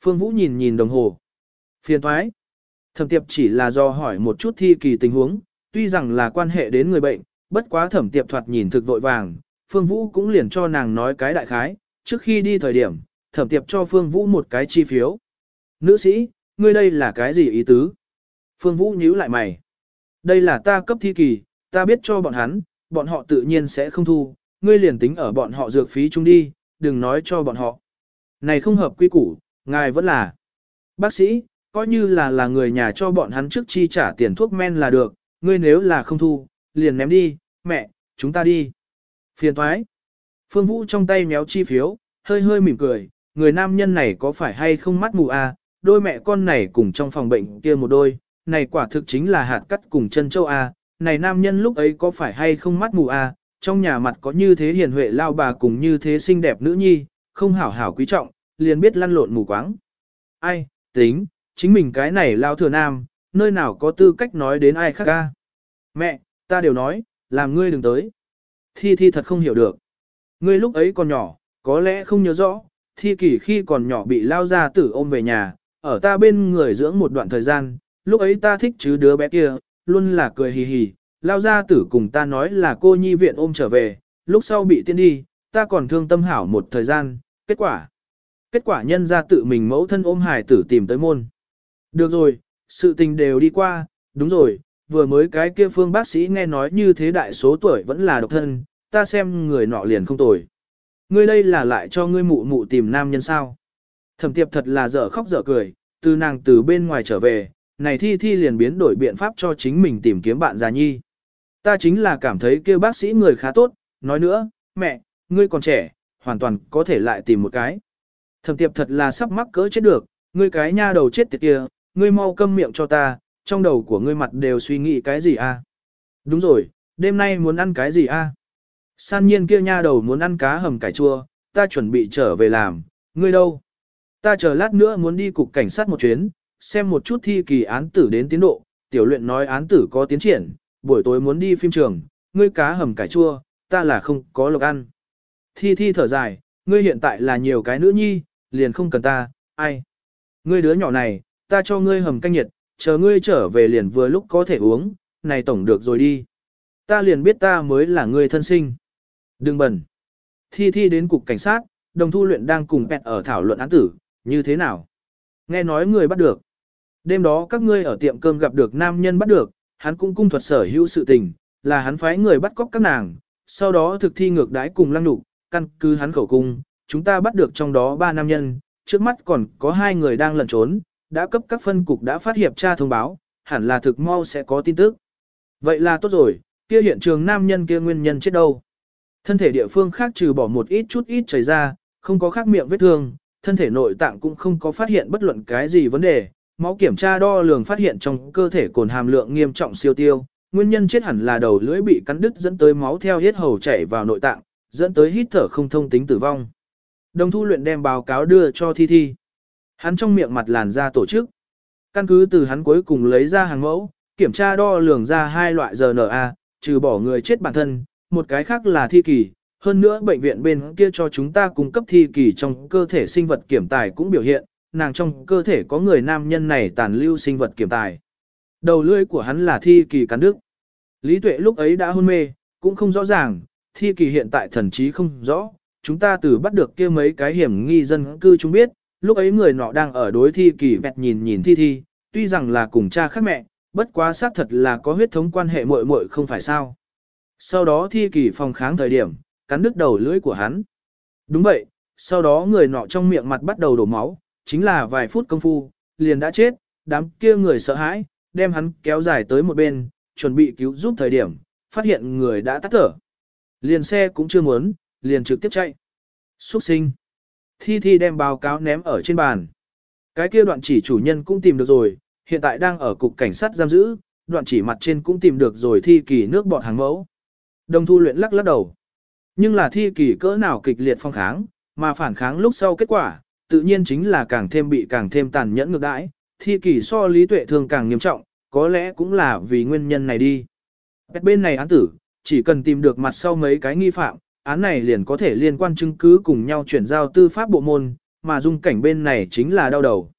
Phương Vũ nhìn nhìn đồng hồ. Phiền thoái. Thẩm tiệp chỉ là do hỏi một chút thi kỳ tình huống, tuy rằng là quan hệ đến người bệnh, bất quá thẩm tiệp thoạt nhìn thực vội vàng, Phương Vũ cũng liền cho nàng nói cái đại khái, trước khi đi thời điểm, thẩm tiệp cho Phương Vũ một cái chi phiếu. Nữ sĩ, ngươi đây là cái gì ý tứ? Phương Vũ nhíu lại mày. Đây là ta cấp thi kỳ, ta biết cho bọn hắn, bọn họ tự nhiên sẽ không thu, ngươi liền tính ở bọn họ dược phí chung đi, đừng nói cho bọn họ. Này không hợp quy củ, ngài vẫn là. Bác sĩ, coi như là là người nhà cho bọn hắn trước chi trả tiền thuốc men là được, ngươi nếu là không thu, liền ném đi, mẹ, chúng ta đi. Phiền thoái. Phương Vũ trong tay méo chi phiếu, hơi hơi mỉm cười, người nam nhân này có phải hay không mắt mù à, đôi mẹ con này cùng trong phòng bệnh kia một đôi, này quả thực chính là hạt cắt cùng chân châu à? này nam nhân lúc ấy có phải hay không mắt mù à? trong nhà mặt có như thế hiền huệ lao bà cùng như thế xinh đẹp nữ nhi, không hảo hảo quý trọng, liền biết lăn lộn mù quáng. Ai, tính, chính mình cái này lao thừa nam, nơi nào có tư cách nói đến ai khác ca. Mẹ, ta đều nói, làm ngươi đừng tới. Thi Thi thật không hiểu được. Ngươi lúc ấy còn nhỏ, có lẽ không nhớ rõ, Thi kỷ khi còn nhỏ bị lao ra tử ôm về nhà, ở ta bên người dưỡng một đoạn thời gian, lúc ấy ta thích chứ đứa bé kia, luôn là cười hì hì, lao ra tử cùng ta nói là cô nhi viện ôm trở về, lúc sau bị tiên đi, ta còn thương tâm hảo một thời gian, kết quả. Kết quả nhân ra tự mình mẫu thân ôm hài tử tìm tới môn. Được rồi, sự tình đều đi qua, đúng rồi, vừa mới cái kia phương bác sĩ nghe nói như thế đại số tuổi vẫn là độc thân, ta xem người nọ liền không tồi. Ngươi đây là lại cho ngươi mụ mụ tìm nam nhân sao. Thẩm tiệp thật là dở khóc dở cười, từ nàng từ bên ngoài trở về, này thi thi liền biến đổi biện pháp cho chính mình tìm kiếm bạn già nhi. Ta chính là cảm thấy kêu bác sĩ người khá tốt, nói nữa, mẹ, ngươi còn trẻ, hoàn toàn có thể lại tìm một cái. Thẩm tiệp thật là sắp mắc cỡ chết được, ngươi cái nha đầu chết tiệt kia, ngươi mau câm miệng cho ta, trong đầu của ngươi mặt đều suy nghĩ cái gì a? Đúng rồi, đêm nay muốn ăn cái gì a? San nhiên kia nha đầu muốn ăn cá hầm cải chua, ta chuẩn bị trở về làm, ngươi đâu? Ta chờ lát nữa muốn đi cục cảnh sát một chuyến, xem một chút thi kỳ án tử đến tiến độ, tiểu luyện nói án tử có tiến triển, buổi tối muốn đi phim trường, ngươi cá hầm cải chua, ta là không có lộc ăn. Thi thi thở dài, ngươi hiện tại là nhiều cái nữ nhi, liền không cần ta, ai. Ngươi đứa nhỏ này, ta cho ngươi hầm canh nhiệt, chờ ngươi trở về liền vừa lúc có thể uống, này tổng được rồi đi. Ta liền biết ta mới là ngươi thân sinh. Đừng bẩn. Thi thi đến cục cảnh sát, đồng thu luyện đang cùng pẹt ở thảo luận án tử, như thế nào? Nghe nói người bắt được. Đêm đó các ngươi ở tiệm cơm gặp được nam nhân bắt được, hắn cũng cung thuật sở hữu sự tình, là hắn phái người bắt cóc các nàng, sau đó thực thi ngược đãi cùng lăng đục, căn cứ hắn khẩu cung, chúng ta bắt được trong đó ba nam nhân, trước mắt còn có hai người đang lẩn trốn, đã cấp các phân cục đã phát hiệp tra thông báo, hẳn là thực mau sẽ có tin tức. Vậy là tốt rồi, kia hiện trường nam nhân kia nguyên nhân chết đâu. Thân thể địa phương khác trừ bỏ một ít chút ít chảy ra, không có khác miệng vết thương, thân thể nội tạng cũng không có phát hiện bất luận cái gì vấn đề. Máu kiểm tra đo lường phát hiện trong cơ thể cồn hàm lượng nghiêm trọng siêu tiêu, nguyên nhân chết hẳn là đầu lưỡi bị cắn đứt dẫn tới máu theo hết hầu chảy vào nội tạng, dẫn tới hít thở không thông tính tử vong. Đồng thu luyện đem báo cáo đưa cho Thi Thi. Hắn trong miệng mặt làn ra tổ chức. Căn cứ từ hắn cuối cùng lấy ra hàng mẫu, kiểm tra đo lường ra hai loại RNA, trừ bỏ người chết bản thân, một cái khác là thi kỳ. Hơn nữa bệnh viện bên kia cho chúng ta cung cấp thi kỳ trong cơ thể sinh vật kiểm tài cũng biểu hiện, nàng trong cơ thể có người nam nhân này tàn lưu sinh vật kiểm tài. Đầu lưỡi của hắn là thi kỳ cắn đức. Lý tuệ lúc ấy đã hôn mê, cũng không rõ ràng, thi kỳ hiện tại thần trí không rõ. Chúng ta từ bắt được kia mấy cái hiểm nghi dân cư chúng biết, lúc ấy người nọ đang ở đối thi kỳ vẹt nhìn nhìn thi thi, tuy rằng là cùng cha khác mẹ, bất quá xác thật là có huyết thống quan hệ muội muội không phải sao. Sau đó thi kỳ phòng kháng thời điểm, cắn đứt đầu lưỡi của hắn. Đúng vậy, sau đó người nọ trong miệng mặt bắt đầu đổ máu, chính là vài phút công phu, liền đã chết, đám kia người sợ hãi, đem hắn kéo dài tới một bên, chuẩn bị cứu giúp thời điểm, phát hiện người đã tắt thở. Liền xe cũng chưa muốn, liền trực tiếp chạy. Xuất sinh. Thi Thi đem báo cáo ném ở trên bàn. Cái kia đoạn chỉ chủ nhân cũng tìm được rồi, hiện tại đang ở cục cảnh sát giam giữ, đoạn chỉ mặt trên cũng tìm được rồi thi kỳ nước bọt hàng mẫu. Đồng thu luyện lắc lắc đầu. Nhưng là thi kỳ cỡ nào kịch liệt phong kháng, mà phản kháng lúc sau kết quả, tự nhiên chính là càng thêm bị càng thêm tàn nhẫn ngược đãi. Thi kỳ so lý tuệ thường càng nghiêm trọng, có lẽ cũng là vì nguyên nhân này đi. Bên này án tử, chỉ cần tìm được mặt sau mấy cái nghi phạm, án này liền có thể liên quan chứng cứ cùng nhau chuyển giao tư pháp bộ môn, mà dung cảnh bên này chính là đau đầu.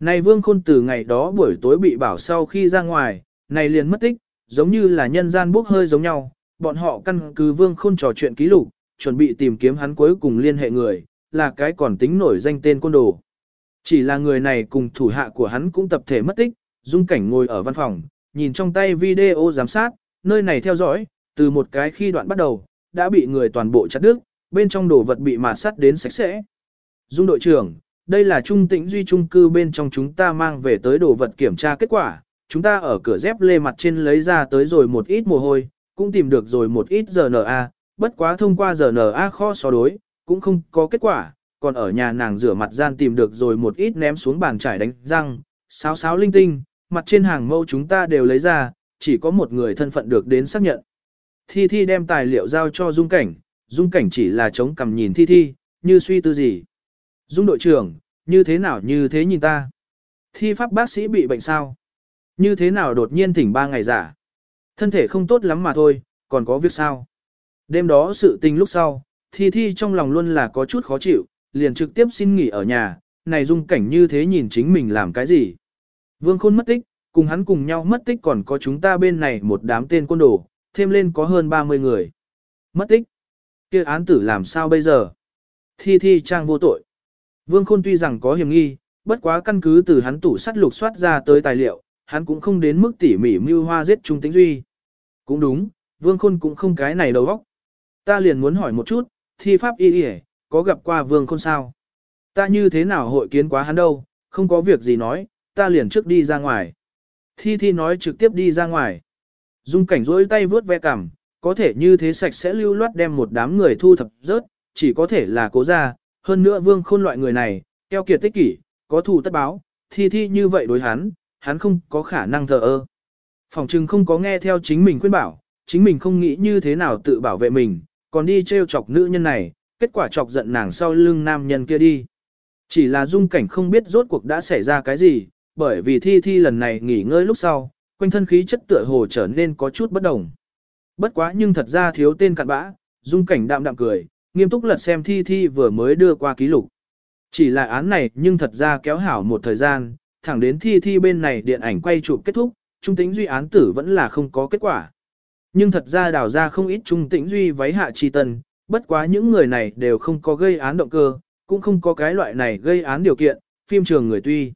Này vương khôn từ ngày đó buổi tối bị bảo sau khi ra ngoài, này liền mất tích, giống như là nhân gian bốc hơi giống nhau, bọn họ căn cứ vương khôn trò chuyện ký lục, chuẩn bị tìm kiếm hắn cuối cùng liên hệ người, là cái còn tính nổi danh tên côn đồ. Chỉ là người này cùng thủ hạ của hắn cũng tập thể mất tích, dung cảnh ngồi ở văn phòng, nhìn trong tay video giám sát, nơi này theo dõi, từ một cái khi đoạn bắt đầu, đã bị người toàn bộ chặt đứt, bên trong đồ vật bị mạt sắt đến sạch sẽ. Dung đội trưởng, đây là trung tĩnh duy trung cư bên trong chúng ta mang về tới đồ vật kiểm tra kết quả, chúng ta ở cửa dép lê mặt trên lấy ra tới rồi một ít mồ hôi, cũng tìm được rồi một ít RNA, bất quá thông qua RNA kho so đối, cũng không có kết quả, còn ở nhà nàng rửa mặt gian tìm được rồi một ít ném xuống bàn trải đánh răng, sáo sáo linh tinh, mặt trên hàng mẫu chúng ta đều lấy ra, chỉ có một người thân phận được đến xác nhận. Thi Thi đem tài liệu giao cho Dung Cảnh, Dung Cảnh chỉ là chống cằm nhìn Thi Thi, như suy tư gì. Dung đội trưởng, như thế nào như thế nhìn ta? Thi pháp bác sĩ bị bệnh sao? Như thế nào đột nhiên thỉnh ba ngày giả? Thân thể không tốt lắm mà thôi, còn có việc sao? Đêm đó sự tình lúc sau, Thi Thi trong lòng luôn là có chút khó chịu, liền trực tiếp xin nghỉ ở nhà, này Dung Cảnh như thế nhìn chính mình làm cái gì? Vương Khôn mất tích, cùng hắn cùng nhau mất tích còn có chúng ta bên này một đám tên quân đồ, thêm lên có hơn 30 người. Mất tích. kia án tử làm sao bây giờ? Thi thi trang vô tội. Vương Khôn tuy rằng có hiểm nghi, bất quá căn cứ từ hắn tủ sắt lục soát ra tới tài liệu, hắn cũng không đến mức tỉ mỉ mưu hoa giết Trung Tĩnh Duy. Cũng đúng, Vương Khôn cũng không cái này đầu óc. Ta liền muốn hỏi một chút, thi pháp y y có gặp qua Vương Khôn sao? Ta như thế nào hội kiến quá hắn đâu, không có việc gì nói, ta liền trước đi ra ngoài. Thi Thi nói trực tiếp đi ra ngoài. Dung cảnh rỗi tay vướt ve cằm, có thể như thế sạch sẽ lưu loát đem một đám người thu thập rớt, chỉ có thể là cố ra, hơn nữa vương khôn loại người này, keo kiệt tích kỷ, có thù tất báo, thi thi như vậy đối hắn, hắn không có khả năng thờ ơ. Phòng trừng không có nghe theo chính mình khuyên bảo, chính mình không nghĩ như thế nào tự bảo vệ mình, còn đi trêu chọc nữ nhân này, kết quả chọc giận nàng sau lưng nam nhân kia đi. Chỉ là dung cảnh không biết rốt cuộc đã xảy ra cái gì, bởi vì thi thi lần này nghỉ ngơi lúc sau, quanh thân khí chất tựa hồ trở nên có chút bất đồng. Bất quá nhưng thật ra thiếu tên cặn bã, dung cảnh đạm đạm cười, nghiêm túc lật xem thi thi vừa mới đưa qua ký lục. Chỉ là án này nhưng thật ra kéo hảo một thời gian, thẳng đến thi thi bên này điện ảnh quay chụp kết thúc, trung tính duy án tử vẫn là không có kết quả. Nhưng thật ra đào ra không ít trung tĩnh duy váy hạ chi tân, bất quá những người này đều không có gây án động cơ, cũng không có cái loại này gây án điều kiện, phim trường người tuy